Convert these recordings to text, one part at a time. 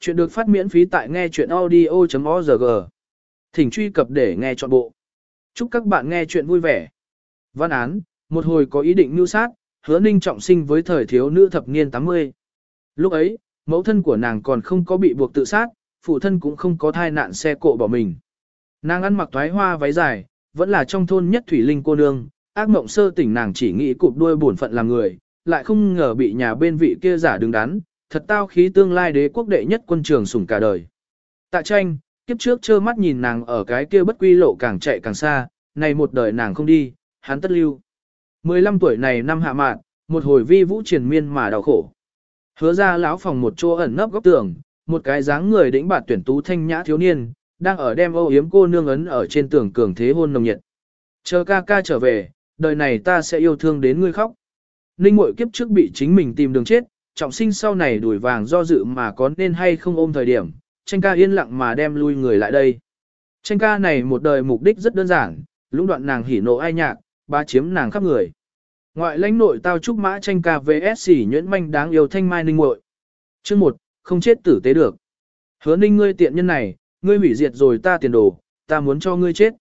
Chuyện được phát miễn phí tại nghe chuyện audio.org. Thỉnh truy cập để nghe trọn bộ. Chúc các bạn nghe chuyện vui vẻ. Văn án, một hồi có ý định mưu sát, hứa ninh trọng sinh với thời thiếu nữ thập niên 80. Lúc ấy, mẫu thân của nàng còn không có bị buộc tự sát, phụ thân cũng không có thai nạn xe cộ bỏ mình. Nàng ăn mặc thoái hoa váy dài, vẫn là trong thôn nhất thủy linh cô nương, ác mộng sơ tỉnh nàng chỉ nghĩ cụp đuôi bổn phận làm người, lại không ngờ bị nhà bên vị kia giả đứng đắn, thật tao khí tương lai đế quốc đệ nhất quân trường sủng cả đời. Tạ tranh, kiếp trước trơ mắt nhìn nàng ở cái kia bất quy lộ càng chạy càng xa, này một đời nàng không đi, hắn tất lưu. 15 tuổi này năm hạ mạn, một hồi vi vũ triền miên mà đau khổ. Hứa ra lão phòng một chỗ ẩn nấp góc tường, một cái dáng người đĩnh bạt tuyển tú thanh nhã thiếu niên, đang ở đem âu yếm cô nương ấn ở trên tường cường thế hôn nồng nhiệt. Chờ ca ca trở về, đời này ta sẽ yêu thương đến ngươi khóc. Ninh mội kiếp trước bị chính mình tìm đường chết, trọng sinh sau này đuổi vàng do dự mà có nên hay không ôm thời điểm, tranh ca yên lặng mà đem lui người lại đây. Tranh ca này một đời mục đích rất đơn giản, lũng đoạn nàng hỉ nộ ai nhạc, ba chiếm nàng khắp người. Ngoại lãnh nội tao trúc mã tranh ca VS nhuyễn manh đáng yêu thanh mai ninh muội. Chương 1, không chết tử tế được. Hứa ninh ngươi tiện nhân này, ngươi hủy diệt rồi ta tiền đồ, ta muốn cho ngươi chết.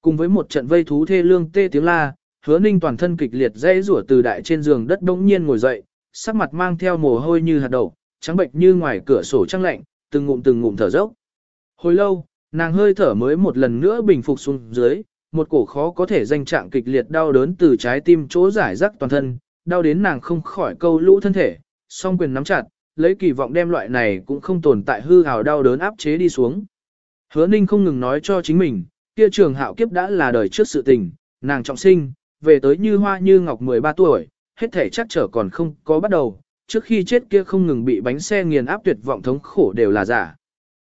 Cùng với một trận vây thú thê lương tê tiếng la, hứa ninh toàn thân kịch liệt dây rủa từ đại trên giường đất đông nhiên ngồi dậy, sắc mặt mang theo mồ hôi như hạt đậu, trắng bệnh như ngoài cửa sổ trăng lạnh, từng ngụm từng ngụm thở dốc. Hồi lâu, nàng hơi thở mới một lần nữa bình phục xuống dưới, một cổ khó có thể danh trạng kịch liệt đau đớn từ trái tim chỗ giải rắc toàn thân, đau đến nàng không khỏi câu lũ thân thể, song quyền nắm chặt, lấy kỳ vọng đem loại này cũng không tồn tại hư hào đau đớn áp chế đi xuống. Hứa Ninh không ngừng nói cho chính mình, kia trường hạo kiếp đã là đời trước sự tình, nàng trọng sinh, về tới như hoa như ngọc 13 tuổi, hết thể chắc trở còn không có bắt đầu, trước khi chết kia không ngừng bị bánh xe nghiền áp tuyệt vọng thống khổ đều là giả.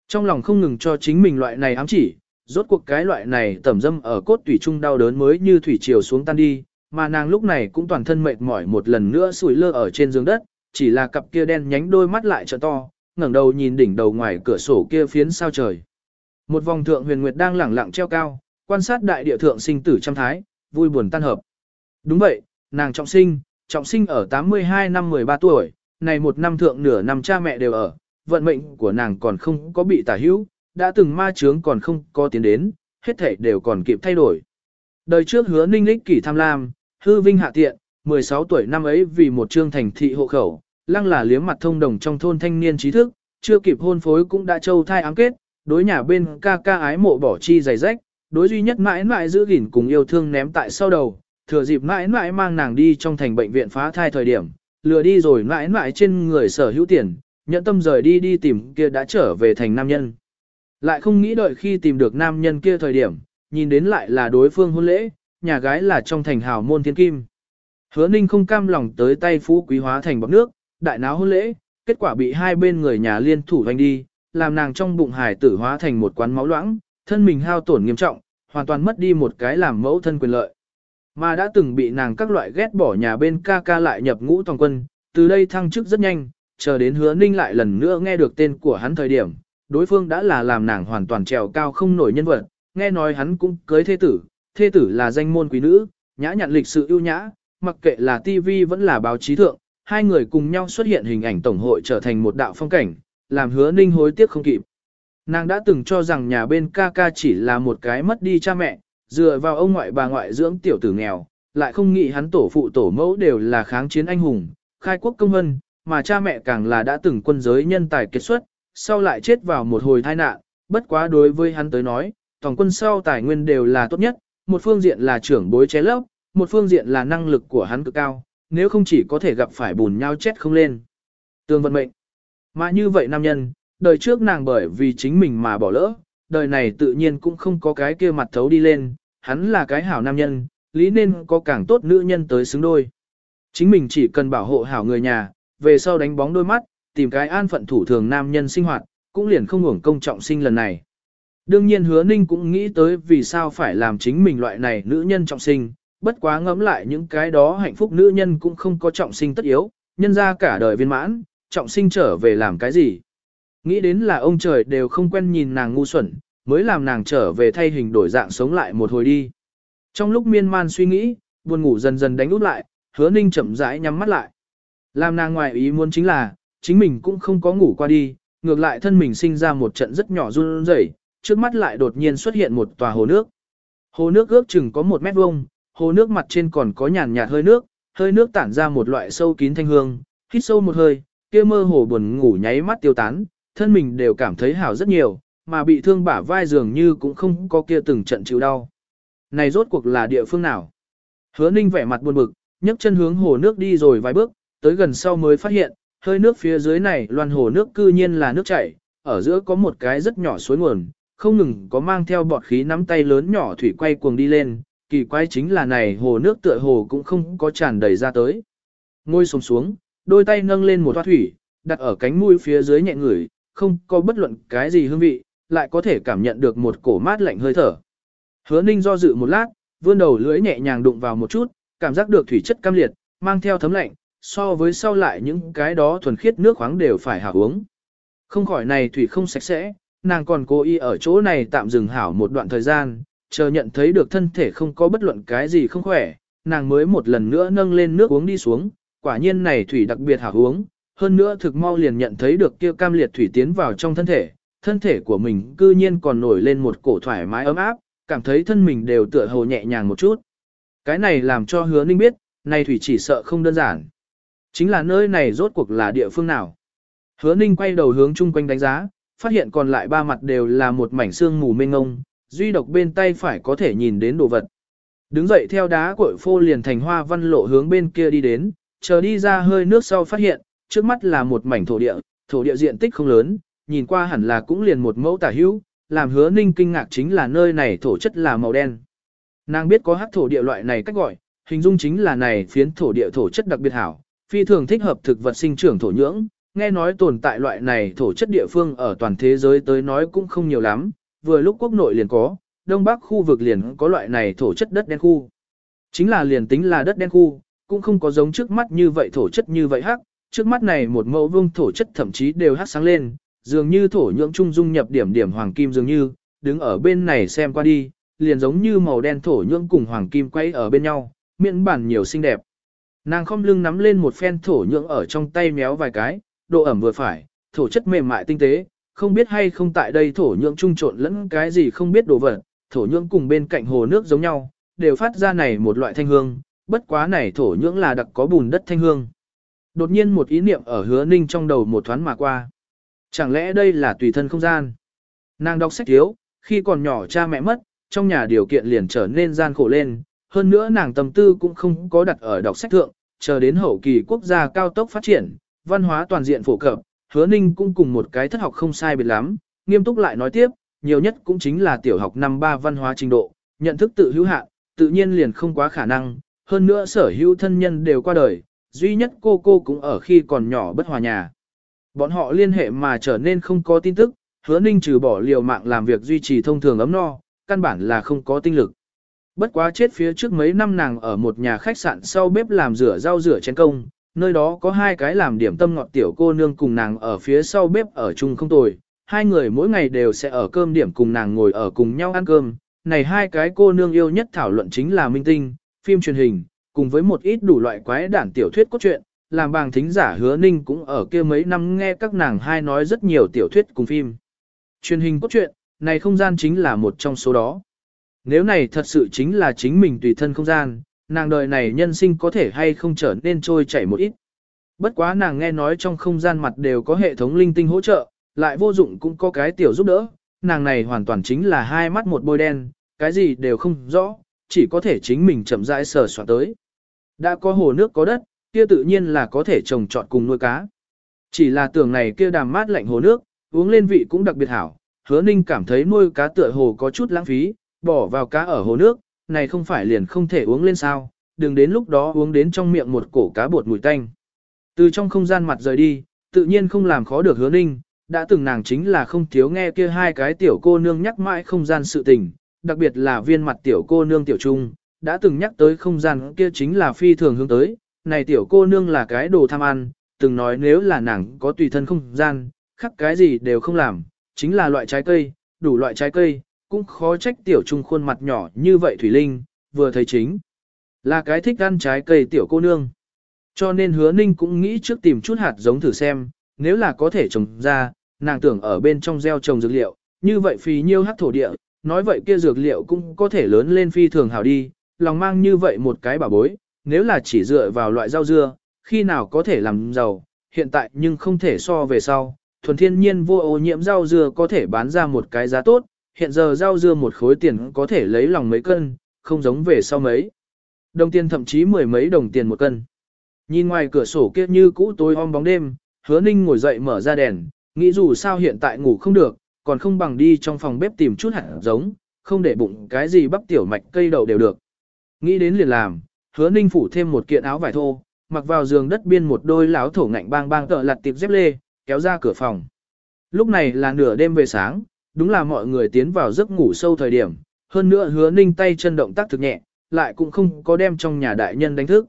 Trong lòng không ngừng cho chính mình loại này ám chỉ, rốt cuộc cái loại này tẩm dâm ở cốt tủy trung đau đớn mới như thủy triều xuống tan đi, mà nàng lúc này cũng toàn thân mệt mỏi một lần nữa sủi lơ ở trên giường đất, chỉ là cặp kia đen nhánh đôi mắt lại trợ to, ngẩng đầu nhìn đỉnh đầu ngoài cửa sổ kia phiến sao trời. Một vòng thượng huyền nguyệt đang lẳng lặng treo cao, quan sát đại địa thượng sinh tử trăm thái, vui buồn tan hợp. Đúng vậy, nàng trọng sinh, trọng sinh ở 82 năm 13 tuổi, này một năm thượng nửa năm cha mẹ đều ở, vận mệnh của nàng còn không có bị tả hữu, đã từng ma chướng còn không có tiến đến, hết thảy đều còn kịp thay đổi. Đời trước hứa ninh lích kỷ tham lam, hư vinh hạ tiện, 16 tuổi năm ấy vì một trương thành thị hộ khẩu, lăng là liếm mặt thông đồng trong thôn thanh niên trí thức, chưa kịp hôn phối cũng đã châu thai ám kết, đối nhà bên ca ca ái mộ bỏ chi giày rách, đối duy nhất mãi mãi giữ gìn cùng yêu thương ném tại sau đầu, thừa dịp mãi mãi mang nàng đi trong thành bệnh viện phá thai thời điểm, lừa đi rồi mãi mãi trên người sở hữu tiền, nhận tâm rời đi đi tìm kia đã trở về thành nam nhân. Lại không nghĩ đợi khi tìm được nam nhân kia thời điểm, nhìn đến lại là đối phương hôn lễ, nhà gái là trong thành hào môn thiên kim. Hứa ninh không cam lòng tới tay phú quý hóa thành bọc nước, đại náo hôn lễ, kết quả bị hai bên người nhà liên thủ hoành đi, làm nàng trong bụng hải tử hóa thành một quán máu loãng, thân mình hao tổn nghiêm trọng, hoàn toàn mất đi một cái làm mẫu thân quyền lợi. Mà đã từng bị nàng các loại ghét bỏ nhà bên ca ca lại nhập ngũ toàn quân, từ đây thăng chức rất nhanh, chờ đến hứa ninh lại lần nữa nghe được tên của hắn thời điểm, đối phương đã là làm nàng hoàn toàn trèo cao không nổi nhân vật, nghe nói hắn cũng cưới thế tử, thế tử là danh môn quý nữ, nhã nhặn lịch sự ưu nhã, mặc kệ là TV vẫn là báo chí thượng, hai người cùng nhau xuất hiện hình ảnh tổng hội trở thành một đạo phong cảnh, làm hứa ninh hối tiếc không kịp. Nàng đã từng cho rằng nhà bên ca ca chỉ là một cái mất đi cha mẹ, dựa vào ông ngoại bà ngoại dưỡng tiểu tử nghèo, lại không nghĩ hắn tổ phụ tổ mẫu đều là kháng chiến anh hùng, khai quốc công vân, mà cha mẹ càng là đã từng quân giới nhân tài kết xuất, sau lại chết vào một hồi tai nạn, bất quá đối với hắn tới nói, toàn quân sau tài nguyên đều là tốt nhất, một phương diện là trưởng bối ché lấp, một phương diện là năng lực của hắn cực cao, nếu không chỉ có thể gặp phải bùn nhau chết không lên. Tương vận mệnh. Mà như vậy nam nhân, đời trước nàng bởi vì chính mình mà bỏ lỡ, đời này tự nhiên cũng không có cái kia mặt thấu đi lên, hắn là cái hảo nam nhân, lý nên có càng tốt nữ nhân tới xứng đôi. Chính mình chỉ cần bảo hộ hảo người nhà, về sau đánh bóng đôi mắt, tìm cái an phận thủ thường nam nhân sinh hoạt, cũng liền không hưởng công trọng sinh lần này. Đương nhiên hứa ninh cũng nghĩ tới vì sao phải làm chính mình loại này nữ nhân trọng sinh, bất quá ngẫm lại những cái đó hạnh phúc nữ nhân cũng không có trọng sinh tất yếu, nhân ra cả đời viên mãn, trọng sinh trở về làm cái gì. Nghĩ đến là ông trời đều không quen nhìn nàng ngu xuẩn, mới làm nàng trở về thay hình đổi dạng sống lại một hồi đi. Trong lúc miên man suy nghĩ, buồn ngủ dần dần đánh út lại, hứa ninh chậm rãi nhắm mắt lại. Làm nàng ngoài ý muốn chính là, chính mình cũng không có ngủ qua đi, ngược lại thân mình sinh ra một trận rất nhỏ run rẩy, trước mắt lại đột nhiên xuất hiện một tòa hồ nước. Hồ nước ước chừng có một mét vuông, hồ nước mặt trên còn có nhàn nhạt hơi nước, hơi nước tản ra một loại sâu kín thanh hương, hít sâu một hơi, kia mơ hồ buồn ngủ nháy mắt tiêu tán, thân mình đều cảm thấy hảo rất nhiều, mà bị thương bả vai dường như cũng không có kia từng trận chịu đau. Này rốt cuộc là địa phương nào? Hứa ninh vẻ mặt buồn bực, nhấc chân hướng hồ nước đi rồi vài bước, tới gần sau mới phát hiện, hơi nước phía dưới này loan hồ nước cư nhiên là nước chảy, ở giữa có một cái rất nhỏ suối nguồn, không ngừng có mang theo bọt khí nắm tay lớn nhỏ thủy quay cuồng đi lên, kỳ quái chính là này hồ nước tựa hồ cũng không có tràn đầy ra tới. Ngôi xuống xuống, đôi tay nâng lên một hoa thủy, đặt ở cánh mũi phía dưới nhẹ ngửi, không có bất luận cái gì hương vị, lại có thể cảm nhận được một cổ mát lạnh hơi thở. Hứa ninh do dự một lát, vươn đầu lưỡi nhẹ nhàng đụng vào một chút, cảm giác được thủy chất cam liệt, mang theo thấm lạnh, so với sau lại những cái đó thuần khiết nước khoáng đều phải hảo uống. Không khỏi này thủy không sạch sẽ, nàng còn cố ý ở chỗ này tạm dừng hảo một đoạn thời gian, chờ nhận thấy được thân thể không có bất luận cái gì không khỏe, nàng mới một lần nữa nâng lên nước uống đi xuống, quả nhiên này thủy đặc biệt hảo uống, hơn nữa thực mau liền nhận thấy được kia cam liệt thủy tiến vào trong thân thể, thân thể của mình cư nhiên còn nổi lên một cổ thoải mái ấm áp, cảm thấy thân mình đều tựa hồ nhẹ nhàng một chút. Cái này làm cho hứa ninh biết, này thủy chỉ sợ không đơn giản. Chính là nơi này rốt cuộc là địa phương nào. Hứa ninh quay đầu hướng chung quanh đánh giá, phát hiện còn lại ba mặt đều là một mảnh xương mù mênh ngông, duy độc bên tay phải có thể nhìn đến đồ vật. Đứng dậy theo đá cội phô liền thành hoa văn lộ hướng bên kia đi đến, chờ đi ra hơi nước sau phát hiện, trước mắt là một mảnh thổ địa, thổ địa diện tích không lớn, nhìn qua hẳn là cũng liền một mẫu tả hữu, làm hứa ninh kinh ngạc chính là nơi này thổ chất là màu đen. Nàng biết có hắc thổ địa loại này cách gọi, hình dung chính là này phiến thổ địa thổ chất đặc biệt hảo, phi thường thích hợp thực vật sinh trưởng thổ nhưỡng, nghe nói tồn tại loại này thổ chất địa phương ở toàn thế giới tới nói cũng không nhiều lắm, vừa lúc quốc nội liền có, đông bắc khu vực liền có loại này thổ chất đất đen khu. Chính là liền tính là đất đen khu, cũng không có giống trước mắt như vậy thổ chất như vậy hắc, trước mắt này một mẫu vương thổ chất thậm chí đều hát sáng lên, dường như thổ nhưỡng trung dung nhập điểm điểm hoàng kim dường như, đứng ở bên này xem qua đi, liền giống như màu đen thổ nhưỡng cùng hoàng kim quay ở bên nhau, miệng bản nhiều xinh đẹp. Nàng không lưng nắm lên một phen thổ nhưỡng ở trong tay méo vài cái, độ ẩm vừa phải, thổ chất mềm mại tinh tế, không biết hay không tại đây thổ nhưỡng trung trộn lẫn cái gì không biết đồ vật, thổ nhưỡng cùng bên cạnh hồ nước giống nhau, đều phát ra này một loại thanh hương, bất quá này thổ nhưỡng là đặc có bùn đất thanh hương. Đột nhiên một ý niệm ở hứa ninh trong đầu một thoáng mà qua. Chẳng lẽ đây là tùy thân không gian? Nàng đọc sách thiếu, khi còn nhỏ cha mẹ mất, trong nhà điều kiện liền trở nên gian khổ lên, hơn nữa nàng tâm tư cũng không có đặt ở đọc sách thượng, chờ đến hậu kỳ quốc gia cao tốc phát triển, văn hóa toàn diện phổ cập, hứa ninh cũng cùng một cái thất học không sai biệt lắm, nghiêm túc lại nói tiếp, nhiều nhất cũng chính là tiểu học năm ba văn hóa trình độ, nhận thức tự hữu hạn, tự nhiên liền không quá khả năng, hơn nữa sở hữu thân nhân đều qua đời, duy nhất cô cô cũng ở khi còn nhỏ bất hòa nhà. Bọn họ liên hệ mà trở nên không có tin tức, hứa ninh trừ bỏ liều mạng làm việc duy trì thông thường ấm no, căn bản là không có tinh lực. Bất quá chết phía trước mấy năm nàng ở một nhà khách sạn sau bếp làm rửa rau rửa chén công, nơi đó có hai cái làm điểm tâm ngọt tiểu cô nương cùng nàng ở phía sau bếp ở chung không tồi. Hai người mỗi ngày đều sẽ ở cơm điểm cùng nàng ngồi ở cùng nhau ăn cơm. Này hai cái cô nương yêu nhất thảo luận chính là minh tinh, phim truyền hình, cùng với một ít đủ loại quái đản tiểu thuyết cốt truyện, làm bàng thính giả hứa ninh cũng ở kia mấy năm nghe các nàng hai nói rất nhiều tiểu thuyết cùng phim. Truyền hình cốt truyện, này không gian chính là một trong số đó. Nếu này thật sự chính là chính mình tùy thân không gian, nàng đời này nhân sinh có thể hay không trở nên trôi chảy một ít. Bất quá nàng nghe nói trong không gian mặt đều có hệ thống linh tinh hỗ trợ, lại vô dụng cũng có cái tiểu giúp đỡ, nàng này hoàn toàn chính là hai mắt một bôi đen, cái gì đều không rõ, chỉ có thể chính mình chậm rãi sờ soạn tới. Đã có hồ nước có đất, kia tự nhiên là có thể trồng trọt cùng nuôi cá. Chỉ là tưởng này kia đàm mát lạnh hồ nước, uống lên vị cũng đặc biệt hảo, hứa ninh cảm thấy nuôi cá tựa hồ có chút lãng phí, bỏ vào cá ở hồ nước, này không phải liền không thể uống lên sao, đừng đến lúc đó uống đến trong miệng một cổ cá bột mùi tanh. Từ trong không gian mặt rời đi, tự nhiên không làm khó được hứa ninh, đã từng nàng chính là không thiếu nghe kia hai cái tiểu cô nương nhắc mãi không gian sự tình, đặc biệt là viên mặt tiểu cô nương tiểu trung, đã từng nhắc tới không gian kia chính là phi thường hướng tới, này tiểu cô nương là cái đồ tham ăn, từng nói nếu là nàng có tùy thân không gian, khắc cái gì đều không làm, chính là loại trái cây, đủ loại trái cây, cũng khó trách tiểu trung khuôn mặt nhỏ như vậy Thủy Linh, vừa thấy chính. Là cái thích ăn trái cây tiểu cô nương. Cho nên hứa ninh cũng nghĩ trước tìm chút hạt giống thử xem, nếu là có thể trồng ra, nàng tưởng ở bên trong gieo trồng dược liệu, như vậy phì nhiêu hắc thổ địa, nói vậy kia dược liệu cũng có thể lớn lên phi thường hảo đi, lòng mang như vậy một cái bảo bối, nếu là chỉ dựa vào loại rau dưa, khi nào có thể làm giàu, hiện tại nhưng không thể so về sau, thuần thiên nhiên vô ô nhiễm rau dưa có thể bán ra một cái giá tốt, hiện giờ rau dưa một khối tiền có thể lấy lòng mấy cân, không giống về sau mấy. Đồng tiền thậm chí mười mấy đồng tiền một cân. Nhìn ngoài cửa sổ kia như cũ tối om bóng đêm, hứa ninh ngồi dậy mở ra đèn, nghĩ dù sao hiện tại ngủ không được, còn không bằng đi trong phòng bếp tìm chút hạt giống, không để bụng cái gì bắp tiểu mạch cây đậu đều được. Nghĩ đến liền làm, hứa ninh phủ thêm một kiện áo vải thô, mặc vào giường đất biên một đôi láo thổ ngạnh bang bang tợ lặt tiệp dép lê, kéo ra cửa phòng. Lúc này là nửa đêm về sáng, đúng là mọi người tiến vào giấc ngủ sâu thời điểm, hơn nữa hứa ninh tay chân động tác thực nhẹ, lại cũng không có đem trong nhà đại nhân đánh thức.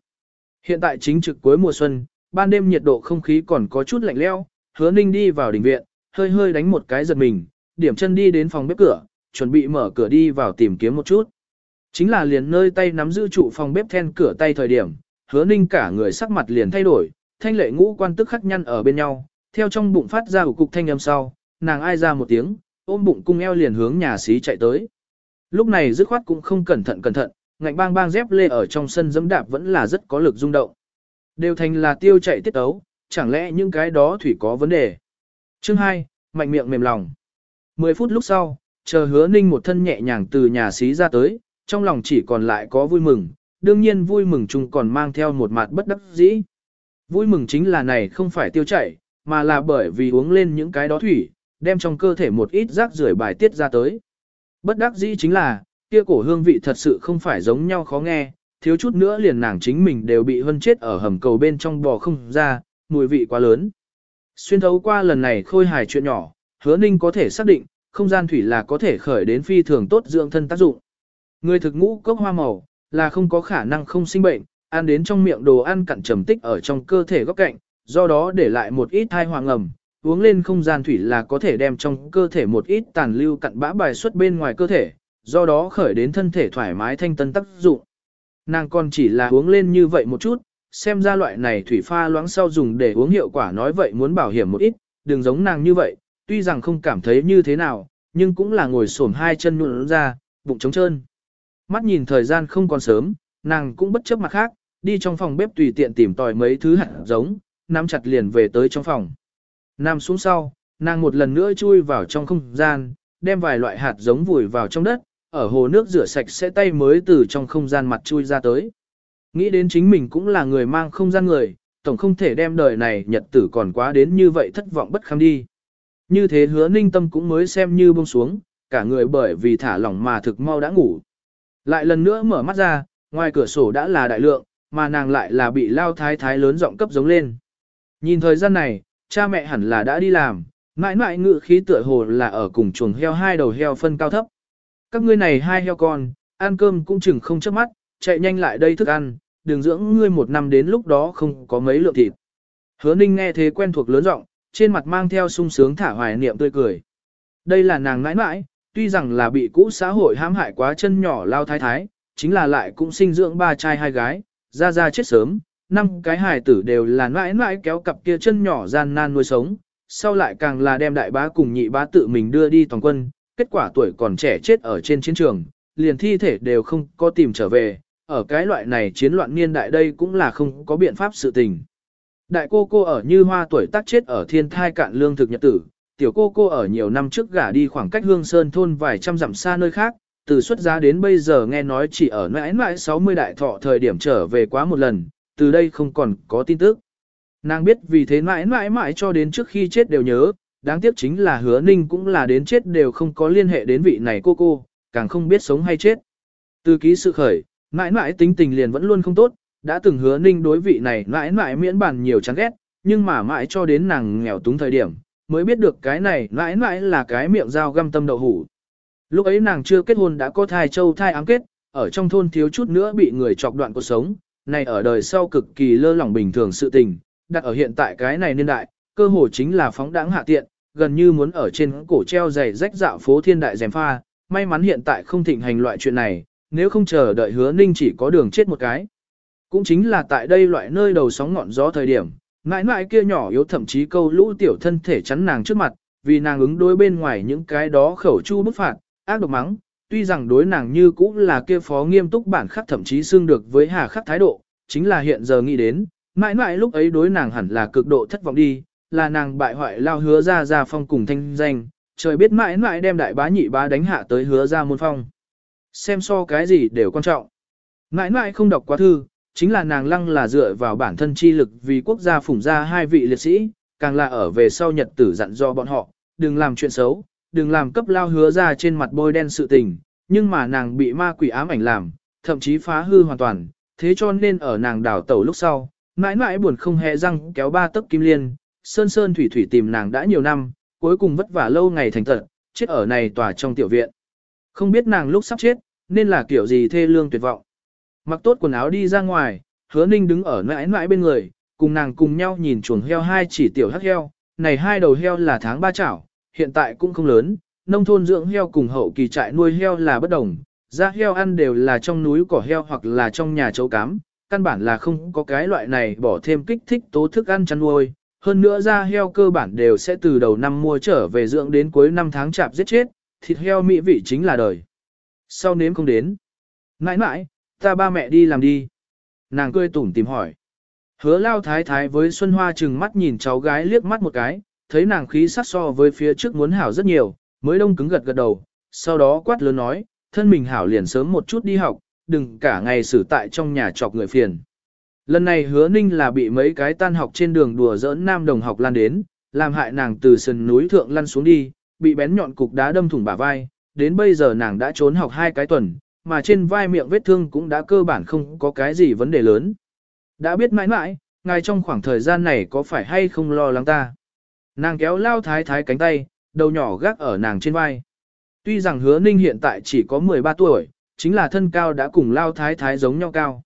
Hiện tại chính trực cuối mùa xuân, ban đêm nhiệt độ không khí còn có chút lạnh leo, hứa ninh đi vào đình viện, hơi hơi đánh một cái giật mình, điểm chân đi đến phòng bếp cửa, chuẩn bị mở cửa đi vào tìm kiếm một chút. Chính là liền nơi tay nắm giữ trụ phòng bếp then cửa tay thời điểm, hứa ninh cả người sắc mặt liền thay đổi, thanh lệ ngũ quan tức khắc nhăn ở bên nhau, theo trong bụng phát ra của cục thanh âm sau, nàng ai ra một tiếng, ôm bụng cung eo liền hướng nhà xí chạy tới. Lúc này dứt khoát cũng không cẩn thận cẩn thận, ngạnh bang bang dép lê ở trong sân dẫm đạp vẫn là rất có lực rung động. Đều thành là tiêu chạy tiết ấu, chẳng lẽ những cái đó thủy có vấn đề. Chương 2, mạnh miệng mềm lòng. 10 phút lúc sau, chờ hứa ninh một thân nhẹ nhàng từ nhà xí ra tới, trong lòng chỉ còn lại có vui mừng, đương nhiên vui mừng chung còn mang theo một mặt bất đắc dĩ. Vui mừng chính là này không phải tiêu chảy, mà là bởi vì uống lên những cái đó thủy, đem trong cơ thể một ít rác rưởi bài tiết ra tới. Bất đắc dĩ chính là, kia cổ hương vị thật sự không phải giống nhau khó nghe, thiếu chút nữa liền nàng chính mình đều bị hân chết ở hầm cầu bên trong bò không ra, mùi vị quá lớn. Xuyên thấu qua lần này khôi hài chuyện nhỏ, hứa ninh có thể xác định, không gian thủy là có thể khởi đến phi thường tốt dưỡng thân tác dụng. Người thực ngũ cốc hoa màu, là không có khả năng không sinh bệnh, ăn đến trong miệng đồ ăn cặn trầm tích ở trong cơ thể góc cạnh, do đó để lại một ít thai hoàng ẩm, uống lên không gian thủy là có thể đem trong cơ thể một ít tàn lưu cặn bã bài xuất bên ngoài cơ thể, do đó khởi đến thân thể thoải mái thanh tân tác dụng. Nàng còn chỉ là uống lên như vậy một chút, xem ra loại này thủy pha loãng sau dùng để uống hiệu quả nói vậy muốn bảo hiểm một ít, đừng giống nàng như vậy, tuy rằng không cảm thấy như thế nào, nhưng cũng là ngồi xổm hai chân nhuận ra, bụng trống trơn. Mắt nhìn thời gian không còn sớm, nàng cũng bất chấp mặt khác, đi trong phòng bếp tùy tiện tìm tòi mấy thứ hạt giống, nắm chặt liền về tới trong phòng. Nằm xuống sau, nàng một lần nữa chui vào trong không gian, đem vài loại hạt giống vùi vào trong đất, ở hồ nước rửa sạch sẽ tay mới từ trong không gian mặt chui ra tới. Nghĩ đến chính mình cũng là người mang không gian người, tổng không thể đem đời này nhật tử còn quá đến như vậy thất vọng bất kham đi. Như thế hứa ninh tâm cũng mới xem như buông xuống, cả người bởi vì thả lỏng mà thực mau đã ngủ. Lại lần nữa mở mắt ra, ngoài cửa sổ đã là đại lượng, mà nàng lại là bị lao thái thái lớn giọng cấp giống lên. Nhìn thời gian này, cha mẹ hẳn là đã đi làm, mãi mãi ngự khí tựa hồ là ở cùng chuồng heo hai đầu heo phân cao thấp. Các ngươi này hai heo con, ăn cơm cũng chừng không chớp mắt, chạy nhanh lại đây thức ăn, đừng dưỡng ngươi một năm đến lúc đó không có mấy lượng thịt. Hứa ninh nghe thế quen thuộc lớn giọng, trên mặt mang theo sung sướng thả hoài niệm tươi cười. Đây là nàng mãi mãi tuy rằng là bị cũ xã hội hãm hại quá chân nhỏ lao thái thái, chính là lại cũng sinh dưỡng ba trai hai gái, ra ra chết sớm, năm cái hài tử đều là mãi mãi kéo cặp kia chân nhỏ gian nan nuôi sống, sau lại càng là đem đại bá cùng nhị bá tự mình đưa đi toàn quân, kết quả tuổi còn trẻ chết ở trên chiến trường, liền thi thể đều không có tìm trở về, ở cái loại này chiến loạn niên đại đây cũng là không có biện pháp sự tình. Đại cô cô ở như hoa tuổi tác chết ở thiên thai cạn lương thực nhật tử, tiểu cô cô ở nhiều năm trước gả đi khoảng cách hương sơn thôn vài trăm dặm xa nơi khác, từ xuất giá đến bây giờ nghe nói chỉ ở mãi mãi 60 đại thọ thời điểm trở về quá một lần, từ đây không còn có tin tức. Nàng biết vì thế mãi mãi mãi cho đến trước khi chết đều nhớ, đáng tiếc chính là hứa ninh cũng là đến chết đều không có liên hệ đến vị này cô cô, càng không biết sống hay chết. Từ ký sự khởi, mãi mãi tính tình liền vẫn luôn không tốt, đã từng hứa ninh đối vị này mãi mãi miễn bàn nhiều chán ghét, nhưng mà mãi cho đến nàng nghèo túng thời điểm, mới biết được cái này mãi mãi là cái miệng dao găm tâm đậu hủ. Lúc ấy nàng chưa kết hôn đã có thai châu thai ám kết, ở trong thôn thiếu chút nữa bị người chọc đoạn cuộc sống, này ở đời sau cực kỳ lơ lỏng bình thường sự tình, đặt ở hiện tại cái này niên đại, cơ hồ chính là phóng đãng hạ tiện, gần như muốn ở trên cổ treo giày rách dạo phố thiên đại dèm pha, may mắn hiện tại không thịnh hành loại chuyện này, nếu không chờ đợi hứa ninh chỉ có đường chết một cái. Cũng chính là tại đây loại nơi đầu sóng ngọn gió thời điểm, mãi mãi kia nhỏ yếu thậm chí câu lũ tiểu thân thể chắn nàng trước mặt, vì nàng ứng đối bên ngoài những cái đó khẩu chu bức phạt, ác độc mắng, tuy rằng đối nàng như cũng là kia phó nghiêm túc bản khắc thậm chí xương được với hà khắc thái độ, chính là hiện giờ nghĩ đến, mãi mãi lúc ấy đối nàng hẳn là cực độ thất vọng đi, là nàng bại hoại lao hứa ra ra phong cùng thanh danh, trời biết mãi mãi đem đại bá nhị bá đánh hạ tới hứa ra môn phong. Xem so cái gì đều quan trọng. Mãi mãi không đọc quá thư, chính là nàng lăng là dựa vào bản thân chi lực vì quốc gia phủng ra hai vị liệt sĩ, càng là ở về sau nhật tử dặn do bọn họ, đừng làm chuyện xấu, đừng làm cấp lao hứa ra trên mặt bôi đen sự tình, nhưng mà nàng bị ma quỷ ám ảnh làm, thậm chí phá hư hoàn toàn, thế cho nên ở nàng đảo tàu lúc sau, mãi mãi buồn không hề răng kéo ba tấc kim liên, sơn sơn thủy thủy tìm nàng đã nhiều năm, cuối cùng vất vả lâu ngày thành tận, chết ở này tòa trong tiểu viện. Không biết nàng lúc sắp chết, nên là kiểu gì thê lương tuyệt vọng. Mặc tốt quần áo đi ra ngoài, hứa ninh đứng ở nãi nãi bên người, cùng nàng cùng nhau nhìn chuồng heo hai chỉ tiểu hắc heo, này hai đầu heo là tháng ba chảo, hiện tại cũng không lớn, nông thôn dưỡng heo cùng hậu kỳ trại nuôi heo là bất đồng, da heo ăn đều là trong núi cỏ heo hoặc là trong nhà chấu cám, căn bản là không có cái loại này bỏ thêm kích thích tố thức ăn chăn nuôi. Hơn nữa da heo cơ bản đều sẽ từ đầu năm mua trở về dưỡng đến cuối năm tháng chạp giết chết, thịt heo mỹ vị chính là đời. Sau nếm không đến. nãi nãi ta ba mẹ đi làm đi. Nàng cười tủm tìm hỏi. Hứa lao thái thái với Xuân Hoa chừng mắt nhìn cháu gái liếc mắt một cái, thấy nàng khí sắc so với phía trước muốn hảo rất nhiều, mới đông cứng gật gật đầu, sau đó quát lớn nói, thân mình hảo liền sớm một chút đi học, đừng cả ngày xử tại trong nhà chọc người phiền. Lần này hứa ninh là bị mấy cái tan học trên đường đùa giỡn nam đồng học lan đến, làm hại nàng từ sườn núi thượng lăn xuống đi, bị bén nhọn cục đá đâm thủng bả vai, đến bây giờ nàng đã trốn học hai cái tuần, mà trên vai miệng vết thương cũng đã cơ bản không có cái gì vấn đề lớn. Đã biết mãi mãi, ngài trong khoảng thời gian này có phải hay không lo lắng ta. Nàng kéo lao thái thái cánh tay, đầu nhỏ gác ở nàng trên vai. Tuy rằng hứa ninh hiện tại chỉ có 13 tuổi, chính là thân cao đã cùng lao thái thái giống nhau cao.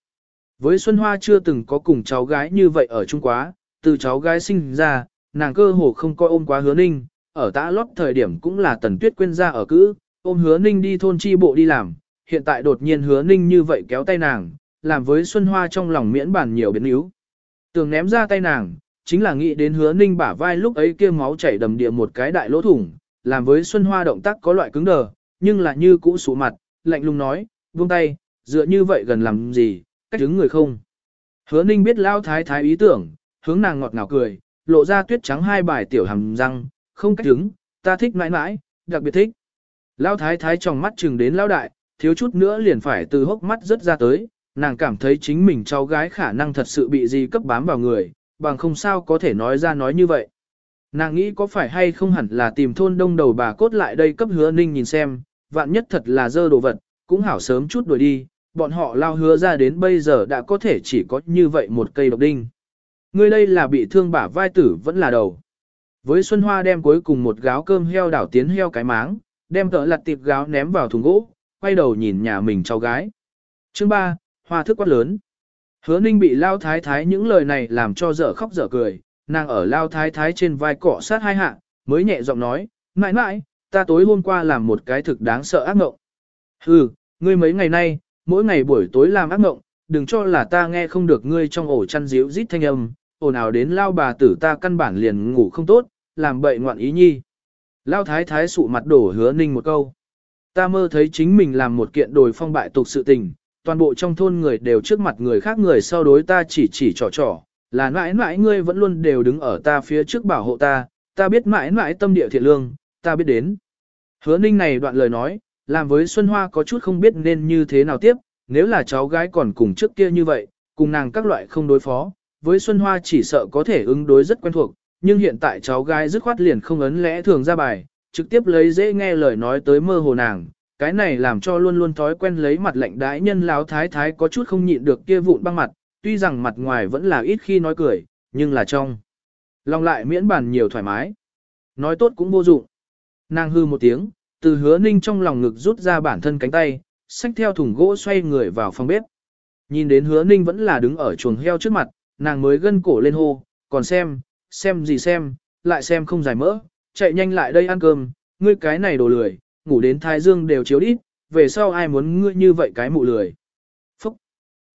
Với Xuân Hoa chưa từng có cùng cháu gái như vậy ở Trung Quá, từ cháu gái sinh ra, nàng cơ hồ không coi ôm quá hứa ninh, ở tã lót thời điểm cũng là tần tuyết quên ra ở cữ, ôm hứa ninh đi thôn chi bộ đi làm, hiện tại đột nhiên hứa ninh như vậy kéo tay nàng, làm với Xuân Hoa trong lòng miễn bàn nhiều biến yếu. Tường ném ra tay nàng, chính là nghĩ đến hứa ninh bả vai lúc ấy kia máu chảy đầm địa một cái đại lỗ thủng, làm với Xuân Hoa động tác có loại cứng đờ, nhưng là như cũ sụ mặt, lạnh lùng nói, buông tay, dựa như vậy gần làm gì, cách đứng người không. Hứa ninh biết lao thái thái ý tưởng, hướng nàng ngọt ngào cười, lộ ra tuyết trắng hai bài tiểu hầm răng, không cách đứng, ta thích mãi mãi, đặc biệt thích. Lao thái thái trong mắt chừng đến lao đại, thiếu chút nữa liền phải từ hốc mắt rớt ra tới, nàng cảm thấy chính mình cháu gái khả năng thật sự bị gì cấp bám vào người, bằng không sao có thể nói ra nói như vậy. Nàng nghĩ có phải hay không hẳn là tìm thôn đông đầu bà cốt lại đây cấp hứa ninh nhìn xem, vạn nhất thật là dơ đồ vật, cũng hảo sớm chút đuổi đi, bọn họ lao hứa ra đến bây giờ đã có thể chỉ có như vậy một cây độc đinh. Người đây là bị thương bả vai tử vẫn là đầu. Với Xuân Hoa đem cuối cùng một gáo cơm heo đảo tiến heo cái máng, đem tợ lặt tiệp gáo ném vào thùng gỗ, quay đầu nhìn nhà mình cháu gái. Chương 3, Hoa thức quát lớn. Hứa ninh bị lao thái thái những lời này làm cho dở khóc dở cười, nàng ở lao thái thái trên vai cỏ sát hai hạ, mới nhẹ giọng nói, mãi mãi, ta tối hôm qua làm một cái thực đáng sợ ác mộng. Hừ, ngươi mấy ngày nay, mỗi ngày buổi tối làm ác mộng, đừng cho là ta nghe không được ngươi trong ổ chăn díu rít thanh âm, ồn ào đến lao bà tử ta căn bản liền ngủ không tốt, làm bậy ngoạn ý nhi. Lao thái thái sụ mặt đổ hứa ninh một câu. Ta mơ thấy chính mình làm một kiện đồi phong bại tục sự tình, toàn bộ trong thôn người đều trước mặt người khác người sau đối ta chỉ chỉ trò trò, là mãi mãi ngươi vẫn luôn đều đứng ở ta phía trước bảo hộ ta, ta biết mãi mãi tâm địa thiện lương, ta biết đến. Hứa ninh này đoạn lời nói, làm với Xuân Hoa có chút không biết nên như thế nào tiếp, nếu là cháu gái còn cùng trước kia như vậy, cùng nàng các loại không đối phó, với Xuân Hoa chỉ sợ có thể ứng đối rất quen thuộc, nhưng hiện tại cháu gái dứt khoát liền không ấn lẽ thường ra bài, trực tiếp lấy dễ nghe lời nói tới mơ hồ nàng, cái này làm cho luôn luôn thói quen lấy mặt lạnh đái nhân láo thái thái có chút không nhịn được kia vụn băng mặt, tuy rằng mặt ngoài vẫn là ít khi nói cười, nhưng là trong. Lòng lại miễn bàn nhiều thoải mái. Nói tốt cũng vô dụng. Nàng hư một tiếng, từ hứa ninh trong lòng ngực rút ra bản thân cánh tay, xách theo thùng gỗ xoay người vào phòng bếp. Nhìn đến hứa ninh vẫn là đứng ở chuồng heo trước mặt, nàng mới gân cổ lên hô, còn xem, xem gì xem, lại xem không giải mỡ, chạy nhanh lại đây ăn cơm, ngươi cái này đồ lười, ngủ đến thái dương đều chiếu đít, về sau ai muốn ngươi như vậy cái mụ lười. Phúc!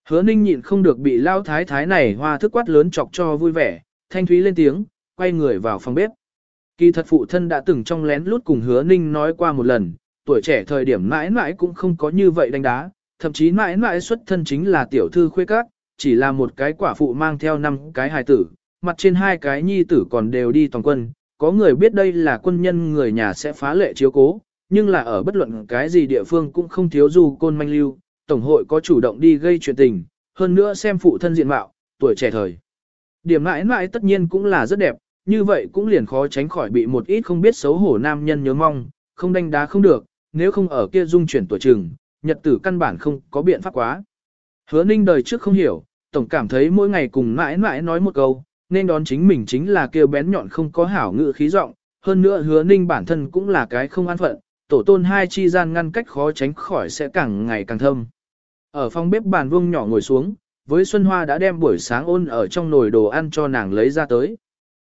Hứa ninh nhịn không được bị lao thái thái này hoa thức quát lớn chọc cho vui vẻ, thanh thúy lên tiếng, quay người vào phòng bếp. Kỳ thật phụ thân đã từng trong lén lút cùng hứa ninh nói qua một lần, tuổi trẻ thời điểm mãi mãi cũng không có như vậy đánh đá, thậm chí mãi mãi xuất thân chính là tiểu thư khuê các, chỉ là một cái quả phụ mang theo năm cái hài tử, mặt trên hai cái nhi tử còn đều đi toàn quân, có người biết đây là quân nhân người nhà sẽ phá lệ chiếu cố, nhưng là ở bất luận cái gì địa phương cũng không thiếu du côn manh lưu, tổng hội có chủ động đi gây chuyện tình, hơn nữa xem phụ thân diện mạo, tuổi trẻ thời. Điểm mãi mãi tất nhiên cũng là rất đẹp, như vậy cũng liền khó tránh khỏi bị một ít không biết xấu hổ nam nhân nhớ mong, không đánh đá không được, nếu không ở kia dung chuyển tuổi trường, nhật tử căn bản không có biện pháp quá. Hứa ninh đời trước không hiểu, tổng cảm thấy mỗi ngày cùng mãi mãi nói một câu, nên đón chính mình chính là kêu bén nhọn không có hảo ngự khí giọng hơn nữa hứa ninh bản thân cũng là cái không an phận, tổ tôn hai chi gian ngăn cách khó tránh khỏi sẽ càng ngày càng thâm. Ở phòng bếp bàn vuông nhỏ ngồi xuống, với Xuân Hoa đã đem buổi sáng ôn ở trong nồi đồ ăn cho nàng lấy ra tới.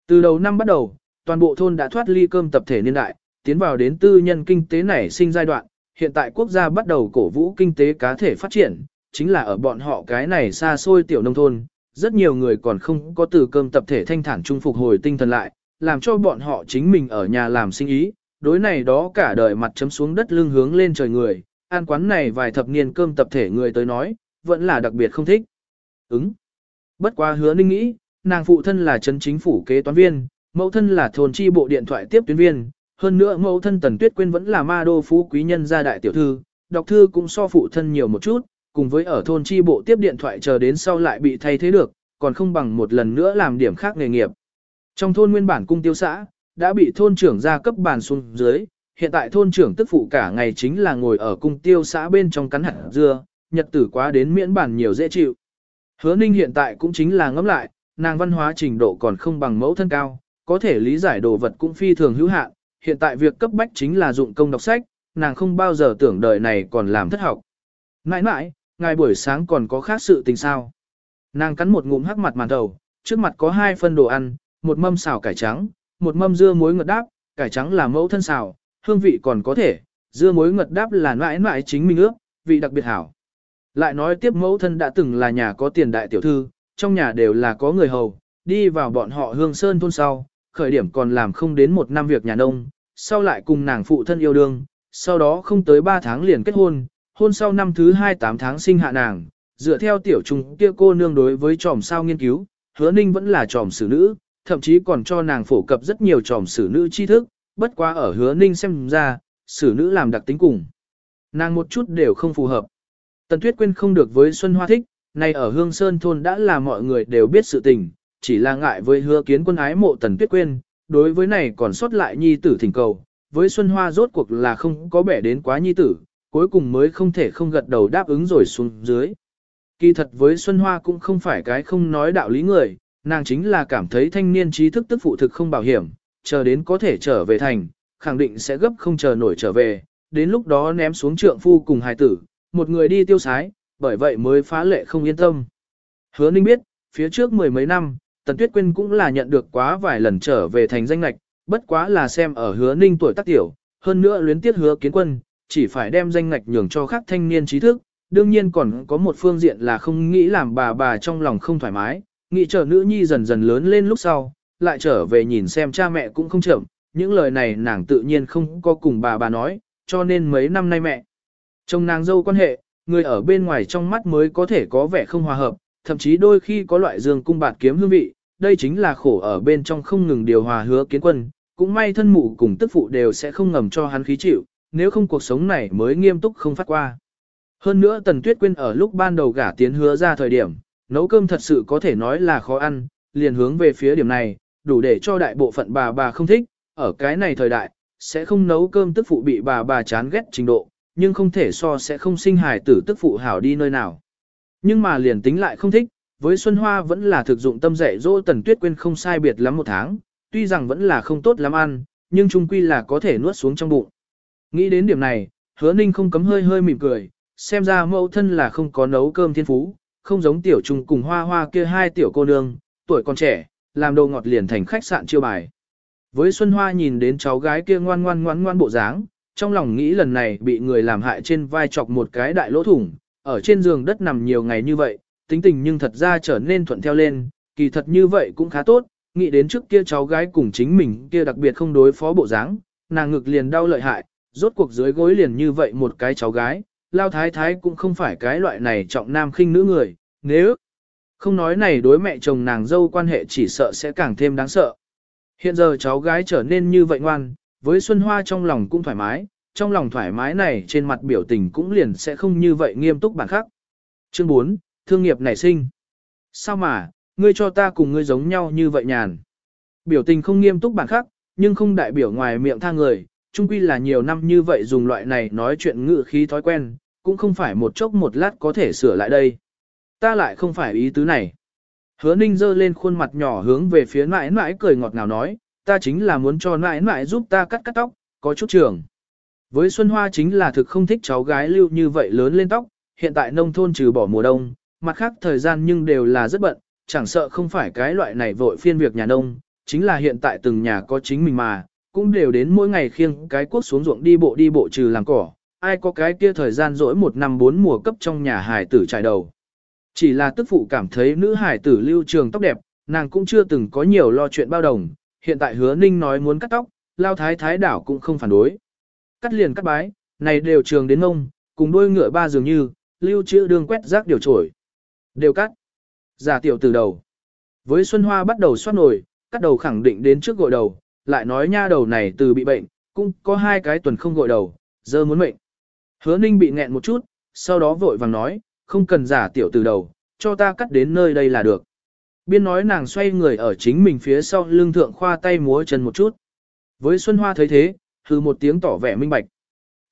Từ đầu năm bắt đầu, toàn bộ thôn đã thoát ly cơm tập thể niên đại, tiến vào đến tư nhân kinh tế nảy sinh giai đoạn, hiện tại quốc gia bắt đầu cổ vũ kinh tế cá thể phát triển, chính là ở bọn họ cái này xa xôi tiểu nông thôn, rất nhiều người còn không có từ cơm tập thể thanh thản trung phục hồi tinh thần lại, làm cho bọn họ chính mình ở nhà làm sinh ý, đối này đó cả đời mặt chấm xuống đất lưng hướng lên trời người, an quán này vài thập niên cơm tập thể người tới nói, vẫn là đặc biệt không thích. Ứng. Bất quá hứa ninh nghĩ, nàng phụ thân là chân chính phủ kế toán viên, mẫu thân là thôn chi bộ điện thoại tiếp tuyến viên, hơn nữa mẫu thân Tần Tuyết Quyên vẫn là ma đô phú quý nhân gia đại tiểu thư, đọc thư cũng so phụ thân nhiều một chút, cùng với ở thôn chi bộ tiếp điện thoại chờ đến sau lại bị thay thế được, còn không bằng một lần nữa làm điểm khác nghề nghiệp. Trong thôn nguyên bản cung tiêu xã, đã bị thôn trưởng gia cấp bàn xuống dưới, hiện tại thôn trưởng tức phụ cả ngày chính là ngồi ở cung tiêu xã bên trong cắn hạt dưa, nhật tử quá đến miễn bản nhiều dễ chịu. Hứa ninh hiện tại cũng chính là ngẫm lại, nàng văn hóa trình độ còn không bằng mẫu thân cao, có thể lý giải đồ vật cũng phi thường hữu hạn, hiện tại việc cấp bách chính là dụng công đọc sách, nàng không bao giờ tưởng đời này còn làm thất học. Mãi mãi, ngài buổi sáng còn có khác sự tình sao. Nàng cắn một ngụm hắc mặt màn đầu, trước mặt có hai phân đồ ăn, một mâm xào cải trắng, một mâm dưa muối ngật đáp, cải trắng là mẫu thân xào, hương vị còn có thể, dưa muối ngật đáp là mãi mãi chính mình ước, vị đặc biệt hảo. Lại nói tiếp mẫu thân đã từng là nhà có tiền đại tiểu thư, trong nhà đều là có người hầu, đi vào bọn họ hương sơn thôn sau, khởi điểm còn làm không đến một năm việc nhà nông, sau lại cùng nàng phụ thân yêu đương, sau đó không tới ba tháng liền kết hôn, hôn sau năm thứ 28 tháng sinh hạ nàng, dựa theo tiểu trùng kia cô nương đối với tròm sao nghiên cứu, hứa ninh vẫn là tròm xử nữ, thậm chí còn cho nàng phổ cập rất nhiều tròm xử nữ tri thức, bất quá ở hứa ninh xem ra, xử nữ làm đặc tính cùng. Nàng một chút đều không phù hợp. Tần Tuyết Quyên không được với Xuân Hoa thích, nay ở Hương Sơn thôn đã là mọi người đều biết sự tình, chỉ là ngại với hứa kiến quân ái mộ Tần Tuyết Quyên, đối với này còn sót lại nhi tử thỉnh cầu, với Xuân Hoa rốt cuộc là không có bẻ đến quá nhi tử, cuối cùng mới không thể không gật đầu đáp ứng rồi xuống dưới. Kỳ thật với Xuân Hoa cũng không phải cái không nói đạo lý người, nàng chính là cảm thấy thanh niên trí thức tức phụ thực không bảo hiểm, chờ đến có thể trở về thành, khẳng định sẽ gấp không chờ nổi trở về, đến lúc đó ném xuống trượng phu cùng hài tử, một người đi tiêu sái, bởi vậy mới phá lệ không yên tâm. Hứa Ninh biết, phía trước mười mấy năm, Tần Tuyết Quyên cũng là nhận được quá vài lần trở về thành danh lạch, bất quá là xem ở Hứa Ninh tuổi tác tiểu, hơn nữa luyến tiết Hứa Kiến Quân, chỉ phải đem danh ngạch nhường cho khác thanh niên trí thức, đương nhiên còn có một phương diện là không nghĩ làm bà bà trong lòng không thoải mái, nghĩ chờ nữ nhi dần dần lớn lên lúc sau, lại trở về nhìn xem cha mẹ cũng không chậm, những lời này nàng tự nhiên không có cùng bà bà nói, cho nên mấy năm nay mẹ. chồng nàng dâu quan hệ, người ở bên ngoài trong mắt mới có thể có vẻ không hòa hợp, thậm chí đôi khi có loại dương cung bạt kiếm hương vị, đây chính là khổ ở bên trong không ngừng điều hòa hứa kiến quân, cũng may thân mụ cùng tức phụ đều sẽ không ngầm cho hắn khí chịu, nếu không cuộc sống này mới nghiêm túc không phát qua. Hơn nữa Tần Tuyết Quyên ở lúc ban đầu gả tiến hứa ra thời điểm, nấu cơm thật sự có thể nói là khó ăn, liền hướng về phía điểm này, đủ để cho đại bộ phận bà bà không thích, ở cái này thời đại, sẽ không nấu cơm tức phụ bị bà bà chán ghét trình độ, nhưng không thể so sẽ không sinh hài tử tức phụ hảo đi nơi nào. Nhưng mà liền tính lại không thích, với Xuân Hoa vẫn là thực dụng tâm dạy dỗ Tần Tuyết Quyên không sai biệt lắm một tháng, tuy rằng vẫn là không tốt lắm ăn, nhưng chung quy là có thể nuốt xuống trong bụng. Nghĩ đến điểm này, hứa ninh không cấm hơi hơi mỉm cười, xem ra mẫu thân là không có nấu cơm thiên phú, không giống tiểu trùng cùng hoa hoa kia hai tiểu cô nương, tuổi còn trẻ, làm đồ ngọt liền thành khách sạn chiêu bài. Với Xuân Hoa nhìn đến cháu gái kia ngoan ngoan ngoan ngoan bộ dáng, trong lòng nghĩ lần này bị người làm hại trên vai chọc một cái đại lỗ thủng, ở trên giường đất nằm nhiều ngày như vậy, tính tình nhưng thật ra trở nên thuận theo lên, kỳ thật như vậy cũng khá tốt, nghĩ đến trước kia cháu gái cùng chính mình kia đặc biệt không đối phó bộ dáng, nàng ngực liền đau lợi hại, rốt cuộc dưới gối liền như vậy một cái cháu gái, lao thái thái cũng không phải cái loại này trọng nam khinh nữ người, nếu không nói này đối mẹ chồng nàng dâu quan hệ chỉ sợ sẽ càng thêm đáng sợ. Hiện giờ cháu gái trở nên như vậy ngoan, với Xuân Hoa trong lòng cũng thoải mái, trong lòng thoải mái này trên mặt biểu tình cũng liền sẽ không như vậy nghiêm túc bản khắc. Chương 4, Thương nghiệp nảy sinh. Sao mà, ngươi cho ta cùng ngươi giống nhau như vậy nhàn. Biểu tình không nghiêm túc bản khắc, nhưng không đại biểu ngoài miệng tha người, chung quy là nhiều năm như vậy dùng loại này nói chuyện ngự khí thói quen, cũng không phải một chốc một lát có thể sửa lại đây. Ta lại không phải ý tứ này. Hứa ninh dơ lên khuôn mặt nhỏ hướng về phía mãi mãi cười ngọt ngào nói, ta chính là muốn cho mãi mãi giúp ta cắt cắt tóc, có chút trường. Với Xuân Hoa chính là thực không thích cháu gái lưu như vậy lớn lên tóc, hiện tại nông thôn trừ bỏ mùa đông, mặt khác thời gian nhưng đều là rất bận, chẳng sợ không phải cái loại này vội phiên việc nhà nông, chính là hiện tại từng nhà có chính mình mà, cũng đều đến mỗi ngày khiêng cái cuốc xuống ruộng đi bộ đi bộ trừ làm cỏ, ai có cái kia thời gian rỗi một năm bốn mùa cấp trong nhà hải tử trải đầu. Chỉ là tức phụ cảm thấy nữ hải tử lưu trường tóc đẹp, nàng cũng chưa từng có nhiều lo chuyện bao đồng, hiện tại hứa ninh nói muốn cắt tóc, lao thái thái đảo cũng không phản đối. Cắt liền cắt bái, này đều trường đến mông, cùng đôi ngựa ba dường như, lưu trữ đường quét rác điều trổi. Đều cắt. Giả tiểu từ đầu. Với Xuân Hoa bắt đầu xoát nổi, cắt đầu khẳng định đến trước gội đầu, lại nói nha đầu này từ bị bệnh, cũng có hai cái tuần không gội đầu, giờ muốn mệnh. Hứa ninh bị nghẹn một chút, sau đó vội vàng nói, không cần giả tiểu từ đầu, cho ta cắt đến nơi đây là được. Biên nói nàng xoay người ở chính mình phía sau lưng thượng khoa tay múa chân một chút. Với Xuân Hoa thấy thế, hừ một tiếng tỏ vẻ minh bạch.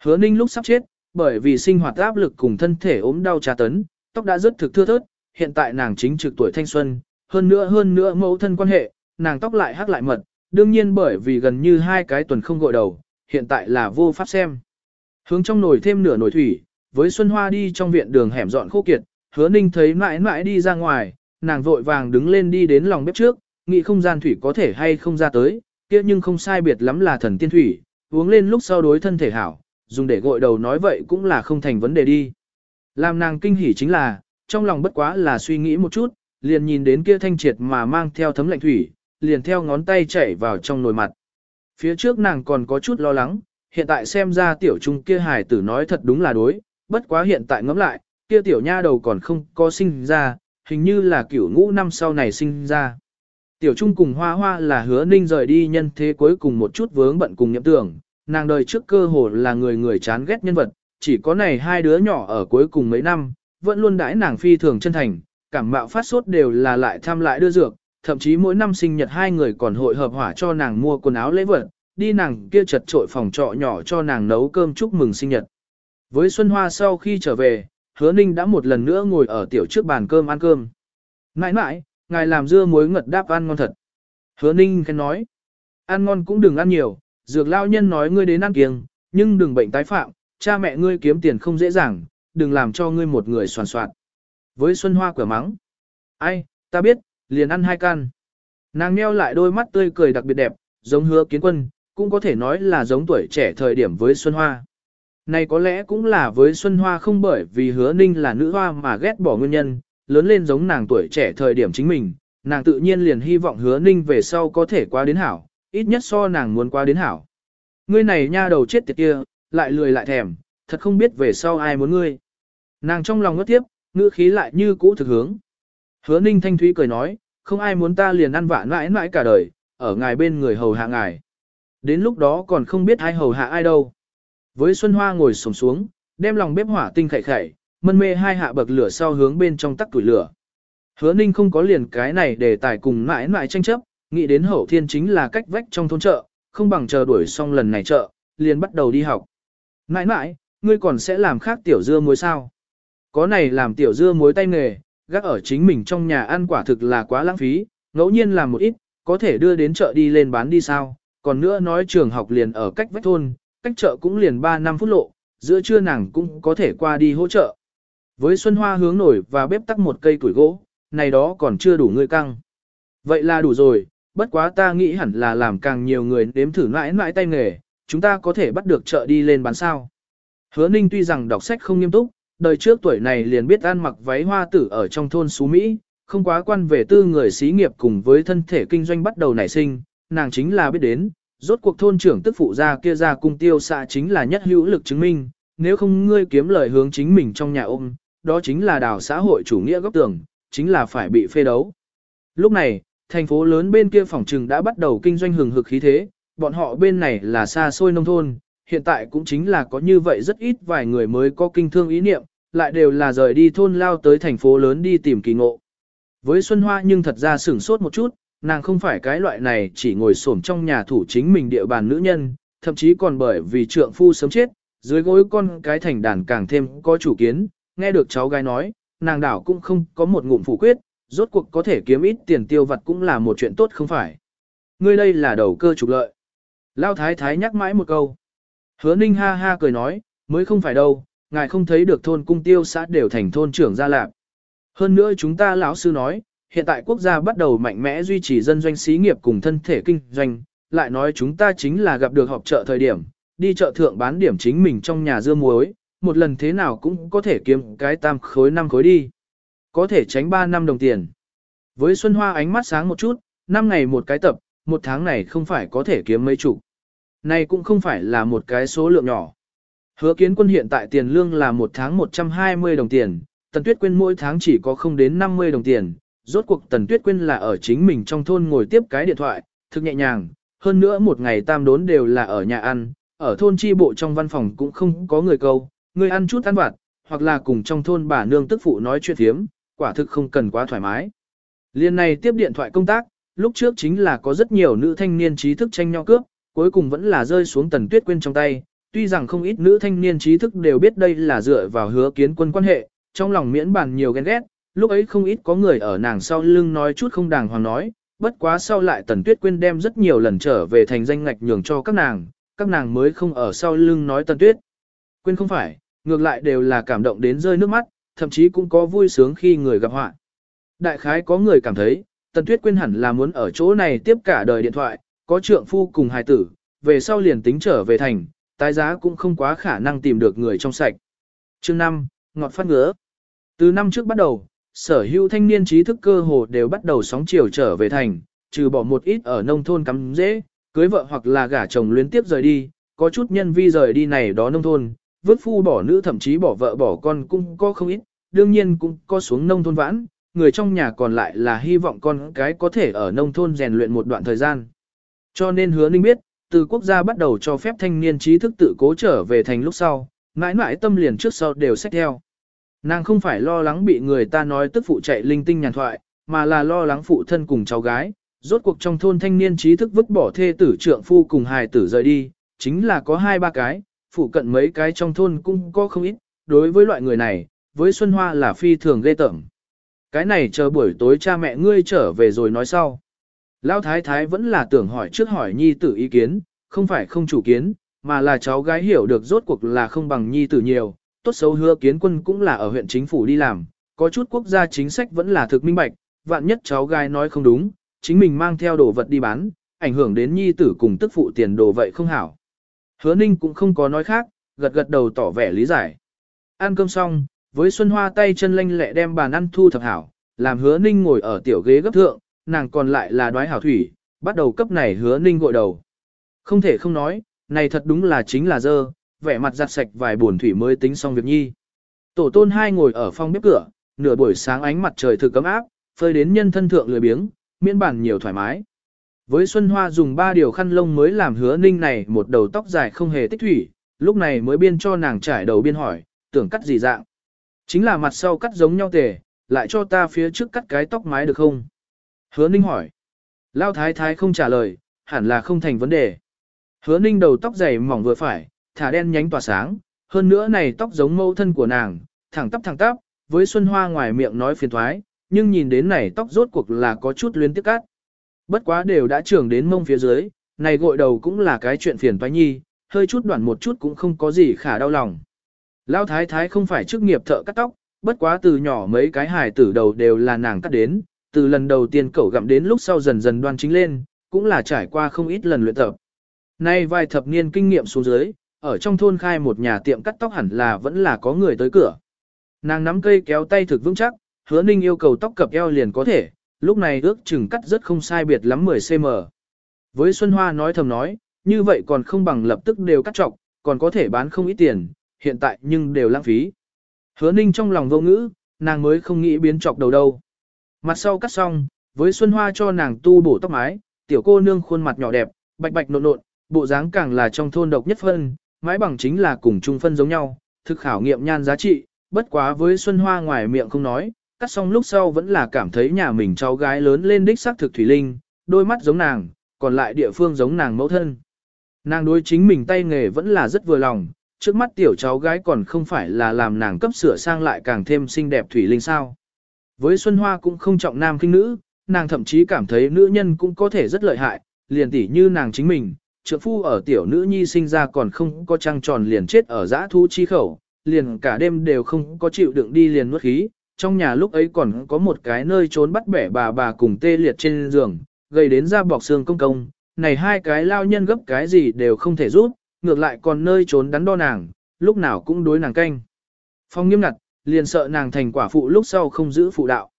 Hứa ninh lúc sắp chết, bởi vì sinh hoạt áp lực cùng thân thể ốm đau trà tấn, tóc đã rất thực thưa thớt, hiện tại nàng chính trực tuổi thanh xuân, hơn nữa hơn nữa mẫu thân quan hệ, nàng tóc lại hắc lại mật, đương nhiên bởi vì gần như hai cái tuần không gội đầu, hiện tại là vô pháp xem. Hướng trong nồi thêm nửa nồi thủy, với Xuân Hoa đi trong viện đường hẻm dọn khô kiệt, hứa ninh thấy mãi mãi đi ra ngoài, nàng vội vàng đứng lên đi đến lòng bếp trước, nghĩ không gian thủy có thể hay không ra tới, kia nhưng không sai biệt lắm là thần tiên thủy, uống lên lúc sau đối thân thể hảo, dùng để gội đầu nói vậy cũng là không thành vấn đề đi. Làm nàng kinh hỉ chính là, trong lòng bất quá là suy nghĩ một chút, liền nhìn đến kia thanh triệt mà mang theo thấm lạnh thủy, liền theo ngón tay chảy vào trong nồi mặt. Phía trước nàng còn có chút lo lắng, hiện tại xem ra tiểu trung kia hài tử nói thật đúng là đối, bất quá hiện tại ngẫm lại, kia tiểu nha đầu còn không có sinh ra, hình như là kiểu ngũ năm sau này sinh ra. Tiểu trung cùng hoa hoa là hứa ninh rời đi nhân thế cuối cùng một chút vướng bận cùng nhậm tưởng, nàng đời trước cơ hồ là người người chán ghét nhân vật, chỉ có này hai đứa nhỏ ở cuối cùng mấy năm, vẫn luôn đãi nàng phi thường chân thành, cảm mạo phát sốt đều là lại thăm lại đưa dược, thậm chí mỗi năm sinh nhật hai người còn hội hợp hỏa cho nàng mua quần áo lễ vật, đi nàng kia chật trội phòng trọ nhỏ cho nàng nấu cơm chúc mừng sinh nhật. Với Xuân Hoa sau khi trở về, hứa ninh đã một lần nữa ngồi ở tiểu trước bàn cơm ăn cơm. Nãi nãi, ngài làm dưa muối ngật đáp ăn ngon thật. Hứa ninh khen nói, ăn ngon cũng đừng ăn nhiều, dược lao nhân nói ngươi đến ăn kiêng, nhưng đừng bệnh tái phạm, cha mẹ ngươi kiếm tiền không dễ dàng, đừng làm cho ngươi một người soàn soạn. Với Xuân Hoa cửa mắng, ai, ta biết, liền ăn hai can. Nàng nheo lại đôi mắt tươi cười đặc biệt đẹp, giống hứa kiến quân, cũng có thể nói là giống tuổi trẻ thời điểm với Xuân Hoa. Này có lẽ cũng là với Xuân Hoa không bởi vì hứa ninh là nữ hoa mà ghét bỏ nguyên nhân, lớn lên giống nàng tuổi trẻ thời điểm chính mình, nàng tự nhiên liền hy vọng hứa ninh về sau có thể qua đến hảo, ít nhất so nàng muốn qua đến hảo. Ngươi này nha đầu chết tiệt kia, lại lười lại thèm, thật không biết về sau ai muốn ngươi. Nàng trong lòng ngất tiếp, ngữ khí lại như cũ thực hướng. Hứa ninh thanh thúy cười nói, không ai muốn ta liền ăn vạ mãi mãi cả đời, ở ngài bên người hầu hạ ngài. Đến lúc đó còn không biết ai hầu hạ ai đâu. Với Xuân Hoa ngồi sổng xuống, đem lòng bếp hỏa tinh khẩy khẩy, mân mê hai hạ bậc lửa sau hướng bên trong tắc tuổi lửa. Hứa ninh không có liền cái này để tài cùng mãi mãi tranh chấp, nghĩ đến hậu thiên chính là cách vách trong thôn chợ, không bằng chờ đuổi xong lần này chợ, liền bắt đầu đi học. Mãi mãi, ngươi còn sẽ làm khác tiểu dưa muối sao? Có này làm tiểu dưa muối tay nghề, gác ở chính mình trong nhà ăn quả thực là quá lãng phí, ngẫu nhiên làm một ít, có thể đưa đến chợ đi lên bán đi sao? Còn nữa nói trường học liền ở cách vách thôn, cách chợ cũng liền 3 năm phút lộ, giữa trưa nàng cũng có thể qua đi hỗ trợ. Với Xuân Hoa hướng nổi và bếp tắt một cây củi gỗ, này đó còn chưa đủ ngươi căng. Vậy là đủ rồi, bất quá ta nghĩ hẳn là làm càng nhiều người đếm thử mãi mãi tay nghề, chúng ta có thể bắt được chợ đi lên bán sao. Hứa Ninh tuy rằng đọc sách không nghiêm túc, đời trước tuổi này liền biết ăn mặc váy hoa tử ở trong thôn Xú Mỹ, không quá quan về tư người xí nghiệp cùng với thân thể kinh doanh bắt đầu nảy sinh, nàng chính là biết đến, rốt cuộc thôn trưởng tức phụ ra kia ra cung tiêu xạ chính là nhất hữu lực chứng minh, nếu không ngươi kiếm lời hướng chính mình trong nhà ôm, đó chính là đào xã hội chủ nghĩa góc tường, chính là phải bị phê đấu. Lúc này, thành phố lớn bên kia phòng trừng đã bắt đầu kinh doanh hừng hực khí thế, bọn họ bên này là xa xôi nông thôn, hiện tại cũng chính là có như vậy rất ít vài người mới có kinh thương ý niệm, lại đều là rời đi thôn lao tới thành phố lớn đi tìm kỳ ngộ. Với Xuân Hoa nhưng thật ra sửng sốt một chút, nàng không phải cái loại này chỉ ngồi xổm trong nhà thủ chính mình địa bàn nữ nhân, thậm chí còn bởi vì trượng phu sớm chết, dưới gối con cái thành đàn càng thêm có chủ kiến, nghe được cháu gái nói, nàng đảo cũng không có một ngụm phủ quyết, rốt cuộc có thể kiếm ít tiền tiêu vặt cũng là một chuyện tốt không phải. Ngươi đây là đầu cơ trục lợi. Lao thái thái nhắc mãi một câu. Hứa ninh ha ha cười nói, mới không phải đâu, ngài không thấy được thôn cung tiêu xã đều thành thôn trưởng gia lạc. Hơn nữa chúng ta lão sư nói, hiện tại quốc gia bắt đầu mạnh mẽ duy trì dân doanh xí nghiệp cùng thân thể kinh doanh, lại nói chúng ta chính là gặp được họp chợ thời điểm, đi chợ thượng bán điểm chính mình trong nhà dưa muối, một lần thế nào cũng có thể kiếm cái tam khối năm khối đi. Có thể tránh 3 năm đồng tiền. Với Xuân Hoa ánh mắt sáng một chút, năm ngày một cái tập, một tháng này không phải có thể kiếm mấy chục. Này cũng không phải là một cái số lượng nhỏ. Hứa kiến quân hiện tại tiền lương là một tháng 120 đồng tiền, Tần Tuyết Quyên mỗi tháng chỉ có không đến 50 đồng tiền. Rốt cuộc Tần Tuyết Quyên là ở chính mình trong thôn ngồi tiếp cái điện thoại, thực nhẹ nhàng, hơn nữa một ngày tam đốn đều là ở nhà ăn, ở thôn chi bộ trong văn phòng cũng không có người câu, người ăn chút ăn vặt, hoặc là cùng trong thôn bà nương tức phụ nói chuyện thiếm, quả thực không cần quá thoải mái. Liên này tiếp điện thoại công tác, lúc trước chính là có rất nhiều nữ thanh niên trí thức tranh nhau cướp, cuối cùng vẫn là rơi xuống tần tuyết quên trong tay. Tuy rằng không ít nữ thanh niên trí thức đều biết đây là dựa vào hứa kiến quân quan hệ, trong lòng miễn bàn nhiều ghen ghét, lúc ấy không ít có người ở nàng sau lưng nói chút không đàng hoàng nói, bất quá sau lại tần tuyết quên đem rất nhiều lần trở về thành danh ngạch nhường cho các nàng, các nàng mới không ở sau lưng nói tần tuyết. Quên không phải, ngược lại đều là cảm động đến rơi nước mắt, thậm chí cũng có vui sướng khi người gặp họa. Đại khái có người cảm thấy, Tần Tuyết Quyên hẳn là muốn ở chỗ này tiếp cả đời điện thoại, có trượng phu cùng hài tử, về sau liền tính trở về thành, tái giá cũng không quá khả năng tìm được người trong sạch. Chương 5, ngọt phát ngứa. Từ năm trước bắt đầu, sở hữu thanh niên trí thức cơ hồ đều bắt đầu sóng chiều trở về thành, trừ bỏ một ít ở nông thôn cắm dễ, cưới vợ hoặc là gả chồng liên tiếp rời đi, có chút nhân vi rời đi này đó nông thôn, vứt phu bỏ nữ thậm chí bỏ vợ bỏ con cũng có không ít, đương nhiên cũng có xuống nông thôn vãn, người trong nhà còn lại là hy vọng con cái có thể ở nông thôn rèn luyện một đoạn thời gian. Cho nên hứa ninh biết, từ quốc gia bắt đầu cho phép thanh niên trí thức tự cố trở về thành lúc sau, mãi mãi tâm liền trước sau đều xét theo. Nàng không phải lo lắng bị người ta nói tức phụ chạy linh tinh nhàn thoại, mà là lo lắng phụ thân cùng cháu gái, rốt cuộc trong thôn thanh niên trí thức vứt bỏ thê tử trượng phu cùng hài tử rời đi, chính là có hai ba cái, phụ cận mấy cái trong thôn cũng có không ít, đối với loại người này, với Xuân Hoa là phi thường ghê tởm. Cái này chờ buổi tối cha mẹ ngươi trở về rồi nói sau. Lão thái thái vẫn là tưởng hỏi trước hỏi nhi tử ý kiến, không phải không chủ kiến, mà là cháu gái hiểu được rốt cuộc là không bằng nhi tử nhiều, tốt xấu hứa kiến quân cũng là ở huyện chính phủ đi làm, có chút quốc gia chính sách vẫn là thực minh bạch, vạn nhất cháu gái nói không đúng, chính mình mang theo đồ vật đi bán, ảnh hưởng đến nhi tử cùng tức phụ tiền đồ vậy không hảo. Hứa ninh cũng không có nói khác, gật gật đầu tỏ vẻ lý giải. Ăn cơm xong, với Xuân Hoa tay chân lanh lẹ đem bàn ăn thu thập hảo, làm hứa ninh ngồi ở tiểu ghế gấp thượng, nàng còn lại là đoái hảo thủy, bắt đầu cấp này hứa ninh gội đầu. Không thể không nói, này thật đúng là chính là dơ, vẻ mặt giặt sạch vài buồn thủy mới tính xong việc nhi. Tổ tôn hai ngồi ở phòng bếp cửa, nửa buổi sáng ánh mặt trời thực cấm áp, phơi đến nhân thân thượng lười biếng, miễn bản nhiều thoải mái. Với Xuân Hoa dùng ba điều khăn lông mới làm hứa ninh này một đầu tóc dài không hề tích thủy, lúc này mới biên cho nàng trải đầu biên hỏi, tưởng cắt gì dạng. Chính là mặt sau cắt giống nhau tề, lại cho ta phía trước cắt cái tóc mái được không? Hứa ninh hỏi. Lao thái thái không trả lời, hẳn là không thành vấn đề. Hứa ninh đầu tóc dày mỏng vừa phải, thả đen nhánh tỏa sáng, hơn nữa này tóc giống mẫu thân của nàng, thẳng tắp thẳng tắp, với Xuân Hoa ngoài miệng nói phiền thoái, nhưng nhìn đến này tóc rốt cuộc là có chút luyến tiếc cắt. Bất quá đều đã trưởng đến mông phía dưới, này gội đầu cũng là cái chuyện phiền toái nhi, hơi chút đoạn một chút cũng không có gì khả đau lòng. Lão thái thái không phải chức nghiệp thợ cắt tóc, bất quá từ nhỏ mấy cái hài tử đầu đều là nàng cắt đến, từ lần đầu tiên cậu gặm đến lúc sau dần dần đoan chính lên, cũng là trải qua không ít lần luyện tập. Nay vài thập niên kinh nghiệm xuống dưới, ở trong thôn khai một nhà tiệm cắt tóc hẳn là vẫn là có người tới cửa. Nàng nắm cây kéo tay thực vững chắc, hứa ninh yêu cầu tóc cập eo liền có thể, lúc này ước chừng cắt rất không sai biệt lắm 10cm. Với Xuân Hoa nói thầm nói, như vậy còn không bằng lập tức đều cắt trọc, còn có thể bán không ít tiền, hiện tại nhưng đều lãng phí. Hứa ninh trong lòng vô ngữ, nàng mới không nghĩ biến trọc đầu đâu. Mặt sau cắt xong, với Xuân Hoa cho nàng tu bổ tóc mái, tiểu cô nương khuôn mặt nhỏ đẹp, bạch bạch nộn nộn, bộ dáng càng là trong thôn độc nhất phân, mái bằng chính là cùng trung phân giống nhau, thực khảo nghiệm nhan giá trị, bất quá với Xuân Hoa ngoài miệng không nói, cắt xong lúc sau vẫn là cảm thấy nhà mình cháu gái lớn lên đích xác thực thủy linh, đôi mắt giống nàng, còn lại địa phương giống nàng mẫu thân. Nàng đối chính mình tay nghề vẫn là rất vừa lòng, trước mắt tiểu cháu gái còn không phải là làm nàng cấp sửa sang lại càng thêm xinh đẹp thủy linh sao. Với Xuân Hoa cũng không trọng nam kinh nữ, nàng thậm chí cảm thấy nữ nhân cũng có thể rất lợi hại, liền tỉ như nàng chính mình, trượng phu ở tiểu nữ nhi sinh ra còn không có trăng tròn liền chết ở giã thu chi khẩu, liền cả đêm đều không có chịu đựng đi liền nuốt khí, trong nhà lúc ấy còn có một cái nơi trốn bắt bẻ bà bà cùng tê liệt trên giường, gây đến ra bọc xương công công, này hai cái lao nhân gấp cái gì đều không thể giúp, ngược lại còn nơi trốn đắn đo nàng, lúc nào cũng đối nàng canh. Phong nghiêm ngặt, liền sợ nàng thành quả phụ lúc sau không giữ phụ đạo.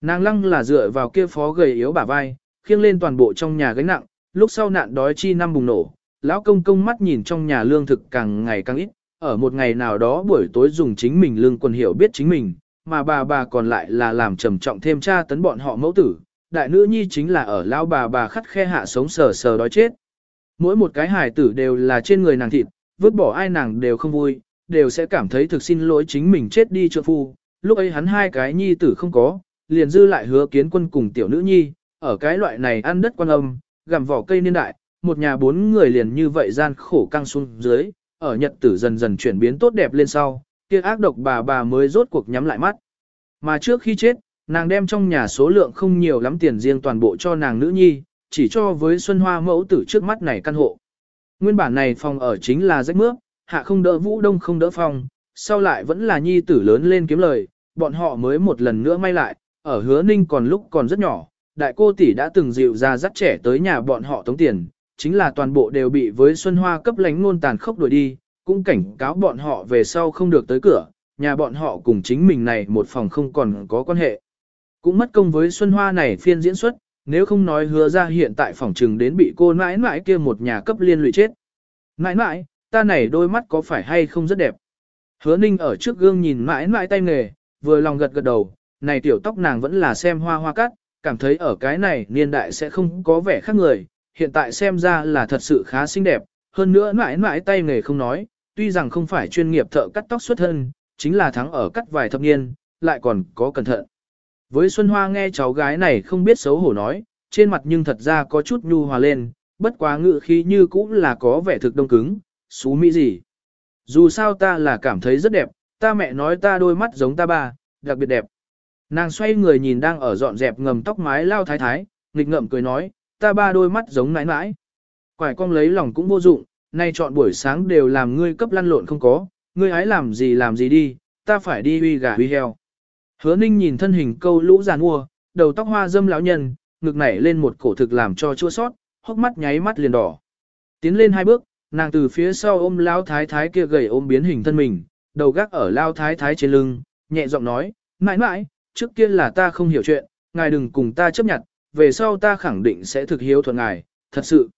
Nàng lăng là dựa vào kia phó gầy yếu bả vai, khiêng lên toàn bộ trong nhà gánh nặng, lúc sau nạn đói chi năm bùng nổ, lão công công mắt nhìn trong nhà lương thực càng ngày càng ít, ở một ngày nào đó buổi tối dùng chính mình lương quần hiểu biết chính mình, mà bà bà còn lại là làm trầm trọng thêm cha tấn bọn họ mẫu tử, đại nữ nhi chính là ở lão bà bà khắt khe hạ sống sờ sờ đói chết. Mỗi một cái hài tử đều là trên người nàng thịt, vứt bỏ ai nàng đều không vui, đều sẽ cảm thấy thực xin lỗi chính mình chết đi trượng phu, lúc ấy hắn hai cái nhi tử không có, liền dư lại hứa kiến quân cùng tiểu nữ nhi, ở cái loại này ăn đất quan âm, gặm vỏ cây niên đại, một nhà bốn người liền như vậy gian khổ căng xuống dưới, ở nhật tử dần dần chuyển biến tốt đẹp lên sau, kia ác độc bà bà mới rốt cuộc nhắm lại mắt. Mà trước khi chết, nàng đem trong nhà số lượng không nhiều lắm tiền riêng toàn bộ cho nàng nữ nhi, chỉ cho với Xuân Hoa mẫu tử trước mắt này căn hộ. Nguyên bản này phòng ở chính là rách mướp, hạ không đỡ vũ đông không đỡ Phong, sau lại vẫn là nhi tử lớn lên kiếm lời, bọn họ mới một lần nữa may lại, ở hứa ninh còn lúc còn rất nhỏ, đại cô tỷ đã từng dịu ra dắt trẻ tới nhà bọn họ tống tiền, chính là toàn bộ đều bị với Xuân Hoa cấp lánh ngôn tàn khốc đuổi đi, cũng cảnh cáo bọn họ về sau không được tới cửa, nhà bọn họ cùng chính mình này một phòng không còn có quan hệ. Cũng mất công với Xuân Hoa này phiên diễn xuất, nếu không nói hứa ra hiện tại phòng trừng đến bị cô mãi mãi kia một nhà cấp liên lụy chết. Mãi mãi, ta này đôi mắt có phải hay không rất đẹp. Hứa ninh ở trước gương nhìn mãi mãi tay nghề, vừa lòng gật gật đầu, này tiểu tóc nàng vẫn là xem hoa hoa cắt, cảm thấy ở cái này niên đại sẽ không có vẻ khác người, hiện tại xem ra là thật sự khá xinh đẹp, hơn nữa mãi mãi tay nghề không nói, tuy rằng không phải chuyên nghiệp thợ cắt tóc xuất thân, chính là thắng ở cắt vài thập niên, lại còn có cẩn thận. Với Xuân Hoa nghe cháu gái này không biết xấu hổ nói, trên mặt nhưng thật ra có chút nhu hòa lên, bất quá ngự khí như cũng là có vẻ thực đông cứng, xú mỹ gì. Dù sao ta là cảm thấy rất đẹp, ta mẹ nói ta đôi mắt giống ta ba, đặc biệt đẹp. Nàng xoay người nhìn đang ở dọn dẹp ngầm tóc mái lao thái thái, nghịch ngậm cười nói, ta ba đôi mắt giống nãi nãi. Quải cong lấy lòng cũng vô dụng, nay chọn buổi sáng đều làm ngươi cấp lăn lộn không có, ngươi hái làm gì làm gì đi, ta phải đi huy gà huy heo. Hứa ninh nhìn thân hình câu lũ giàn mua, đầu tóc hoa dâm lão nhân, ngực nảy lên một cổ thực làm cho chua sót, hốc mắt nháy mắt liền đỏ. Tiến lên hai bước, nàng từ phía sau ôm lao thái thái kia gầy ôm biến hình thân mình, đầu gác ở lao thái thái trên lưng, nhẹ giọng nói, mãi mãi, trước kia là ta không hiểu chuyện, ngài đừng cùng ta chấp nhận, về sau ta khẳng định sẽ thực hiếu thuận ngài, thật sự.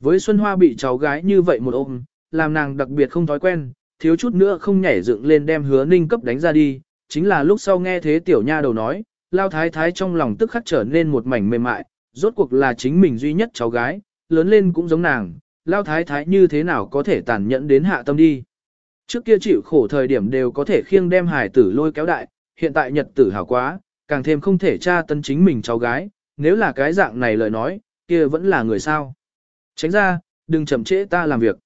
Với Xuân Hoa bị cháu gái như vậy một ôm, làm nàng đặc biệt không thói quen, thiếu chút nữa không nhảy dựng lên đem hứa ninh cấp đánh ra đi, chính là lúc sau nghe thế tiểu nha đầu nói, lao thái thái trong lòng tức khắc trở nên một mảnh mềm mại, rốt cuộc là chính mình duy nhất cháu gái, lớn lên cũng giống nàng, lao thái thái như thế nào có thể tàn nhẫn đến hạ tâm đi. Trước kia chịu khổ thời điểm đều có thể khiêng đem hải tử lôi kéo đại, hiện tại nhật tử hảo quá, càng thêm không thể tra tân chính mình cháu gái, nếu là cái dạng này lời nói, kia vẫn là người sao. Tránh ra, đừng chậm trễ ta làm việc.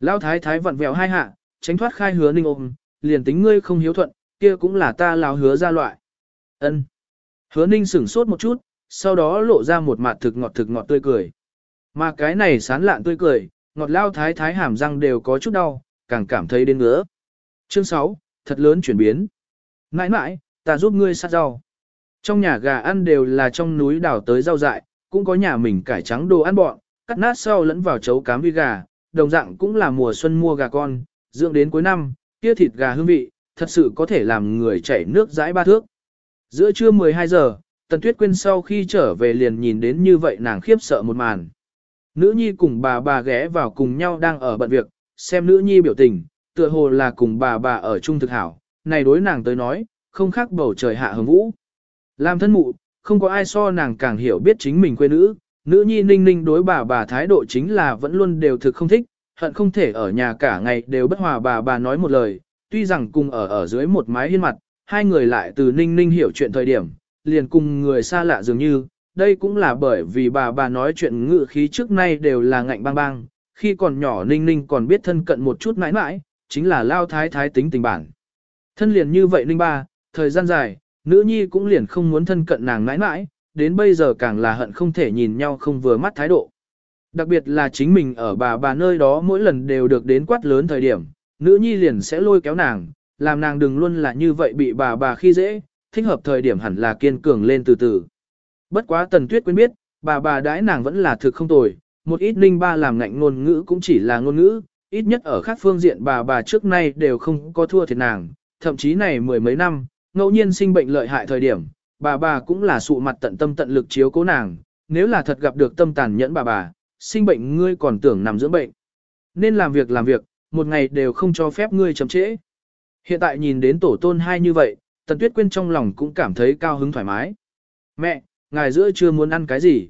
Lão thái thái vặn vẹo hai hạ, tránh thoát khai hứa ninh ôm, liền tính ngươi không hiếu thuận, kia cũng là ta lão hứa ra loại. Ân. Hứa ninh sửng sốt một chút, sau đó lộ ra một mặt thực ngọt thực ngọt tươi cười. Mà cái này sán lạn tươi cười, ngọt lao thái thái hàm răng đều có chút đau, càng cảm thấy đến ngứa. Chương 6, thật lớn chuyển biến. Nãi nãi, ta giúp ngươi sát rau. Trong nhà gà ăn đều là trong núi đảo tới rau dại, cũng có nhà mình cải trắng đồ ăn bọn, cắt nát sau lẫn vào chấu cám vi gà, đồng dạng cũng là mùa xuân mua gà con, dưỡng đến cuối năm, kia thịt gà hương vị, thật sự có thể làm người chảy nước dãi ba thước. Giữa trưa 12 giờ, Tần Tuyết Quyên sau khi trở về liền nhìn đến như vậy nàng khiếp sợ một màn. Nữ nhi cùng bà bà ghé vào cùng nhau đang ở bận việc, xem nữ nhi biểu tình, tựa hồ là cùng bà bà ở chung thực hảo, này đối nàng tới nói, không khác bầu trời hạ hồng vũ. Làm thân mụ, không có ai so nàng càng hiểu biết chính mình quê nữ, nữ nhi ninh ninh đối bà bà thái độ chính là vẫn luôn đều thực không thích, hận không thể ở nhà cả ngày đều bất hòa bà bà nói một lời, tuy rằng cùng ở ở dưới một mái hiên mặt, hai người lại từ ninh ninh hiểu chuyện thời điểm, liền cùng người xa lạ dường như, đây cũng là bởi vì bà bà nói chuyện ngự khí trước nay đều là ngạnh bang bang, khi còn nhỏ ninh ninh còn biết thân cận một chút mãi mãi, chính là lao thái thái tính tình bản. Thân liền như vậy ninh ba, thời gian dài, nữ nhi cũng liền không muốn thân cận nàng mãi mãi, đến bây giờ càng là hận không thể nhìn nhau không vừa mắt thái độ. Đặc biệt là chính mình ở bà bà nơi đó mỗi lần đều được đến quát lớn thời điểm, nữ nhi liền sẽ lôi kéo nàng, làm nàng đừng luôn là như vậy bị bà bà khi dễ, thích hợp thời điểm hẳn là kiên cường lên từ từ. Bất quá tần tuyết quên biết, bà bà đãi nàng vẫn là thực không tồi, một ít ninh ba làm ngạnh ngôn ngữ cũng chỉ là ngôn ngữ, ít nhất ở khác phương diện bà bà trước nay đều không có thua thiệt nàng, thậm chí này mười mấy năm, ngẫu nhiên sinh bệnh lợi hại thời điểm, bà bà cũng là sụ mặt tận tâm tận lực chiếu cố nàng, nếu là thật gặp được tâm tàn nhẫn bà bà, sinh bệnh ngươi còn tưởng nằm dưỡng bệnh. Nên làm việc làm việc, một ngày đều không cho phép ngươi chậm trễ. Hiện tại nhìn đến tổ tôn hai như vậy, Tần Tuyết Quyên trong lòng cũng cảm thấy cao hứng thoải mái. Mẹ, ngài giữa chưa muốn ăn cái gì?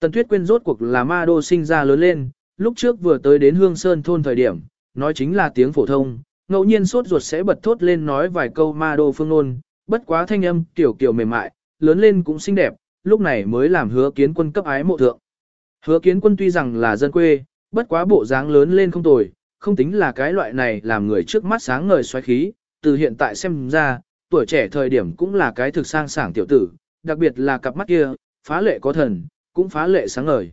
Tần Tuyết Quyên rốt cuộc là ma đô sinh ra lớn lên, lúc trước vừa tới đến Hương Sơn thôn thời điểm, nói chính là tiếng phổ thông, ngẫu nhiên sốt ruột sẽ bật thốt lên nói vài câu ma đô phương ngôn, bất quá thanh âm tiểu kiểu mềm mại, lớn lên cũng xinh đẹp, lúc này mới làm hứa kiến quân cấp ái mộ thượng. Hứa kiến quân tuy rằng là dân quê, bất quá bộ dáng lớn lên không tồi, không tính là cái loại này làm người trước mắt sáng ngời xoáy khí, từ hiện tại xem ra, tuổi trẻ thời điểm cũng là cái thực sang sảng tiểu tử, đặc biệt là cặp mắt kia, phá lệ có thần, cũng phá lệ sáng ngời.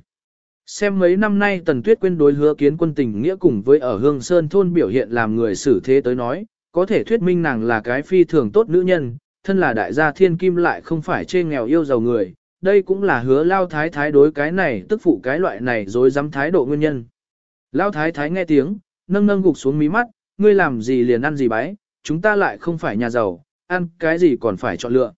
Xem mấy năm nay Tần Tuyết Quyên đối hứa kiến quân tình nghĩa cùng với ở Hương Sơn thôn biểu hiện làm người xử thế tới nói, có thể thuyết minh nàng là cái phi thường tốt nữ nhân, thân là đại gia thiên kim lại không phải chê nghèo yêu giàu người, đây cũng là hứa lao thái thái đối cái này tức phụ cái loại này dối dám thái độ nguyên nhân. Lao thái thái nghe tiếng, nâng nâng gục xuống mí mắt, ngươi làm gì liền ăn gì bái, chúng ta lại không phải nhà giàu, ăn cái gì còn phải chọn lựa.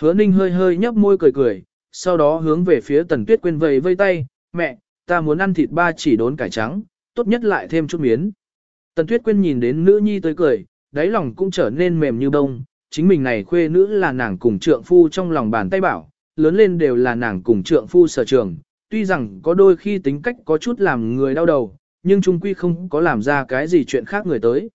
Hứa ninh hơi hơi nhấp môi cười cười, sau đó hướng về phía tần tuyết quên vầy vây tay, mẹ, ta muốn ăn thịt ba chỉ đốn cải trắng, tốt nhất lại thêm chút miến. Tần tuyết quên nhìn đến nữ nhi tới cười, đáy lòng cũng trở nên mềm như bông, chính mình này khuê nữ là nàng cùng trượng phu trong lòng bàn tay bảo, lớn lên đều là nàng cùng trượng phu sở trường, tuy rằng có đôi khi tính cách có chút làm người đau đầu, nhưng trung quy không có làm ra cái gì chuyện khác người tới.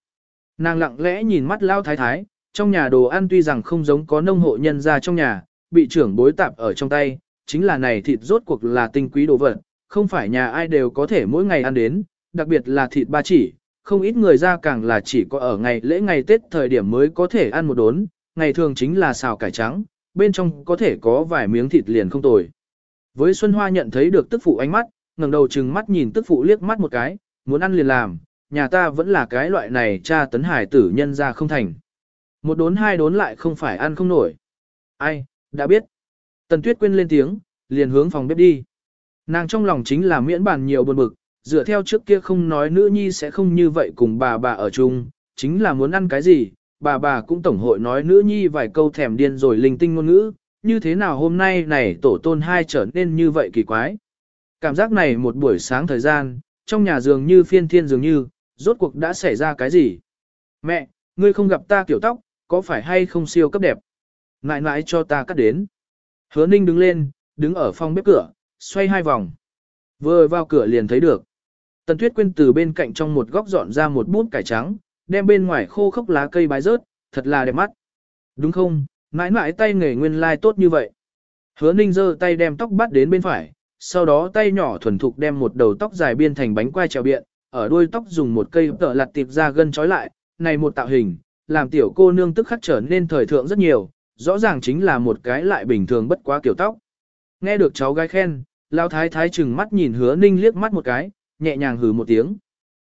Nàng lặng lẽ nhìn mắt lao thái thái, trong nhà đồ ăn tuy rằng không giống có nông hộ nhân ra trong nhà, bị trưởng bối tạp ở trong tay, chính là này thịt rốt cuộc là tinh quý đồ vật, không phải nhà ai đều có thể mỗi ngày ăn đến, đặc biệt là thịt ba chỉ, không ít người ra càng là chỉ có ở ngày lễ ngày Tết thời điểm mới có thể ăn một đốn, ngày thường chính là xào cải trắng, bên trong có thể có vài miếng thịt liền không tồi. Với Xuân Hoa nhận thấy được tức phụ ánh mắt, ngẩng đầu chừng mắt nhìn tức phụ liếc mắt một cái, muốn ăn liền làm, nhà ta vẫn là cái loại này cha tấn hải tử nhân ra không thành. Một đốn hai đốn lại không phải ăn không nổi. Ai, đã biết. Tần Tuyết quên lên tiếng, liền hướng phòng bếp đi. Nàng trong lòng chính là miễn bàn nhiều buồn bực, dựa theo trước kia không nói nữ nhi sẽ không như vậy cùng bà bà ở chung, chính là muốn ăn cái gì, bà bà cũng tổng hội nói nữ nhi vài câu thèm điên rồi linh tinh ngôn ngữ, như thế nào hôm nay này tổ tôn hai trở nên như vậy kỳ quái. Cảm giác này một buổi sáng thời gian, trong nhà dường như phiên thiên dường như, rốt cuộc đã xảy ra cái gì? Mẹ, ngươi không gặp ta kiểu tóc, có phải hay không siêu cấp đẹp? Nãi nãi cho ta cắt đến. Hứa ninh đứng lên, đứng ở phòng bếp cửa, xoay hai vòng. Vừa vào cửa liền thấy được. Tần Tuyết Quyên từ bên cạnh trong một góc dọn ra một bút cải trắng, đem bên ngoài khô khốc lá cây bái rớt, thật là đẹp mắt. Đúng không, mãi mãi tay nghề nguyên lai like tốt như vậy. Hứa ninh giơ tay đem tóc bắt đến bên phải, sau đó tay nhỏ thuần thục đem một đầu tóc dài biên thành bánh quai trèo biện, ở đuôi tóc dùng một cây tợ lặt tiệp ra gân trói lại, này một tạo hình, làm tiểu cô nương tức khắc trở nên thời thượng rất nhiều, rõ ràng chính là một cái lại bình thường bất quá kiểu tóc. Nghe được cháu gái khen, lao thái thái chừng mắt nhìn hứa ninh liếc mắt một cái, nhẹ nhàng hừ một tiếng.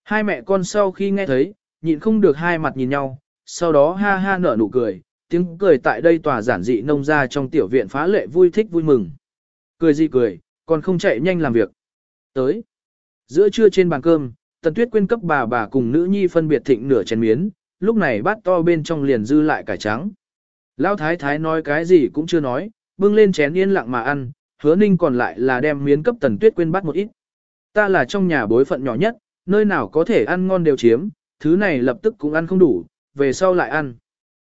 Hai mẹ con sau khi nghe thấy, nhịn không được hai mặt nhìn nhau, sau đó ha ha nở nụ cười, tiếng cười tại đây tòa giản dị nông ra trong tiểu viện phá lệ vui thích vui mừng. Cười gì cười, còn không chạy nhanh làm việc. Tới. Giữa trưa trên bàn cơm, Tần Tuyết quyên cấp bà bà cùng nữ nhi phân biệt thịnh nửa chén miến, lúc này bát to bên trong liền dư lại cải trắng. Lão thái thái nói cái gì cũng chưa nói, bưng lên chén yên lặng mà ăn, hứa ninh còn lại là đem miến cấp tần tuyết quên bắt một ít. Ta là trong nhà bối phận nhỏ nhất, nơi nào có thể ăn ngon đều chiếm, thứ này lập tức cũng ăn không đủ, về sau lại ăn.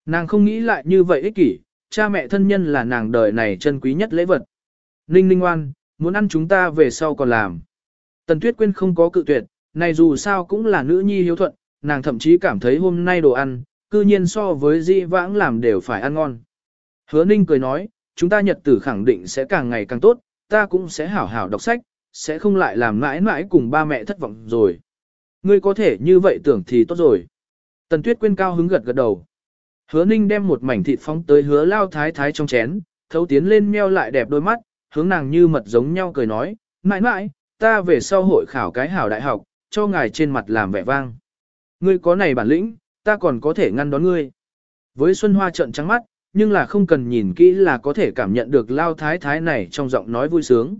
Nàng không nghĩ lại như vậy ích kỷ, cha mẹ thân nhân là nàng đời này chân quý nhất lễ vật. Ninh ninh oan, muốn ăn chúng ta về sau còn làm. Tần Tuyết Quyên không có cự tuyệt, này dù sao cũng là nữ nhi hiếu thuận, nàng thậm chí cảm thấy hôm nay đồ ăn, cư nhiên so với di vãng làm đều phải ăn ngon. Hứa Ninh cười nói, chúng ta nhật tử khẳng định sẽ càng ngày càng tốt, ta cũng sẽ hảo hảo đọc sách, sẽ không lại làm mãi mãi cùng ba mẹ thất vọng rồi. Ngươi có thể như vậy tưởng thì tốt rồi. Tần Tuyết Quyên cao hứng gật gật đầu. Hứa Ninh đem một mảnh thịt phóng tới hứa lao thái thái trong chén, thấu tiến lên meo lại đẹp đôi mắt, hướng nàng như mật giống nhau cười nói, mãi mãi, ta về sau hội khảo cái hảo đại học, cho ngài trên mặt làm vẻ vang. Ngươi có này bản lĩnh, ta còn có thể ngăn đón ngươi. Với Xuân Hoa trợn trắng mắt, nhưng là không cần nhìn kỹ là có thể cảm nhận được lao thái thái này trong giọng nói vui sướng.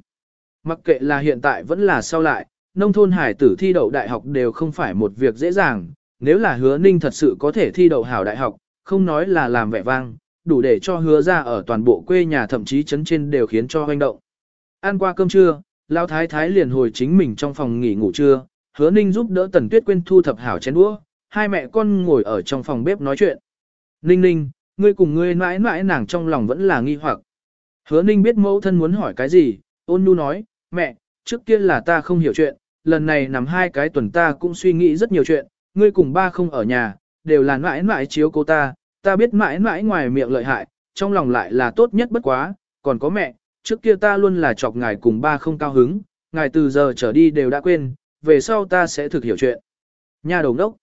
Mặc kệ là hiện tại vẫn là sau lại, nông thôn hải tử thi đậu đại học đều không phải một việc dễ dàng, nếu là hứa ninh thật sự có thể thi đậu hảo đại học, không nói là làm vẻ vang, đủ để cho hứa ra ở toàn bộ quê nhà thậm chí chấn trên đều khiến cho hoành động. Ăn qua cơm trưa, Lão Thái Thái liền hồi chính mình trong phòng nghỉ ngủ trưa, hứa ninh giúp đỡ Tần Tuyết Quyên thu thập hảo chén đũa, hai mẹ con ngồi ở trong phòng bếp nói chuyện. Ninh ninh, ngươi cùng ngươi mãi mãi nàng trong lòng vẫn là nghi hoặc. Hứa ninh biết mẫu thân muốn hỏi cái gì, ôn nhu nói, mẹ, trước kia là ta không hiểu chuyện, lần này nằm hai cái tuần ta cũng suy nghĩ rất nhiều chuyện, ngươi cùng ba không ở nhà, đều là mãi mãi chiếu cô ta, ta biết mãi mãi ngoài miệng lợi hại, trong lòng lại là tốt nhất bất quá, còn có mẹ, trước kia ta luôn là chọc ngài cùng ba không cao hứng, ngài từ giờ trở đi đều đã quên, về sau ta sẽ thực hiểu chuyện. Nhà đầu đốc.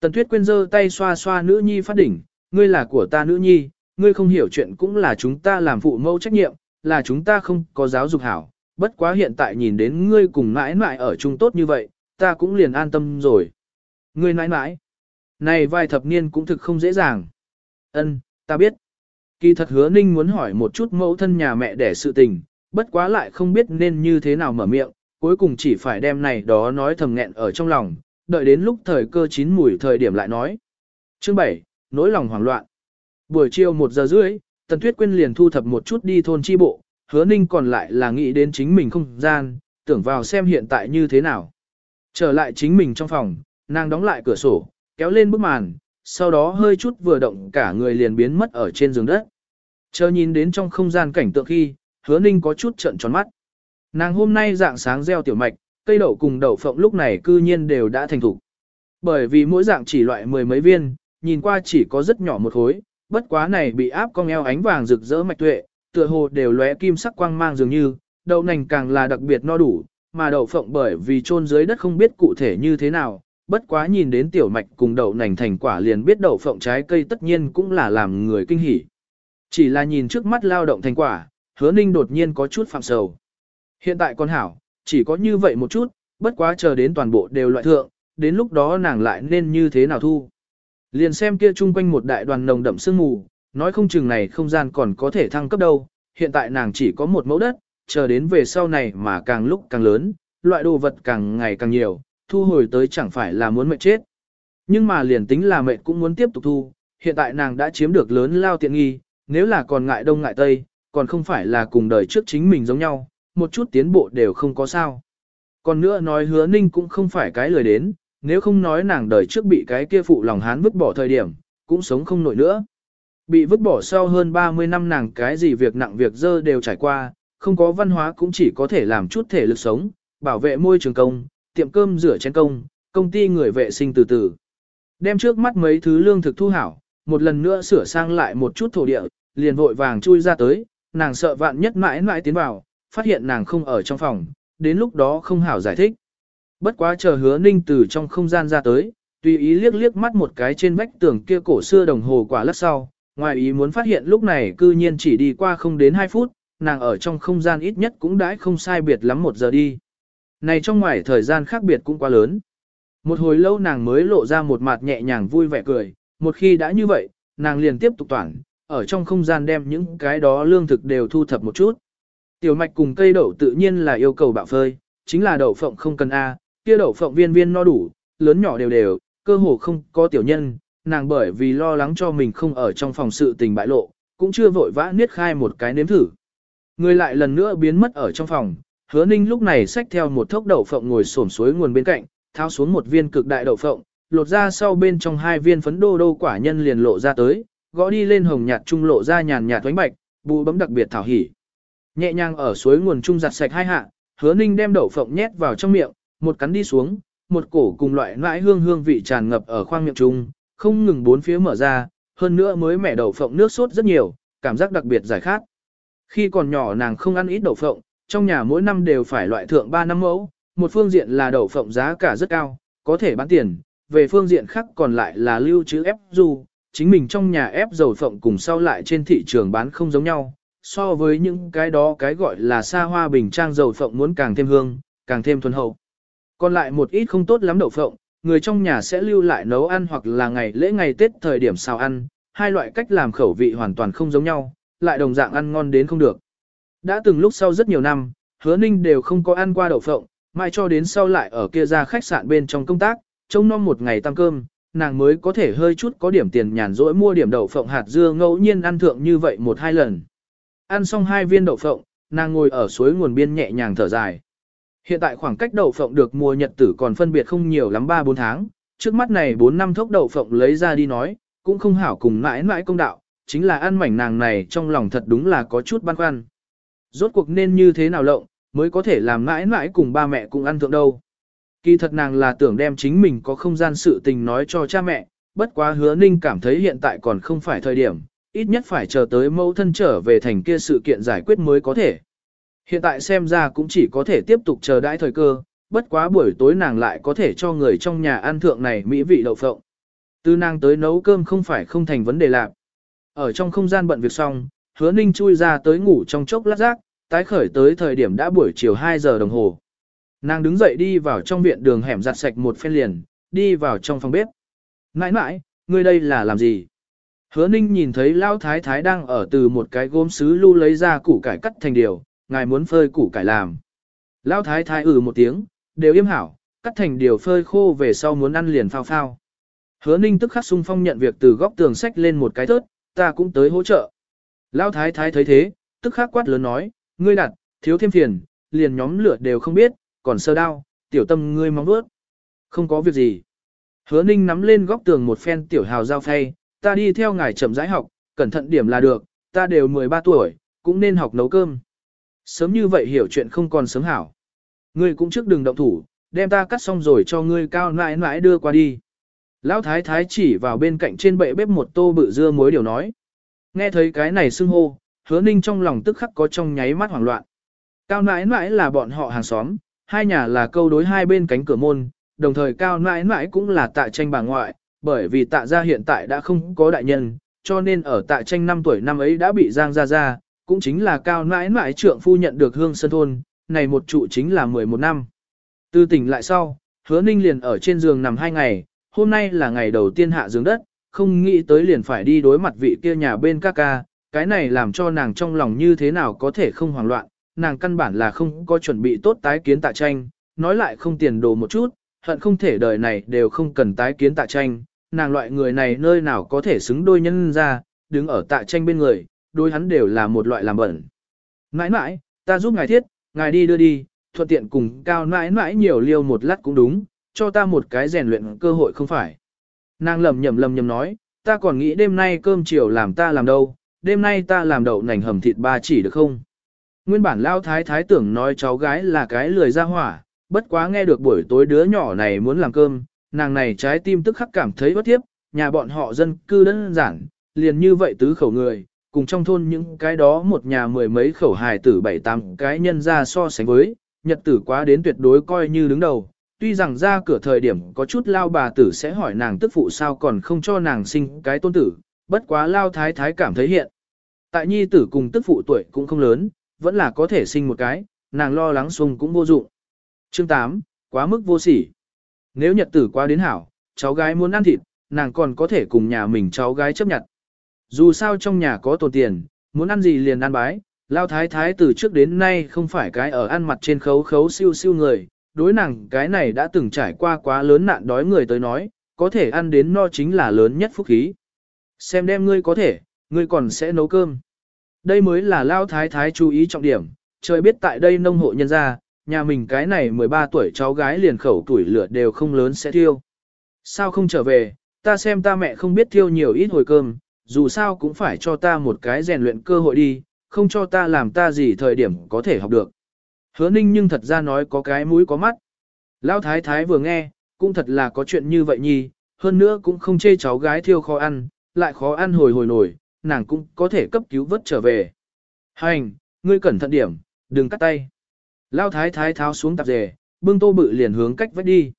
Tần Tuyết quyên giơ tay xoa xoa nữ nhi phát đỉnh, ngươi là của ta nữ nhi, ngươi không hiểu chuyện cũng là chúng ta làm phụ mẫu trách nhiệm, là chúng ta không có giáo dục hảo, bất quá hiện tại nhìn đến ngươi cùng mãi mãi ở chung tốt như vậy, ta cũng liền an tâm rồi. Ngươi mãi mãi, này vài thập niên cũng thực không dễ dàng. Ân, ta biết. Kỳ thật hứa ninh muốn hỏi một chút mẫu thân nhà mẹ để sự tình, bất quá lại không biết nên như thế nào mở miệng, cuối cùng chỉ phải đem này đó nói thầm nghẹn ở trong lòng, đợi đến lúc thời cơ chín mùi thời điểm lại nói. Chương 7, nỗi lòng hoảng loạn. Buổi chiều 1 giờ rưỡi, Tần Tuyết Quyên liền thu thập một chút đi thôn chi bộ, hứa ninh còn lại là nghĩ đến chính mình không gian, tưởng vào xem hiện tại như thế nào. Trở lại chính mình trong phòng, nàng đóng lại cửa sổ, kéo lên bức màn, sau đó hơi chút vừa động cả người liền biến mất ở trên giường đất. Chờ nhìn đến trong không gian cảnh tượng khi, hứa ninh có chút trận tròn mắt. Nàng hôm nay dạng sáng gieo tiểu mạch, cây đậu cùng đậu phộng lúc này cư nhiên đều đã thành thục. Bởi vì mỗi dạng chỉ loại mười mấy viên, nhìn qua chỉ có rất nhỏ một khối, bất quá này bị áp cong eo ánh vàng rực rỡ mạch tuệ, tựa hồ đều lóe kim sắc quang mang dường như, đậu nành càng là đặc biệt no đủ, mà đậu phộng bởi vì chôn dưới đất không biết cụ thể như thế nào, bất quá nhìn đến tiểu mạch cùng đậu nành thành quả liền biết đậu phộng trái cây tất nhiên cũng là làm người kinh hỉ. Chỉ là nhìn trước mắt lao động thành quả, hứa ninh đột nhiên có chút phạm sầu. Hiện tại con hảo, chỉ có như vậy một chút, bất quá chờ đến toàn bộ đều loại thượng, đến lúc đó nàng lại nên như thế nào thu. Liền xem kia chung quanh một đại đoàn nồng đậm sương mù, nói không chừng này không gian còn có thể thăng cấp đâu, hiện tại nàng chỉ có một mẫu đất, chờ đến về sau này mà càng lúc càng lớn, loại đồ vật càng ngày càng nhiều, thu hồi tới chẳng phải là muốn mệt chết. Nhưng mà liền tính là mệt cũng muốn tiếp tục thu, hiện tại nàng đã chiếm được lớn lao tiện nghi, nếu là còn ngại đông ngại tây, còn không phải là cùng đời trước chính mình giống nhau, một chút tiến bộ đều không có sao. Còn nữa nói hứa ninh cũng không phải cái lời đến, nếu không nói nàng đời trước bị cái kia phụ lòng hán vứt bỏ thời điểm, cũng sống không nổi nữa. Bị vứt bỏ sau hơn 30 năm nàng cái gì việc nặng việc dơ đều trải qua, không có văn hóa cũng chỉ có thể làm chút thể lực sống, bảo vệ môi trường công, tiệm cơm rửa chén công, công ty người vệ sinh từ từ. Đem trước mắt mấy thứ lương thực thu hảo, một lần nữa sửa sang lại một chút thổ địa, liền vội vàng chui ra tới, nàng sợ vạn nhất mãi mãi tiến vào, phát hiện nàng không ở trong phòng, đến lúc đó không hảo giải thích. Bất quá chờ hứa ninh từ trong không gian ra tới, tùy ý liếc liếc mắt một cái trên vách tường kia cổ xưa đồng hồ quả lắc sau, ngoài ý muốn phát hiện lúc này cư nhiên chỉ đi qua không đến 2 phút, nàng ở trong không gian ít nhất cũng đãi không sai biệt lắm một giờ đi. Này trong ngoài thời gian khác biệt cũng quá lớn. Một hồi lâu nàng mới lộ ra một mặt nhẹ nhàng vui vẻ cười, một khi đã như vậy, nàng liền tiếp tục toàn, ở trong không gian đem những cái đó lương thực đều thu thập một chút. Tiểu mạch cùng cây đậu tự nhiên là yêu cầu bạo phơi, chính là đậu phộng không cần A, kia đậu phộng viên viên no đủ, lớn nhỏ đều đều, cơ hồ không có tiểu nhân, nàng bởi vì lo lắng cho mình không ở trong phòng sự tình bại lộ, cũng chưa vội vã niết khai một cái nếm thử. Người lại lần nữa biến mất ở trong phòng, hứa ninh lúc này xách theo một thốc đậu phộng ngồi xổm suối nguồn bên cạnh, tháo xuống một viên cực đại đậu phộng, lột ra sau bên trong hai viên phấn đô đô quả nhân liền lộ ra tới, gõ đi lên hồng nhạt trung lộ ra nhàn nhạt thoánh bạch, bù bấm đặc biệt thảo hỉ. Nhẹ nhàng ở suối nguồn trung giặt sạch hai hạ, hứa ninh đem đậu phộng nhét vào trong miệng, một cắn đi xuống, một cổ cùng loại nãi hương hương vị tràn ngập ở khoang miệng trung, không ngừng bốn phía mở ra, hơn nữa mới mẻ đậu phộng nước sốt rất nhiều, cảm giác đặc biệt giải khát. Khi còn nhỏ nàng không ăn ít đậu phộng, trong nhà mỗi năm đều phải loại thượng 3 năm mẫu, một phương diện là đậu phộng giá cả rất cao, có thể bán tiền, về phương diện khác còn lại là lưu trữ ép du, chính mình trong nhà ép dầu phộng cùng sau lại trên thị trường bán không giống nhau, so với những cái đó cái gọi là xa hoa bình trang dầu phộng muốn càng thêm hương, càng thêm thuần hậu. Còn lại một ít không tốt lắm đậu phộng, người trong nhà sẽ lưu lại nấu ăn hoặc là ngày lễ ngày Tết thời điểm xào ăn, hai loại cách làm khẩu vị hoàn toàn không giống nhau, lại đồng dạng ăn ngon đến không được. Đã từng lúc sau rất nhiều năm, hứa ninh đều không có ăn qua đậu phộng, mai cho đến sau lại ở kia ra khách sạn bên trong công tác, trông nom một ngày tăng cơm, nàng mới có thể hơi chút có điểm tiền nhàn rỗi mua điểm đậu phộng hạt dưa ngẫu nhiên ăn thượng như vậy một hai lần. Ăn xong hai viên đậu phộng, nàng ngồi ở suối nguồn biên nhẹ nhàng thở dài. Hiện tại khoảng cách đậu phộng được mùa nhật tử còn phân biệt không nhiều lắm 3-4 tháng, trước mắt này 4 năm thốc đậu phộng lấy ra đi nói, cũng không hảo cùng mãi mãi công đạo, chính là ăn mảnh nàng này trong lòng thật đúng là có chút băn khoăn. Rốt cuộc nên như thế nào lộng, mới có thể làm mãi mãi cùng ba mẹ cùng ăn thượng đâu. Kỳ thật nàng là tưởng đem chính mình có không gian sự tình nói cho cha mẹ, bất quá hứa ninh cảm thấy hiện tại còn không phải thời điểm, ít nhất phải chờ tới mẫu thân trở về thành kia sự kiện giải quyết mới có thể. Hiện tại xem ra cũng chỉ có thể tiếp tục chờ đãi thời cơ, bất quá buổi tối nàng lại có thể cho người trong nhà ăn thượng này mỹ vị đậu phộng. Từ nàng tới nấu cơm không phải không thành vấn đề lạc. Ở trong không gian bận việc xong, hứa ninh chui ra tới ngủ trong chốc lát rác, tái khởi tới thời điểm đã buổi chiều 2 giờ đồng hồ. Nàng đứng dậy đi vào trong viện đường hẻm giặt sạch một phen liền, đi vào trong phòng bếp. Nãi nãi, ngươi đây là làm gì? Hứa ninh nhìn thấy Lão Thái Thái đang ở từ một cái gốm sứ lưu lấy ra củ cải cắt thành điều, ngài muốn phơi củ cải làm. Lão Thái Thái ừ một tiếng, đều im hảo, cắt thành điều phơi khô về sau muốn ăn liền phao phao. Hứa ninh tức khắc sung phong nhận việc từ góc tường sách lên một cái thớt, ta cũng tới hỗ trợ. Lão Thái Thái thấy thế, tức khắc quát lớn nói, ngươi đặt, thiếu thêm phiền, liền nhóm lửa đều không biết, còn sơ đao, tiểu tâm ngươi mong bước. Không có việc gì. Hứa ninh nắm lên góc tường một phen tiểu hào giao phay, ta đi theo ngài chậm rãi học, cẩn thận điểm là được, ta đều 13 tuổi, cũng nên học nấu cơm. Sớm như vậy hiểu chuyện không còn sớm hảo. Ngươi cũng trước đừng động thủ, đem ta cắt xong rồi cho ngươi cao nãi nãi đưa qua đi. Lão thái thái chỉ vào bên cạnh trên bệ bếp một tô bự dưa muối điều nói. Nghe thấy cái này xưng hô, hứa ninh trong lòng tức khắc có trong nháy mắt hoảng loạn. Cao nãi nãi là bọn họ hàng xóm, hai nhà là câu đối hai bên cánh cửa môn, đồng thời cao nãi nãi cũng là tạ tranh bà ngoại, bởi vì tạ gia hiện tại đã không có đại nhân, cho nên ở tạ tranh năm tuổi năm ấy đã bị giang ra ra, cũng chính là cao nãi nãi trượng phu nhận được hương sơn thôn, này một trụ chính là 11 năm. Từ tỉnh lại sau, hứa ninh liền ở trên giường nằm hai ngày, hôm nay là ngày đầu tiên hạ giường đất, không nghĩ tới liền phải đi đối mặt vị kia nhà bên ca ca, cái này làm cho nàng trong lòng như thế nào có thể không hoảng loạn, nàng căn bản là không có chuẩn bị tốt tái kiến tạ tranh, nói lại không tiền đồ một chút, hận không thể đời này đều không cần tái kiến tạ tranh, nàng loại người này nơi nào có thể xứng đôi nhân ra, đứng ở tạ tranh bên người, đôi hắn đều là một loại làm bẩn. Nãi nãi, ta giúp ngài thiết, ngài đi đưa đi, thuận tiện cùng cao nãi nãi nhiều liêu một lát cũng đúng, cho ta một cái rèn luyện cơ hội không phải. Nàng lầm nhầm lầm nhầm nói, ta còn nghĩ đêm nay cơm chiều làm ta làm đâu, đêm nay ta làm đậu nành hầm thịt ba chỉ được không? Nguyên bản lao thái thái tưởng nói cháu gái là cái lười ra hỏa, bất quá nghe được buổi tối đứa nhỏ này muốn làm cơm, nàng này trái tim tức khắc cảm thấy bất tiếp, nhà bọn họ dân cư đơn giản, liền như vậy tứ khẩu người, cùng trong thôn những cái đó một nhà mười mấy khẩu hài tử bảy tám cái nhân ra so sánh với, nhật tử quá đến tuyệt đối coi như đứng đầu. Tuy rằng ra cửa thời điểm có chút lao bà tử sẽ hỏi nàng tức phụ sao còn không cho nàng sinh cái tôn tử, bất quá lao thái thái cảm thấy hiện. Tại nhi tử cùng tức phụ tuổi cũng không lớn, vẫn là có thể sinh một cái, nàng lo lắng xung cũng vô dụng. Chương 8, quá mức vô sỉ. Nếu nhật tử quá đến hảo, cháu gái muốn ăn thịt, nàng còn có thể cùng nhà mình cháu gái chấp nhận. Dù sao trong nhà có tồn tiền, muốn ăn gì liền ăn bái, lao thái thái từ trước đến nay không phải cái ở ăn mặt trên khấu khấu siêu siêu người, đối nàng cái này đã từng trải qua quá lớn nạn đói người tới nói, có thể ăn đến no chính là lớn nhất phúc khí. Xem đem ngươi có thể, ngươi còn sẽ nấu cơm. Đây mới là lao thái thái chú ý trọng điểm, trời biết tại đây nông hộ nhân gia, nhà mình cái này 13 tuổi cháu gái liền khẩu tuổi lửa đều không lớn sẽ thiêu. Sao không trở về, ta xem ta mẹ không biết thiêu nhiều ít hồi cơm, dù sao cũng phải cho ta một cái rèn luyện cơ hội đi, không cho ta làm ta gì thời điểm có thể học được. Hứa ninh nhưng thật ra nói có cái mũi có mắt. Lão thái thái vừa nghe, cũng thật là có chuyện như vậy nhi, hơn nữa cũng không chê cháu gái thiêu khó ăn, lại khó ăn hồi hồi nổi, nàng cũng có thể cấp cứu vớt trở về. Hành, ngươi cẩn thận điểm, đừng cắt tay. Lao thái thái tháo xuống tạp dề, bưng tô bự liền hướng cách vách đi.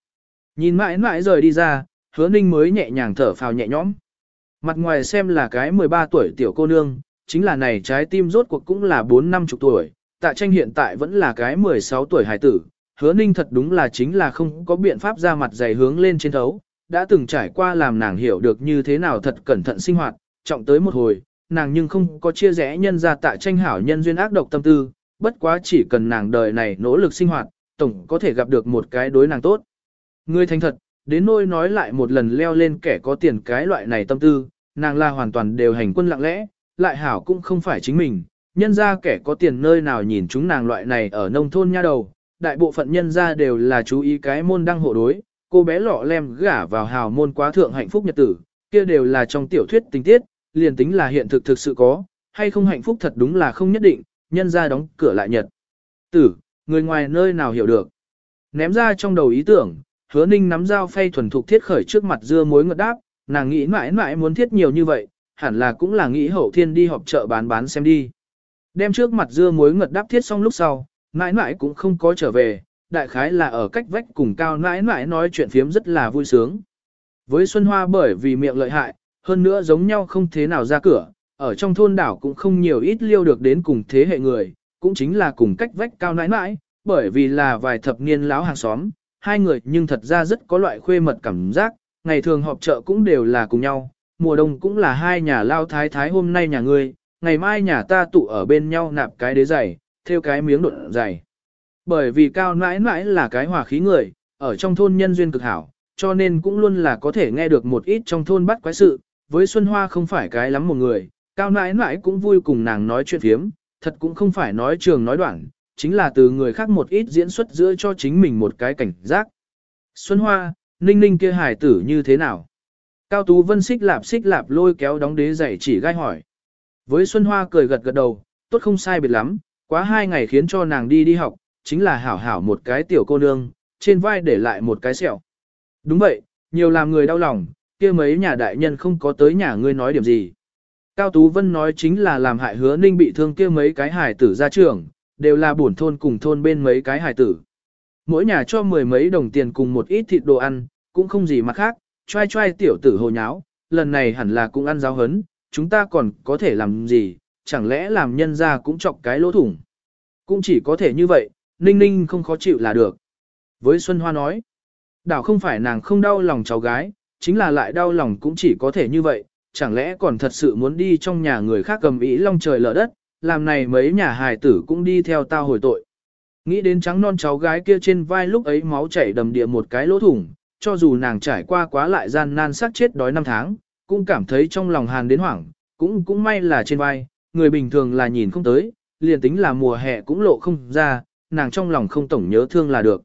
Nhìn mãi mãi rời đi ra, hứa ninh mới nhẹ nhàng thở phào nhẹ nhõm. Mặt ngoài xem là cái 13 tuổi tiểu cô nương, chính là này trái tim rốt cuộc cũng là 4 năm chục tuổi, tạ tranh hiện tại vẫn là cái 16 tuổi hải tử, hứa ninh thật đúng là chính là không có biện pháp ra mặt dày hướng lên trên thấu, đã từng trải qua làm nàng hiểu được như thế nào thật cẩn thận sinh hoạt, trọng tới một hồi, nàng nhưng không có chia rẽ nhân ra tạ tranh hảo nhân duyên ác độc tâm tư, bất quá chỉ cần nàng đời này nỗ lực sinh hoạt, tổng có thể gặp được một cái đối nàng tốt. Người thành thật, đến nôi nói lại một lần leo lên kẻ có tiền cái loại này tâm tư, nàng là hoàn toàn đều hành quân lặng lẽ, lại hảo cũng không phải chính mình, nhân ra kẻ có tiền nơi nào nhìn chúng nàng loại này ở nông thôn nha đầu, đại bộ phận nhân ra đều là chú ý cái môn đăng hộ đối, cô bé lọ lem gả vào hào môn quá thượng hạnh phúc nhật tử, kia đều là trong tiểu thuyết tình tiết, liền tính là hiện thực thực sự có, hay không hạnh phúc thật đúng là không nhất định, nhân ra đóng cửa lại nhật. Tử, người ngoài nơi nào hiểu được. Ném ra trong đầu ý tưởng, hứa ninh nắm dao phay thuần thục thiết khởi trước mặt dưa muối ngợt đáp, nàng nghĩ mãi mãi muốn thiết nhiều như vậy, hẳn là cũng là nghĩ hậu thiên đi họp chợ bán bán xem đi. Đem trước mặt dưa muối ngợt đáp thiết xong lúc sau, mãi mãi cũng không có trở về, đại khái là ở cách vách cùng cao mãi mãi nói chuyện phiếm rất là vui sướng. Với Xuân Hoa bởi vì miệng lợi hại, hơn nữa giống nhau không thế nào ra cửa, ở trong thôn đảo cũng không nhiều ít liêu được đến cùng thế hệ người, cũng chính là cùng cách vách cao nãi nãi, bởi vì là vài thập niên láo hàng xóm, hai người nhưng thật ra rất có loại khuê mật cảm giác, ngày thường họp chợ cũng đều là cùng nhau, mùa đông cũng là hai nhà lao thái thái hôm nay nhà ngươi, ngày mai nhà ta tụ ở bên nhau nạp cái đế giày, theo cái miếng đột giày. Bởi vì cao nãi nãi là cái hòa khí người, ở trong thôn nhân duyên cực hảo, cho nên cũng luôn là có thể nghe được một ít trong thôn bắt quái sự, với Xuân Hoa không phải cái lắm một người, cao nãi nãi cũng vui cùng nàng nói chuyện phiếm, thật cũng không phải nói trường nói đoạn, chính là từ người khác một ít diễn xuất giữa cho chính mình một cái cảnh giác. Xuân Hoa, ninh ninh kia hải tử như thế nào? Cao Tú Vân xích lạp xích lạp lôi kéo đóng đế giày chỉ gai hỏi. Với Xuân Hoa cười gật gật đầu, tốt không sai biệt lắm, quá hai ngày khiến cho nàng đi đi học, chính là hảo hảo một cái tiểu cô nương, trên vai để lại một cái sẹo. Đúng vậy, nhiều làm người đau lòng, kia mấy nhà đại nhân không có tới nhà ngươi nói điểm gì. Cao Tú Vân nói chính là làm hại hứa ninh bị thương kia mấy cái hải tử ra trường, đều là buồn thôn cùng thôn bên mấy cái hải tử. Mỗi nhà cho mười mấy đồng tiền cùng một ít thịt đồ ăn, cũng không gì mà khác, trai trai tiểu tử hồ nháo, lần này hẳn là cũng ăn giáo hấn, chúng ta còn có thể làm gì, chẳng lẽ làm nhân ra cũng chọc cái lỗ thủng. Cũng chỉ có thể như vậy, ninh ninh không khó chịu là được. Với Xuân Hoa nói, đảo không phải nàng không đau lòng cháu gái, chính là lại đau lòng cũng chỉ có thể như vậy, chẳng lẽ còn thật sự muốn đi trong nhà người khác cầm ý long trời lở đất, làm này mấy nhà hài tử cũng đi theo tao hồi tội. Nghĩ đến trắng non cháu gái kia trên vai lúc ấy máu chảy đầm địa một cái lỗ thủng, cho dù nàng trải qua quá lại gian nan sát chết đói năm tháng, cũng cảm thấy trong lòng hàn đến hoảng, cũng cũng may là trên vai, người bình thường là nhìn không tới, liền tính là mùa hè cũng lộ không ra, nàng trong lòng không tổng nhớ thương là được.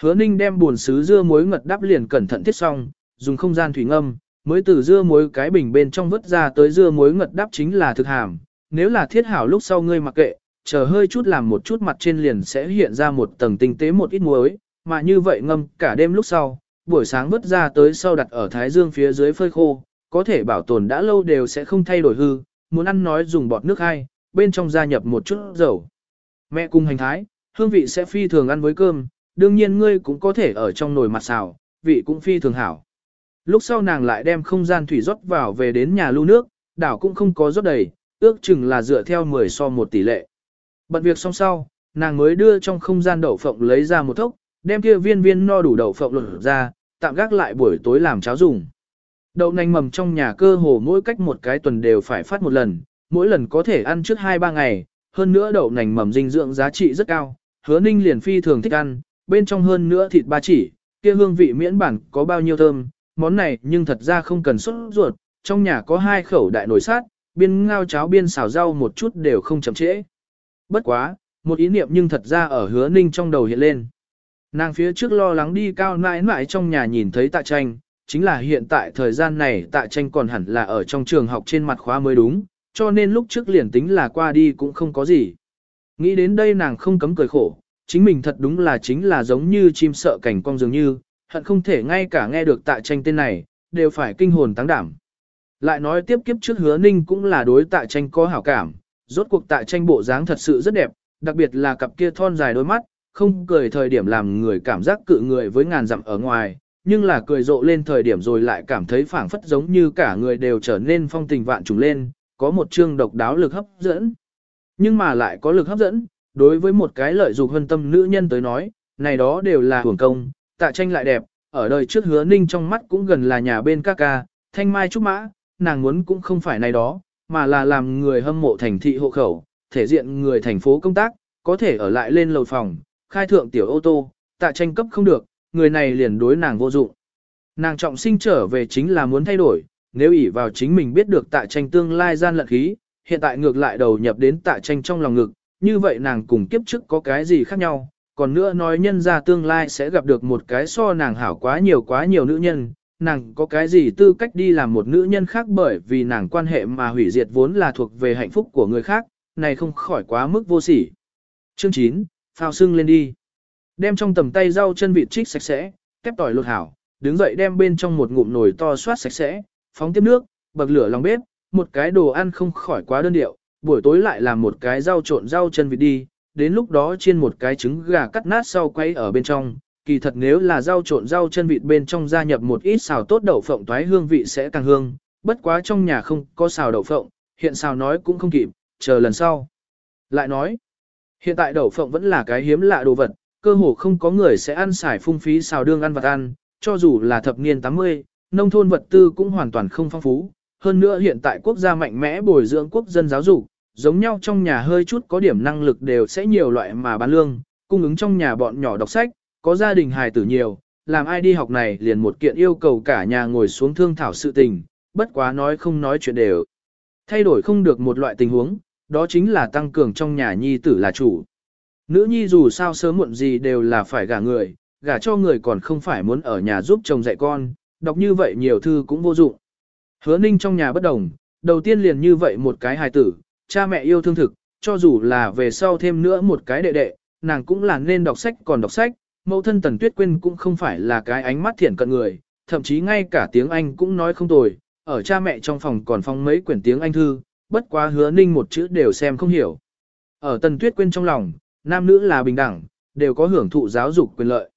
Hứa ninh đem buồn sứ dưa muối ngật đắp liền cẩn thận thiết xong, dùng không gian thủy ngâm, mới từ dưa muối cái bình bên trong vớt ra tới dưa muối ngật đắp chính là thực hàm, nếu là thiết hảo lúc sau ngươi mặc kệ, chờ hơi chút làm một chút mặt trên liền sẽ hiện ra một tầng tinh tế một ít muối, mà như vậy ngâm cả đêm lúc sau, buổi sáng vớt ra tới sau đặt ở thái dương phía dưới phơi khô, có thể bảo tồn đã lâu đều sẽ không thay đổi hư, muốn ăn nói dùng bọt nước hay, bên trong gia nhập một chút dầu. Mẹ cùng hành thái, hương vị sẽ phi thường ăn với cơm, đương nhiên ngươi cũng có thể ở trong nồi mặt xào, vị cũng phi thường hảo. Lúc sau nàng lại đem không gian thủy rót vào về đến nhà lưu nước, đảo cũng không có rót đầy, ước chừng là dựa theo 10 so một tỷ lệ. Bận việc xong sau, nàng mới đưa trong không gian đậu phộng lấy ra một thốc, đem kia viên viên no đủ đậu phộng lột ra, tạm gác lại buổi tối làm cháo dùng. Đậu nành mầm trong nhà cơ hồ mỗi cách một cái tuần đều phải phát một lần, mỗi lần có thể ăn trước 2-3 ngày, hơn nữa đậu nành mầm dinh dưỡng giá trị rất cao, hứa ninh liền phi thường thích ăn, bên trong hơn nữa thịt ba chỉ, kia hương vị miễn bản có bao nhiêu thơm, món này nhưng thật ra không cần xuất ruột, trong nhà có hai khẩu đại nồi sát, biên ngao cháo biên xào rau một chút đều không chậm trễ. Bất quá, một ý niệm nhưng thật ra ở hứa ninh trong đầu hiện lên. Nàng phía trước lo lắng đi cao mãi mãi trong nhà nhìn thấy tạ tranh, chính là hiện tại thời gian này tạ tranh còn hẳn là ở trong trường học trên mặt khóa mới đúng, cho nên lúc trước liền tính là qua đi cũng không có gì. Nghĩ đến đây nàng không cấm cười khổ, chính mình thật đúng là chính là giống như chim sợ cảnh cong dường như, hận không thể ngay cả nghe được tạ tranh tên này, đều phải kinh hồn tăng đảm. Lại nói tiếp kiếp trước hứa ninh cũng là đối tạ tranh có hảo cảm, rốt cuộc tạ tranh bộ dáng thật sự rất đẹp, đặc biệt là cặp kia thon dài đôi mắt, không cười thời điểm làm người cảm giác cự người với ngàn dặm ở ngoài, nhưng là cười rộ lên thời điểm rồi lại cảm thấy phảng phất giống như cả người đều trở nên phong tình vạn trùng lên, có một chương độc đáo lực hấp dẫn. Nhưng mà lại có lực hấp dẫn, đối với một cái lợi dục hân tâm nữ nhân tới nói, này đó đều là hưởng công, tạ tranh lại đẹp, ở đời trước hứa ninh trong mắt cũng gần là nhà bên ca ca, thanh mai trúc mã, nàng muốn cũng không phải này đó, mà là làm người hâm mộ thành thị hộ khẩu, thể diện người thành phố công tác, có thể ở lại lên lầu phòng, khai thượng tiểu ô tô, tạ tranh cấp không được, người này liền đối nàng vô dụng. Nàng trọng sinh trở về chính là muốn thay đổi, nếu ỷ vào chính mình biết được tạ tranh tương lai gian lận khí, hiện tại ngược lại đầu nhập đến tạ tranh trong lòng ngực, như vậy nàng cùng kiếp trước có cái gì khác nhau, còn nữa nói nhân ra tương lai sẽ gặp được một cái so nàng hảo quá nhiều quá nhiều nữ nhân, nàng có cái gì tư cách đi làm một nữ nhân khác bởi vì nàng quan hệ mà hủy diệt vốn là thuộc về hạnh phúc của người khác, này không khỏi quá mức vô sỉ. Chương 9, phao sưng lên đi. Đem trong tầm tay rau chân vịt trích sạch sẽ, kép tỏi lột hảo, đứng dậy đem bên trong một ngụm nồi to soát sạch sẽ, phóng tiếp nước, bậc lửa lòng bếp, một cái đồ ăn không khỏi quá đơn điệu, buổi tối lại làm một cái rau trộn rau chân vịt đi, đến lúc đó chiên một cái trứng gà cắt nát sau quay ở bên trong. Kỳ thật nếu là rau trộn rau chân vịt bên trong gia nhập một ít xào tốt đậu phộng toái hương vị sẽ càng hương, bất quá trong nhà không có xào đậu phộng, hiện xào nói cũng không kịp, chờ lần sau. Lại nói, hiện tại đậu phộng vẫn là cái hiếm lạ đồ vật, cơ hồ không có người sẽ ăn xài phung phí xào đương ăn vật ăn, cho dù là thập niên 80, nông thôn vật tư cũng hoàn toàn không phong phú. Hơn nữa hiện tại quốc gia mạnh mẽ bồi dưỡng quốc dân giáo dục, giống nhau trong nhà hơi chút có điểm năng lực đều sẽ nhiều loại mà bán lương, cung ứng trong nhà bọn nhỏ đọc sách, có gia đình hài tử nhiều, làm ai đi học này liền một kiện yêu cầu cả nhà ngồi xuống thương thảo sự tình, bất quá nói không nói chuyện đều. Thay đổi không được một loại tình huống, đó chính là tăng cường trong nhà nhi tử là chủ. Nữ nhi dù sao sớm muộn gì đều là phải gả người, gả cho người còn không phải muốn ở nhà giúp chồng dạy con, đọc như vậy nhiều thư cũng vô dụng. Hứa ninh trong nhà bất đồng, đầu tiên liền như vậy một cái hài tử, cha mẹ yêu thương thực, cho dù là về sau thêm nữa một cái đệ đệ, nàng cũng là nên đọc sách còn đọc sách, mẫu thân Tần Tuyết Quyên cũng không phải là cái ánh mắt thiện cận người, thậm chí ngay cả tiếng Anh cũng nói không tồi, ở cha mẹ trong phòng còn phong mấy quyển tiếng Anh thư, bất quá hứa ninh một chữ đều xem không hiểu. Ở Tần Tuyết Quyên trong lòng, nam nữ là bình đẳng, đều có hưởng thụ giáo dục quyền lợi.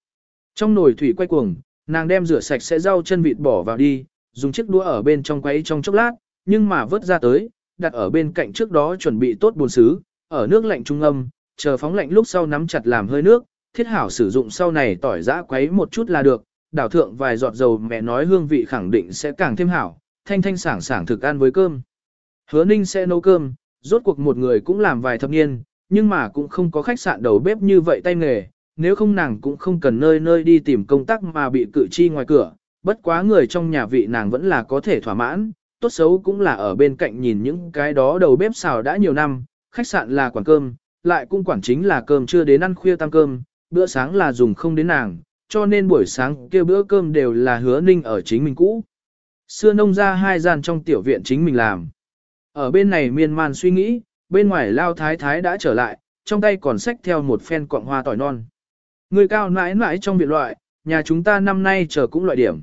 Trong nồi thủy quay cuồng, nàng đem rửa sạch sẽ rau chân vịt bỏ vào đi, dùng chiếc đũa ở bên trong quấy trong chốc lát, nhưng mà vớt ra tới, đặt ở bên cạnh trước đó chuẩn bị tốt bồn xứ, ở nước lạnh trung âm, chờ phóng lạnh lúc sau nắm chặt làm hơi nước, thiết hảo sử dụng sau này tỏi giã quấy một chút là được, đảo thượng vài giọt dầu mẹ nói hương vị khẳng định sẽ càng thêm hảo, thanh thanh sảng sảng thực ăn với cơm. Hứa ninh sẽ nấu cơm, rốt cuộc một người cũng làm vài thập niên, nhưng mà cũng không có khách sạn đầu bếp như vậy tay nghề, nếu không nàng cũng không cần nơi nơi đi tìm công tác mà bị cử chi ngoài cửa, bất quá người trong nhà vị nàng vẫn là có thể thỏa mãn, tốt xấu cũng là ở bên cạnh nhìn những cái đó đầu bếp xào đã nhiều năm, khách sạn là quản cơm, lại cũng quản chính là cơm chưa đến ăn khuya tăng cơm, bữa sáng là dùng không đến nàng, cho nên buổi sáng kia bữa cơm đều là hứa ninh ở chính mình cũ. Xưa nông ra hai gian trong tiểu viện chính mình làm. Ở bên này miên man suy nghĩ, bên ngoài lao thái thái đã trở lại, trong tay còn xách theo một phen quạng hoa tỏi non. Người cao nãi nãi trong viện loại, nhà chúng ta năm nay chờ cũng loại điểm.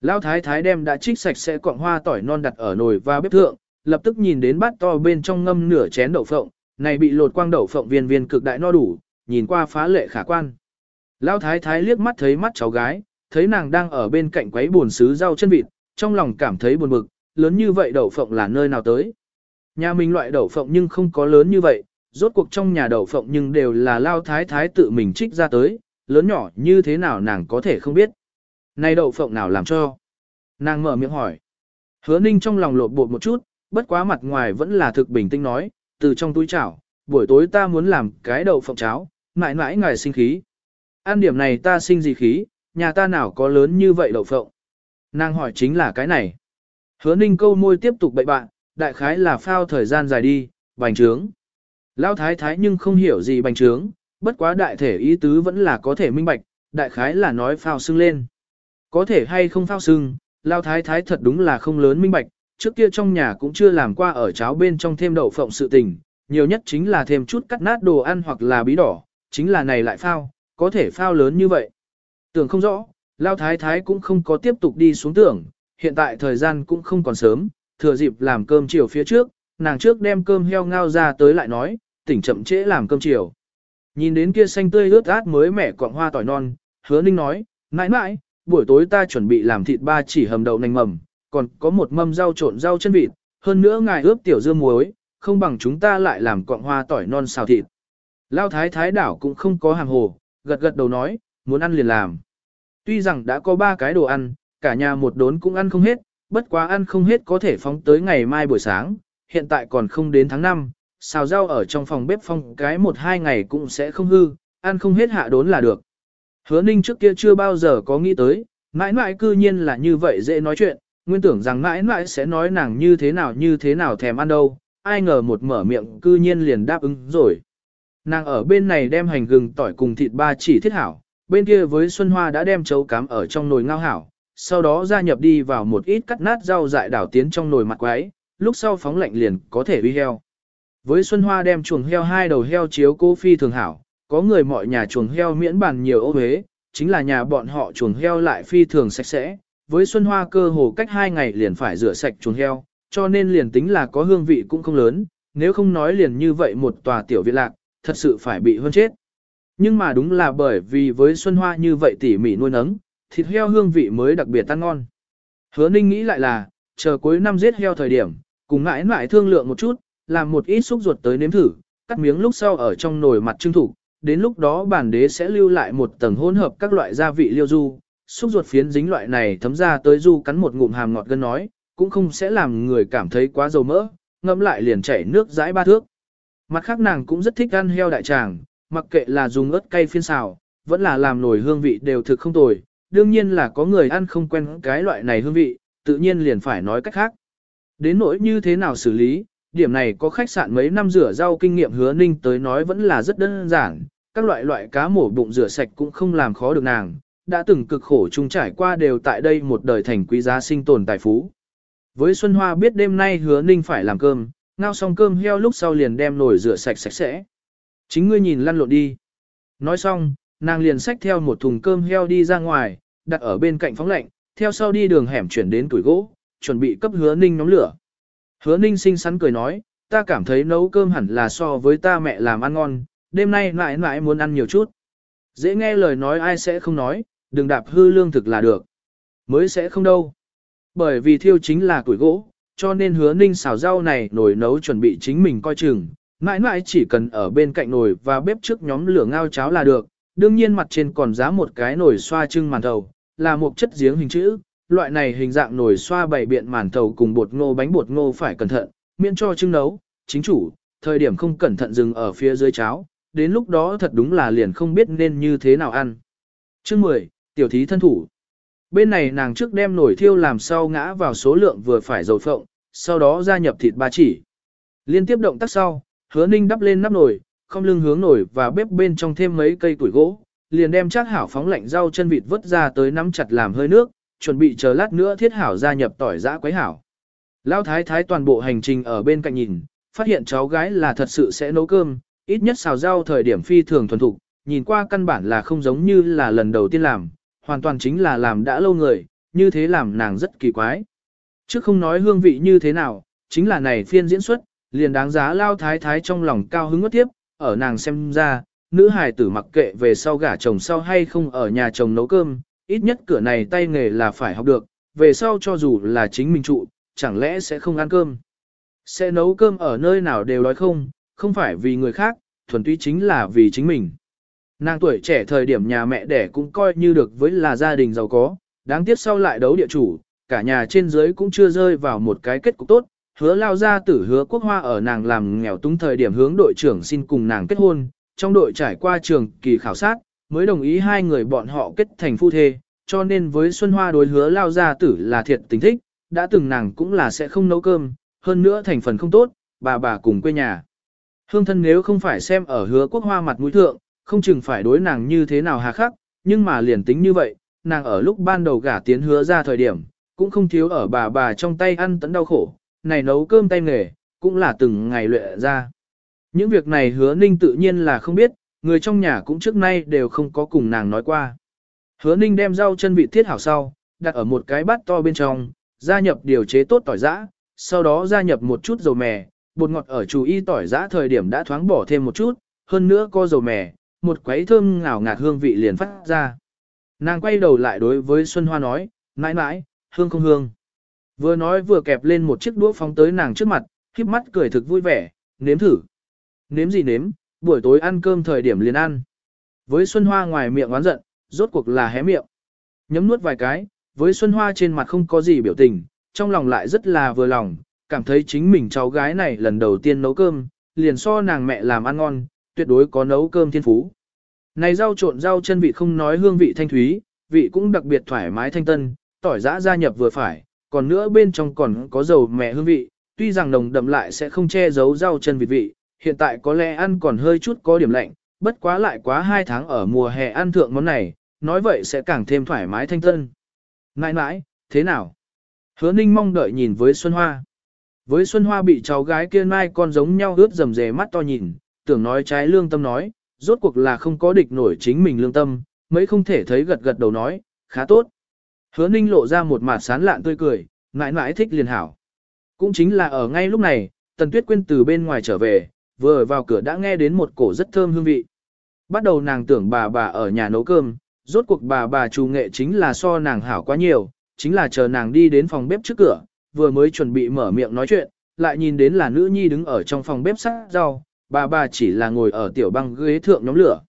Lão thái thái đem đã trích sạch sẽ quặng hoa tỏi non đặt ở nồi và bếp thượng, lập tức nhìn đến bát to bên trong ngâm nửa chén đậu phộng, này bị lột quang đậu phộng viên viên cực đại no đủ, nhìn qua phá lệ khả quan. Lão thái thái liếc mắt thấy mắt cháu gái, thấy nàng đang ở bên cạnh quấy buồn sứ rau chân vịt, trong lòng cảm thấy buồn bực, lớn như vậy đậu phộng là nơi nào tới. Nhà mình loại đậu phộng nhưng không có lớn như vậy, rốt cuộc trong nhà đậu phộng nhưng đều là lao thái thái tự mình trích ra tới, lớn nhỏ như thế nào nàng có thể không biết. Này đậu phộng nào làm cho? Nàng mở miệng hỏi. Hứa ninh trong lòng lột bột một chút, bất quá mặt ngoài vẫn là thực bình tĩnh nói, từ trong túi chảo, buổi tối ta muốn làm cái đậu phộng cháo, mãi mãi ngài sinh khí. Ăn điểm này ta sinh gì khí, nhà ta nào có lớn như vậy đậu phộng. Nàng hỏi chính là cái này. Hứa ninh câu môi tiếp tục bậy bạn, đại khái là phao thời gian dài đi, bành trướng. Lão thái thái nhưng không hiểu gì bành trướng, bất quá đại thể ý tứ vẫn là có thể minh bạch, đại khái là nói phao sưng lên. Có thể hay không phao sưng, lao thái thái thật đúng là không lớn minh bạch, trước kia trong nhà cũng chưa làm qua ở cháo bên trong thêm đậu phộng sự tình, nhiều nhất chính là thêm chút cắt nát đồ ăn hoặc là bí đỏ, chính là này lại phao, có thể phao lớn như vậy. Tưởng không rõ, Lao Thái Thái cũng không có tiếp tục đi xuống tưởng, hiện tại thời gian cũng không còn sớm, thừa dịp làm cơm chiều phía trước, nàng trước đem cơm heo ngao ra tới lại nói, tỉnh chậm trễ làm cơm chiều. Nhìn đến kia xanh tươi ướt át mới mẻ quạng hoa tỏi non, hứa ninh nói, mãi mãi, buổi tối ta chuẩn bị làm thịt ba chỉ hầm đậu nành mầm, còn có một mâm rau trộn rau chân vịt, hơn nữa ngài ướp tiểu dưa muối, không bằng chúng ta lại làm quạng hoa tỏi non xào thịt. Lao thái thái đảo cũng không có hàng hồ, gật gật đầu nói, muốn ăn liền làm. Tuy rằng đã có ba cái đồ ăn, cả nhà một đốn cũng ăn không hết, bất quá ăn không hết có thể phóng tới ngày mai buổi sáng, hiện tại còn không đến tháng 5, xào rau ở trong phòng bếp phong cái một hai ngày cũng sẽ không hư, ăn không hết hạ đốn là được. Hứa ninh trước kia chưa bao giờ có nghĩ tới, mãi mãi cư nhiên là như vậy dễ nói chuyện, nguyên tưởng rằng mãi mãi sẽ nói nàng như thế nào như thế nào thèm ăn đâu, ai ngờ một mở miệng cư nhiên liền đáp ứng rồi. Nàng ở bên này đem hành gừng tỏi cùng thịt ba chỉ thiết hảo, bên kia với Xuân Hoa đã đem chấu cám ở trong nồi ngao hảo, sau đó gia nhập đi vào một ít cắt nát rau dại đảo tiến trong nồi mặt quái, lúc sau phóng lạnh liền có thể uy heo. Với Xuân Hoa đem chuồng heo hai đầu heo chiếu cô phi thường hảo, có người mọi nhà chuồng heo miễn bàn nhiều ô huế, chính là nhà bọn họ chuồng heo lại phi thường sạch sẽ. Với Xuân Hoa cơ hồ cách hai ngày liền phải rửa sạch chuồng heo, cho nên liền tính là có hương vị cũng không lớn, nếu không nói liền như vậy một tòa tiểu viện lạc, thật sự phải bị hơn chết. Nhưng mà đúng là bởi vì với Xuân Hoa như vậy tỉ mỉ nuôi nấng, thịt heo hương vị mới đặc biệt ăn ngon. Hứa Ninh nghĩ lại là, chờ cuối năm giết heo thời điểm, cùng ngãi mãi thương lượng một chút, làm một ít xúc ruột tới nếm thử, cắt miếng lúc sau ở trong nồi mặt trưng thủ, đến lúc đó bản đế sẽ lưu lại một tầng hỗn hợp các loại gia vị liêu du, xúc ruột phiến dính loại này thấm ra tới du cắn một ngụm hàm ngọt gân nói, cũng không sẽ làm người cảm thấy quá dầu mỡ, ngâm lại liền chảy nước dãi ba thước. Mặt khác nàng cũng rất thích ăn heo đại tràng, mặc kệ là dùng ớt cay phiên xào, vẫn là làm nổi hương vị đều thực không tồi, đương nhiên là có người ăn không quen cái loại này hương vị, tự nhiên liền phải nói cách khác. Đến nỗi như thế nào xử lý, điểm này có khách sạn mấy năm rửa rau kinh nghiệm hứa ninh tới nói vẫn là rất đơn giản, các loại loại cá mổ bụng rửa sạch cũng không làm khó được nàng, đã từng cực khổ chung trải qua đều tại đây một đời thành quý giá sinh tồn tài phú. Với Xuân Hoa biết đêm nay hứa ninh phải làm cơm, ngao xong cơm heo lúc sau liền đem nồi rửa sạch sạch sẽ. Chính ngươi nhìn lăn lộn đi. Nói xong, nàng liền xách theo một thùng cơm heo đi ra ngoài, đặt ở bên cạnh phóng lạnh, theo sau đi đường hẻm chuyển đến tuổi gỗ, chuẩn bị cấp hứa ninh nhóm lửa. Hứa ninh xinh xắn cười nói, ta cảm thấy nấu cơm hẳn là so với ta mẹ làm ăn ngon, đêm nay mãi mãi muốn ăn nhiều chút. Dễ nghe lời nói ai sẽ không nói, đừng đạp hư lương thực là được. Mới sẽ không đâu. Bởi vì thiêu chính là tuổi gỗ, cho nên hứa ninh xào rau này nồi nấu chuẩn bị chính mình coi chừng, mãi mãi chỉ cần ở bên cạnh nồi và bếp trước nhóm lửa ngao cháo là được, đương nhiên mặt trên còn giá một cái nồi xoa trưng màn thầu, là một chất giếng hình chữ, loại này hình dạng nồi xoa bảy biện màn thầu cùng bột ngô bánh bột ngô phải cẩn thận, miễn cho trưng nấu, chính chủ, thời điểm không cẩn thận dừng ở phía dưới cháo, đến lúc đó thật đúng là liền không biết nên như thế nào ăn. Chương 10, tiểu thí thân thủ. Bên này nàng trước đem nồi thiêu làm sau ngã vào số lượng vừa phải dầu phộng, sau đó gia nhập thịt ba chỉ. Liên tiếp động tác sau, hứa ninh đắp lên nắp nồi, không lưng hướng nồi và bếp bên trong thêm mấy cây tuổi gỗ, liền đem chắc hảo phóng lạnh rau chân vịt vớt ra tới nắm chặt làm hơi nước, chuẩn bị chờ lát nữa thiết hảo gia nhập tỏi giã quấy hảo. Lão thái thái toàn bộ hành trình ở bên cạnh nhìn, phát hiện cháu gái là thật sự sẽ nấu cơm, ít nhất xào rau thời điểm phi thường thuần thục, nhìn qua căn bản là không giống như là lần đầu tiên làm, hoàn toàn chính là làm đã lâu người, như thế làm nàng rất kỳ quái. Chứ không nói hương vị như thế nào, chính là này phiên diễn xuất, liền đáng giá lao thái thái trong lòng cao hứng ngất tiếp, ở nàng xem ra, nữ hài tử mặc kệ về sau gả chồng sau hay không ở nhà chồng nấu cơm, ít nhất cửa này tay nghề là phải học được, về sau cho dù là chính mình trụ, chẳng lẽ sẽ không ăn cơm. Sẽ nấu cơm ở nơi nào đều nói không, không phải vì người khác, thuần túy chính là vì chính mình. Nàng tuổi trẻ thời điểm nhà mẹ đẻ cũng coi như được với là gia đình giàu có, đáng tiếc sau lại đấu địa chủ, cả nhà trên dưới cũng chưa rơi vào một cái kết cục tốt, hứa lao ra tử hứa quốc hoa ở nàng làm nghèo túng thời điểm hướng đội trưởng xin cùng nàng kết hôn, trong đội trải qua trường kỳ khảo sát, mới đồng ý hai người bọn họ kết thành phu thê, cho nên với Xuân Hoa đối hứa lao gia tử là thiệt tình thích, đã từng nàng cũng là sẽ không nấu cơm, hơn nữa thành phần không tốt, bà bà cùng quê nhà. Hương thân nếu không phải xem ở hứa quốc hoa mặt mũi thượng, không chừng phải đối nàng như thế nào hà khắc, nhưng mà liền tính như vậy, nàng ở lúc ban đầu gả tiến hứa ra thời điểm, cũng không thiếu ở bà bà trong tay ăn tấn đau khổ, này nấu cơm tay nghề, cũng là từng ngày luyện ra. Những việc này hứa ninh tự nhiên là không biết, người trong nhà cũng trước nay đều không có cùng nàng nói qua. Hứa ninh đem rau chân vị thiết hảo sau, đặt ở một cái bát to bên trong, gia nhập điều chế tốt tỏi giã, sau đó gia nhập một chút dầu mè, bột ngọt ở chú y tỏi giã thời điểm đã thoáng bỏ thêm một chút, hơn nữa có dầu mè, một quấy thơm ngào ngạt hương vị liền phát ra. Nàng quay đầu lại đối với Xuân Hoa nói, mãi mãi, hương không hương. Vừa nói vừa kẹp lên một chiếc đũa phóng tới nàng trước mặt, khiếp mắt cười thực vui vẻ, nếm thử. Nếm gì nếm, buổi tối ăn cơm thời điểm liền ăn. Với Xuân Hoa ngoài miệng oán giận, rốt cuộc là hé miệng. Nhấm nuốt vài cái, với Xuân Hoa trên mặt không có gì biểu tình, trong lòng lại rất là vừa lòng, cảm thấy chính mình cháu gái này lần đầu tiên nấu cơm, liền so nàng mẹ làm ăn ngon, tuyệt đối có nấu cơm thiên phú. Này rau trộn rau chân vị không nói hương vị thanh thúy, vị cũng đặc biệt thoải mái thanh tân, tỏi giã gia nhập vừa phải, còn nữa bên trong còn có dầu mẹ hương vị, tuy rằng nồng đậm lại sẽ không che giấu rau chân vị vị, hiện tại có lẽ ăn còn hơi chút có điểm lạnh, bất quá lại quá 2 tháng ở mùa hè ăn thượng món này, nói vậy sẽ càng thêm thoải mái thanh tân. Nãi nãi, thế nào? Hứa ninh mong đợi nhìn với Xuân Hoa. Với Xuân Hoa bị cháu gái kia mai con giống nhau ướt rầm rề mắt to nhìn, tưởng nói trái lương tâm nói, rốt cuộc là không có địch nổi chính mình lương tâm, mấy không thể thấy gật gật đầu nói, khá tốt. Hứa ninh lộ ra một mặt sán lạn tươi cười, mãi mãi thích liền hảo. Cũng chính là ở ngay lúc này, Tần Tuyết Quyên từ bên ngoài trở về, vừa vào cửa đã nghe đến một cổ rất thơm hương vị. Bắt đầu nàng tưởng bà bà ở nhà nấu cơm, rốt cuộc bà bà chủ nghệ chính là so nàng hảo quá nhiều, chính là chờ nàng đi đến phòng bếp trước cửa, vừa mới chuẩn bị mở miệng nói chuyện, lại nhìn đến là nữ nhi đứng ở trong phòng bếp sắc rau, bà bà chỉ là ngồi ở tiểu băng ghế thượng nhóm lửa.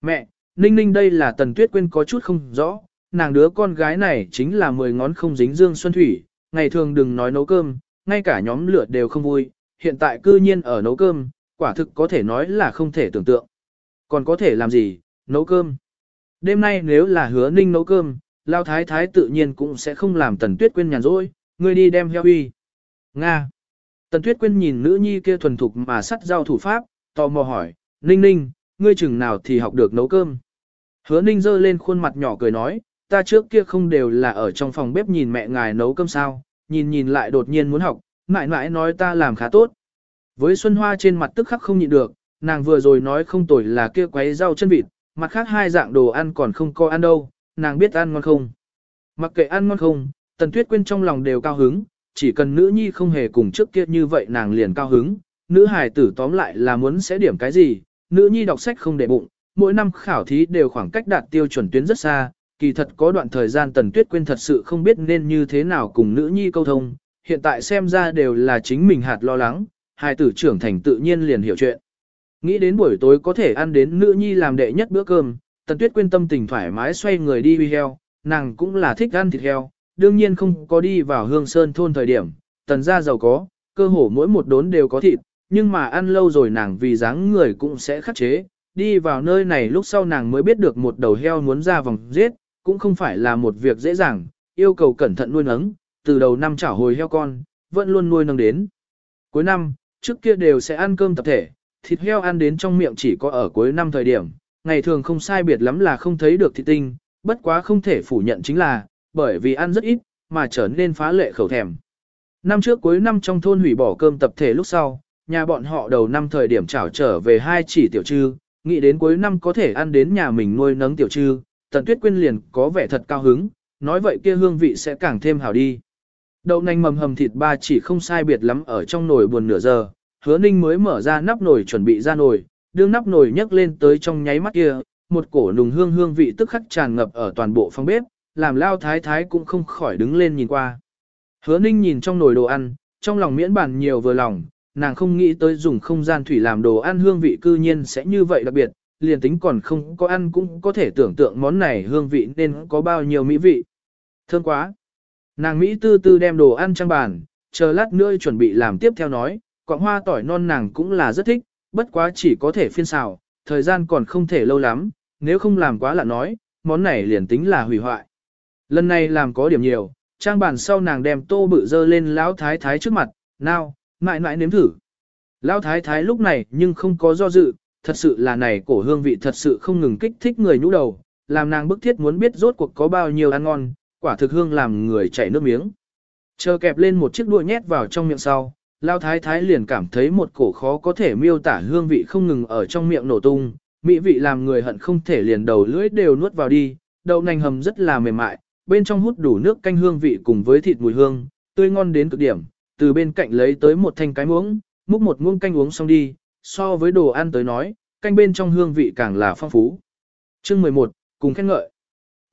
Mẹ, Ninh Ninh đây là Tần Tuyết Quyên có chút không rõ, nàng đứa con gái này chính là mười ngón không dính dương xuân thủy, ngày thường đừng nói nấu cơm, ngay cả nhóm lửa đều không vui, hiện tại cư nhiên ở nấu cơm, quả thực có thể nói là không thể tưởng tượng. Còn có thể làm gì, nấu cơm. Đêm nay nếu là hứa ninh nấu cơm, lao thái thái tự nhiên cũng sẽ không làm tần tuyết quên nhàn rỗi, ngươi đi đem heo uy. Nga. Tần tuyết Quyên nhìn nữ nhi kia thuần thục mà sắt giao thủ pháp, tò mò hỏi, ninh ninh, ngươi chừng nào thì học được nấu cơm. Hứa ninh giơ lên khuôn mặt nhỏ cười nói, ta trước kia không đều là ở trong phòng bếp nhìn mẹ ngài nấu cơm sao, nhìn nhìn lại đột nhiên muốn học, mãi mãi nói ta làm khá tốt. Với Xuân Hoa trên mặt tức khắc không nhịn được, nàng vừa rồi nói không tồi là kia quấy rau chân vịt, mặt khác hai dạng đồ ăn còn không có ăn đâu, nàng biết ăn ngon không. Mặc kệ ăn ngon không, Tần Tuyết Quyên trong lòng đều cao hứng, chỉ cần nữ nhi không hề cùng trước kia như vậy nàng liền cao hứng, nữ hài tử tóm lại là muốn sẽ điểm cái gì, nữ nhi đọc sách không để bụng, mỗi năm khảo thí đều khoảng cách đạt tiêu chuẩn tuyến rất xa, kỳ thật có đoạn thời gian Tần Tuyết Quyên thật sự không biết nên như thế nào cùng nữ nhi câu thông, hiện tại xem ra đều là chính mình hạt lo lắng, hài tử trưởng thành tự nhiên liền hiểu chuyện. Nghĩ đến buổi tối có thể ăn đến nữ nhi làm đệ nhất bữa cơm, Tần Tuyết Quyên tâm tình thoải mái xoay người đi huy heo, nàng cũng là thích ăn thịt heo, đương nhiên không có đi vào hương sơn thôn thời điểm, tần gia giàu có, cơ hồ mỗi một đốn đều có thịt, nhưng mà ăn lâu rồi nàng vì dáng người cũng sẽ khắc chế, đi vào nơi này lúc sau nàng mới biết được một đầu heo muốn ra vòng giết, cũng không phải là một việc dễ dàng, yêu cầu cẩn thận nuôi nấng, từ đầu năm trả hồi heo con, vẫn luôn nuôi nấng đến. Cuối năm, trước kia đều sẽ ăn cơm tập thể, thịt heo ăn đến trong miệng chỉ có ở cuối năm thời điểm, ngày thường không sai biệt lắm là không thấy được thịt tinh, bất quá không thể phủ nhận chính là, bởi vì ăn rất ít, mà trở nên phá lệ khẩu thèm. Năm trước cuối năm trong thôn hủy bỏ cơm tập thể lúc sau, nhà bọn họ đầu năm thời điểm trảo trở về hai chỉ tiểu trư, nghĩ đến cuối năm có thể ăn đến nhà mình nuôi nấng tiểu trư, tần tuyết quyên liền có vẻ thật cao hứng, nói vậy kia hương vị sẽ càng thêm hảo đi. Đậu nành mầm hầm thịt ba chỉ không sai biệt lắm ở trong nồi buồn nửa giờ, hứa ninh mới mở ra nắp nồi chuẩn bị ra nồi, đương nắp nồi nhấc lên tới trong nháy mắt kia, một cổ nùng hương hương vị tức khắc tràn ngập ở toàn bộ phòng bếp, làm lao thái thái cũng không khỏi đứng lên nhìn qua. Hứa ninh nhìn trong nồi đồ ăn, trong lòng miễn bàn nhiều vừa lòng, nàng không nghĩ tới dùng không gian thủy làm đồ ăn hương vị cư nhiên sẽ như vậy đặc biệt, liền tính còn không có ăn cũng có thể tưởng tượng món này hương vị nên có bao nhiêu mỹ vị. Thơm quá! Nàng Mỹ tư tư đem đồ ăn trang bàn, chờ lát nữa chuẩn bị làm tiếp theo nói, quạng hoa tỏi non nàng cũng là rất thích, bất quá chỉ có thể phiên xào, thời gian còn không thể lâu lắm, nếu không làm quá là nói, món này liền tính là hủy hoại. Lần này làm có điểm nhiều, trang bản sau nàng đem tô bự dơ lên lão thái thái trước mặt, nào, mãi mãi nếm thử. Lão thái thái lúc này nhưng không có do dự, thật sự là này cổ hương vị thật sự không ngừng kích thích người nhũ đầu, làm nàng bức thiết muốn biết rốt cuộc có bao nhiêu ăn ngon, quả thực hương làm người chảy nước miếng. Chờ kẹp lên một chiếc đũa nhét vào trong miệng sau, Lão thái thái liền cảm thấy một cổ khó có thể miêu tả hương vị không ngừng ở trong miệng nổ tung, mỹ vị làm người hận không thể liền đầu lưỡi đều nuốt vào đi, đậu nành hầm rất là mềm mại, bên trong hút đủ nước canh hương vị cùng với thịt mùi hương, tươi ngon đến cực điểm, từ bên cạnh lấy tới một thanh cái muỗng, múc một muỗng canh uống xong đi, so với đồ ăn tới nói, canh bên trong hương vị càng là phong phú. Chương 11, cùng khen ngợi.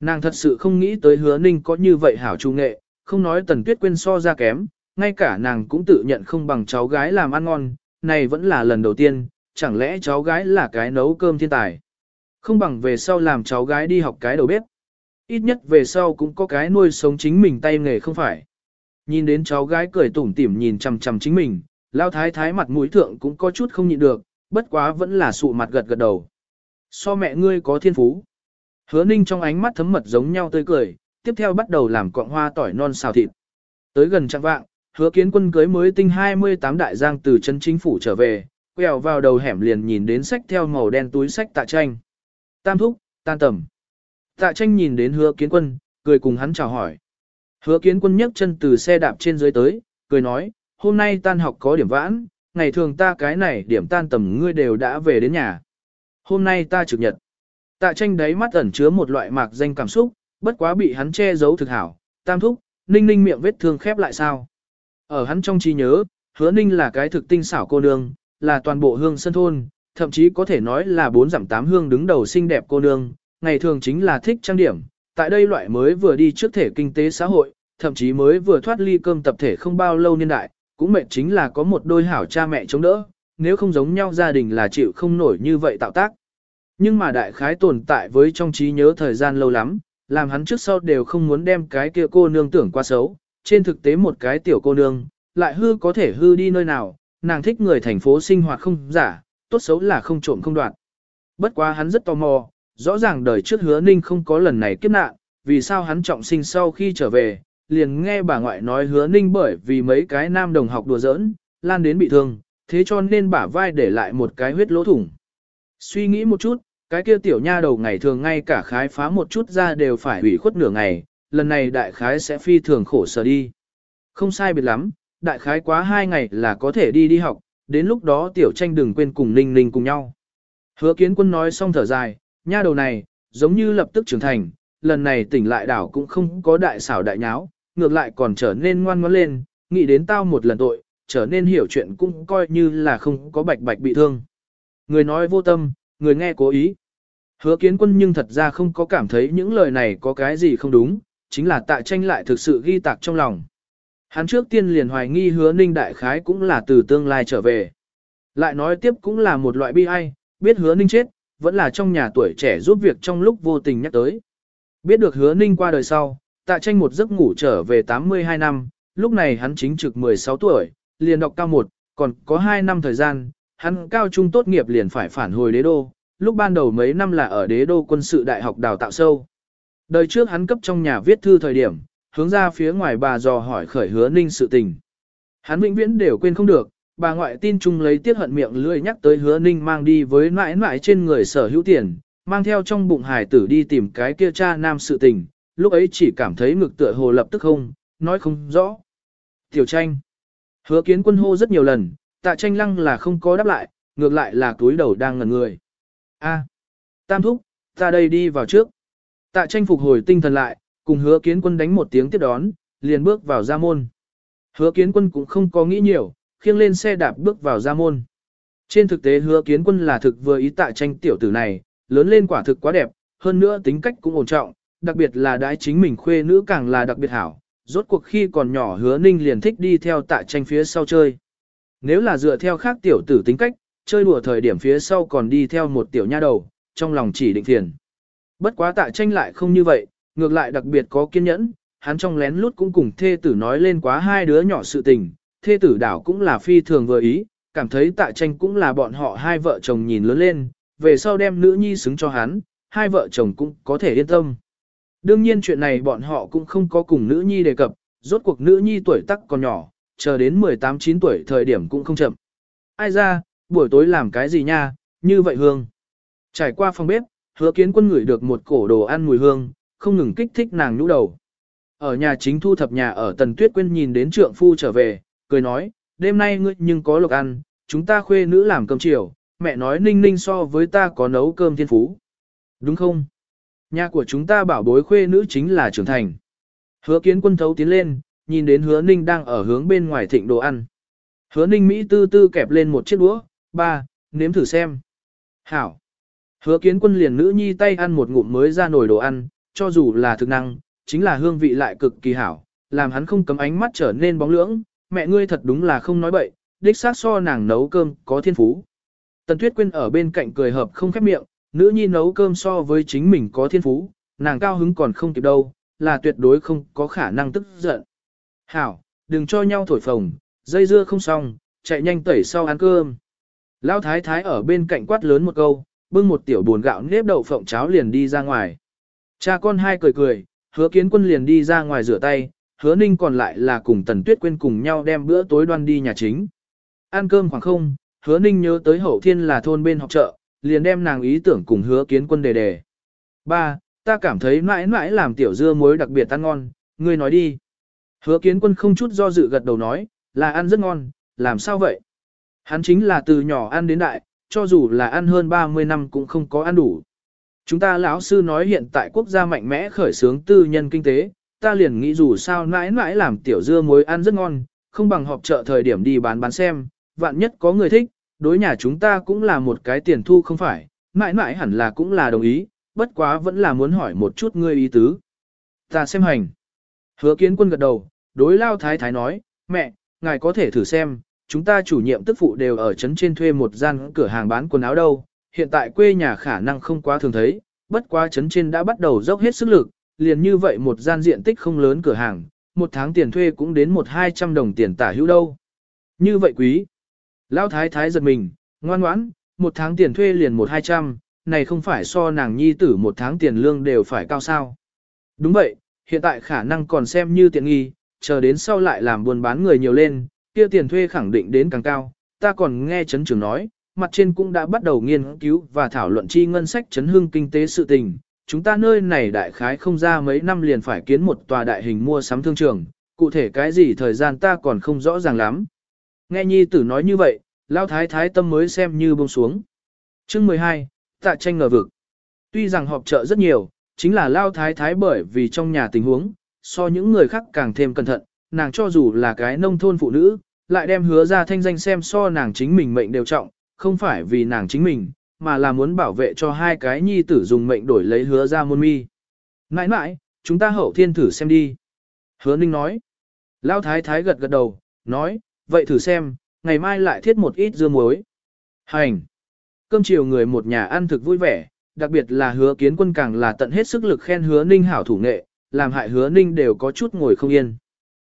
Nàng thật sự không nghĩ tới hứa ninh có như vậy hảo trung nghệ, không nói tần tuyết quên so ra kém, ngay cả nàng cũng tự nhận không bằng cháu gái làm ăn ngon, này vẫn là lần đầu tiên, chẳng lẽ cháu gái là cái nấu cơm thiên tài. Không bằng về sau làm cháu gái đi học cái đầu bếp. Ít nhất về sau cũng có cái nuôi sống chính mình tay nghề không phải. Nhìn đến cháu gái cười tủm tỉm nhìn chằm chằm chính mình, lao thái thái mặt mũi thượng cũng có chút không nhịn được, bất quá vẫn là sụ mặt gật gật đầu. So mẹ ngươi có thiên phú. Hứa ninh trong ánh mắt thấm mật giống nhau tươi cười, tiếp theo bắt đầu làm cọng hoa tỏi non xào thịt. Tới gần trạng vạng, hứa kiến quân cưới mới tinh 28 đại giang từ chân chính phủ trở về, quẹo vào đầu hẻm liền nhìn đến sách theo màu đen túi sách tạ tranh. Tam thúc, tan tầm. Tạ tranh nhìn đến hứa kiến quân, cười cùng hắn chào hỏi. Hứa kiến quân nhấc chân từ xe đạp trên dưới tới, cười nói, hôm nay tan học có điểm vãn, ngày thường ta cái này điểm tan tầm ngươi đều đã về đến nhà. Hôm nay ta trực nhật. Tạ tranh đáy mắt ẩn chứa một loại mạc danh cảm xúc, bất quá bị hắn che giấu thực hảo. Tam thúc, ninh ninh miệng vết thương khép lại sao? Ở hắn trong trí nhớ, hứa ninh là cái thực tinh xảo cô nương, là toàn bộ hương sân thôn, thậm chí có thể nói là bốn giảm tám hương đứng đầu xinh đẹp cô nương, ngày thường chính là thích trang điểm. Tại đây loại mới vừa đi trước thể kinh tế xã hội, thậm chí mới vừa thoát ly cơm tập thể không bao lâu niên đại, cũng mệt chính là có một đôi hảo cha mẹ chống đỡ, nếu không giống nhau gia đình là chịu không nổi như vậy tạo tác. Nhưng mà đại khái tồn tại với trong trí nhớ thời gian lâu lắm, làm hắn trước sau đều không muốn đem cái kia cô nương tưởng qua xấu, trên thực tế một cái tiểu cô nương, lại hư có thể hư đi nơi nào, nàng thích người thành phố sinh hoạt không giả, tốt xấu là không trộm không đoạn. Bất quá hắn rất tò mò, rõ ràng đời trước hứa ninh không có lần này kiếp nạn, vì sao hắn trọng sinh sau khi trở về, liền nghe bà ngoại nói hứa ninh bởi vì mấy cái nam đồng học đùa giỡn, lan đến bị thương, thế cho nên bả vai để lại một cái huyết lỗ thủng. Suy nghĩ một chút, cái kia tiểu nha đầu ngày thường ngay cả khái phá một chút ra đều phải hủy khuất nửa ngày, lần này đại khái sẽ phi thường khổ sở đi. Không sai biệt lắm, đại khái quá hai ngày là có thể đi đi học, đến lúc đó tiểu tranh đừng quên cùng ninh ninh cùng nhau. Hứa kiến quân nói xong thở dài, nha đầu này, giống như lập tức trưởng thành, lần này tỉnh lại đảo cũng không có đại xảo đại nháo, ngược lại còn trở nên ngoan ngoãn lên, nghĩ đến tao một lần tội, trở nên hiểu chuyện cũng coi như là không có bạch bạch bị thương. Người nói vô tâm, người nghe cố ý. Hứa kiến quân nhưng thật ra không có cảm thấy những lời này có cái gì không đúng, chính là tại tranh lại thực sự ghi tạc trong lòng. Hắn trước tiên liền hoài nghi hứa ninh đại khái cũng là từ tương lai trở về. Lại nói tiếp cũng là một loại bi ai, biết hứa ninh chết, vẫn là trong nhà tuổi trẻ giúp việc trong lúc vô tình nhắc tới. Biết được hứa ninh qua đời sau, tạ tranh một giấc ngủ trở về 82 năm, lúc này hắn chính trực 16 tuổi, liền đọc cao 1, còn có 2 năm thời gian, hắn cao trung tốt nghiệp liền phải phản hồi đế đô, lúc ban đầu mấy năm là ở đế đô quân sự đại học đào tạo sâu. Đời trước hắn cấp trong nhà viết thư thời điểm, hướng ra phía ngoài bà dò hỏi khởi hứa ninh sự tình. Hắn vĩnh viễn đều quên không được, bà ngoại tin chung lấy tiết hận miệng lưỡi nhắc tới hứa ninh mang đi với mãi mãi trên người sở hữu tiền, mang theo trong bụng hải tử đi tìm cái kia cha nam sự tình, lúc ấy chỉ cảm thấy ngực tựa hồ lập tức không, nói không rõ. Tiểu tranh. Hứa kiến quân hô rất nhiều lần, tạ tranh lăng là không có đáp lại, ngược lại là túi đầu đang ngẩn người. A, tam thúc, ta đây đi vào trước. Tạ tranh phục hồi tinh thần lại, cùng hứa kiến quân đánh một tiếng tiếp đón, liền bước vào ra môn. Hứa kiến quân cũng không có nghĩ nhiều, khiêng lên xe đạp bước vào ra môn. Trên thực tế hứa kiến quân là thực vừa ý tạ tranh tiểu tử này, lớn lên quả thực quá đẹp, hơn nữa tính cách cũng ổn trọng, đặc biệt là đái chính mình khuê nữ càng là đặc biệt hảo. Rốt cuộc khi còn nhỏ hứa ninh liền thích đi theo tạ tranh phía sau chơi. Nếu là dựa theo khác tiểu tử tính cách, chơi đùa thời điểm phía sau còn đi theo một tiểu nha đầu, trong lòng chỉ định thiền. Bất quá tạ tranh lại không như vậy, ngược lại đặc biệt có kiên nhẫn, hắn trong lén lút cũng cùng thê tử nói lên quá hai đứa nhỏ sự tình, thê tử đảo cũng là phi thường vừa ý, cảm thấy tạ tranh cũng là bọn họ hai vợ chồng nhìn lớn lên, về sau đem nữ nhi xứng cho hắn, hai vợ chồng cũng có thể yên tâm. Đương nhiên chuyện này bọn họ cũng không có cùng nữ nhi đề cập, rốt cuộc nữ nhi tuổi tác còn nhỏ, chờ đến 18-9 tuổi thời điểm cũng không chậm. Ai ra, buổi tối làm cái gì nha, như vậy hương. Trải qua phòng bếp, hứa kiến quân ngửi được một cổ đồ ăn mùi hương, không ngừng kích thích nàng nhũ đầu. Ở nhà chính thu thập nhà ở Tần Tuyết Quyên nhìn đến trượng phu trở về, cười nói, đêm nay ngươi nhưng có lộc ăn, chúng ta khuê nữ làm cơm chiều, mẹ nói ninh ninh so với ta có nấu cơm thiên phú. Đúng không? Nhà của chúng ta bảo bối khuê nữ chính là trưởng thành. Hứa kiến quân thấu tiến lên, nhìn đến hứa ninh đang ở hướng bên ngoài thịnh đồ ăn. Hứa ninh Mỹ tư tư kẹp lên một chiếc đũa, ba, nếm thử xem. Hảo. Hứa kiến quân liền nữ nhi tay ăn một ngụm mới ra nồi đồ ăn, cho dù là thực năng, chính là hương vị lại cực kỳ hảo, làm hắn không cấm ánh mắt trở nên bóng lưỡng, mẹ ngươi thật đúng là không nói bậy, đích xác so nàng nấu cơm có thiên phú. Tần Tuyết Quyên ở bên cạnh cười hợp không khép miệng, nữ nhi nấu cơm so với chính mình có thiên phú, nàng cao hứng còn không kịp đâu, là tuyệt đối không có khả năng tức giận. Hảo, đừng cho nhau thổi phồng, dây dưa không xong, chạy nhanh tẩy sau ăn cơm. Lão thái thái ở bên cạnh quát lớn một câu, bưng một tiểu buồn gạo nếp đậu phộng cháo liền đi ra ngoài. Cha con hai cười cười, hứa kiến quân liền đi ra ngoài rửa tay, hứa ninh còn lại là cùng tần tuyết quên cùng nhau đem bữa tối đoan đi nhà chính. Ăn cơm khoảng không, hứa ninh nhớ tới hậu thiên là thôn bên học chợ, liền đem nàng ý tưởng cùng hứa kiến quân đề đề. Ba, ta cảm thấy mãi mãi làm tiểu dưa muối đặc biệt ăn ngon, ngươi nói đi. Hứa kiến quân không chút do dự gật đầu nói, là ăn rất ngon, làm sao vậy? Hắn chính là từ nhỏ ăn đến đại, cho dù là ăn hơn 30 năm cũng không có ăn đủ. Chúng ta lão sư nói hiện tại quốc gia mạnh mẽ khởi xướng tư nhân kinh tế, ta liền nghĩ dù sao mãi mãi làm tiểu dưa muối ăn rất ngon, không bằng họp chợ thời điểm đi bán bán xem, vạn nhất có người thích, đối nhà chúng ta cũng là một cái tiền thu không phải, mãi mãi hẳn là cũng là đồng ý, bất quá vẫn là muốn hỏi một chút ngươi ý tứ. Ta xem hành. Hứa kiến quân gật đầu, đối lao thái thái nói, mẹ, ngài có thể thử xem, chúng ta chủ nhiệm tức phụ đều ở trấn trên thuê một gian cửa hàng bán quần áo đâu, hiện tại quê nhà khả năng không quá thường thấy, bất quá trấn trên đã bắt đầu dốc hết sức lực, liền như vậy một gian diện tích không lớn cửa hàng, một tháng tiền thuê cũng đến một hai trăm đồng tiền tả hữu đâu. Như vậy quý. Lão thái thái giật mình, ngoan ngoãn, một tháng tiền thuê liền một hai trăm, này không phải so nàng nhi tử một tháng tiền lương đều phải cao sao. Đúng vậy, hiện tại khả năng còn xem như tiện nghi, chờ đến sau lại làm buôn bán người nhiều lên, kia tiền thuê khẳng định đến càng cao. Ta còn nghe chấn trưởng nói, mặt trên cũng đã bắt đầu nghiên cứu và thảo luận chi ngân sách chấn hương kinh tế sự tình. Chúng ta nơi này đại khái không ra mấy năm liền phải kiến một tòa đại hình mua sắm thương trường, cụ thể cái gì thời gian ta còn không rõ ràng lắm. Nghe nhi tử nói như vậy, lao thái thái tâm mới xem như buông xuống. Chương 12, tạ tranh ngờ vực. Tuy rằng họp chợ rất nhiều, chính là lao thái thái bởi vì trong nhà tình huống, so những người khác càng thêm cẩn thận, nàng cho dù là cái nông thôn phụ nữ, lại đem hứa ra thanh danh xem so nàng chính mình mệnh đều trọng, không phải vì nàng chính mình, mà là muốn bảo vệ cho hai cái nhi tử dùng mệnh đổi lấy hứa ra môn mi. Nãi nãi, chúng ta hậu thiên thử xem đi. Hứa ninh nói. Lao thái thái gật gật đầu, nói, vậy thử xem, ngày mai lại thiết một ít dưa muối. Hành. Cơm chiều người một nhà ăn thực vui vẻ, đặc biệt là hứa kiến quân càng là tận hết sức lực khen hứa ninh hảo thủ nghệ, làm hại hứa ninh đều có chút ngồi không yên.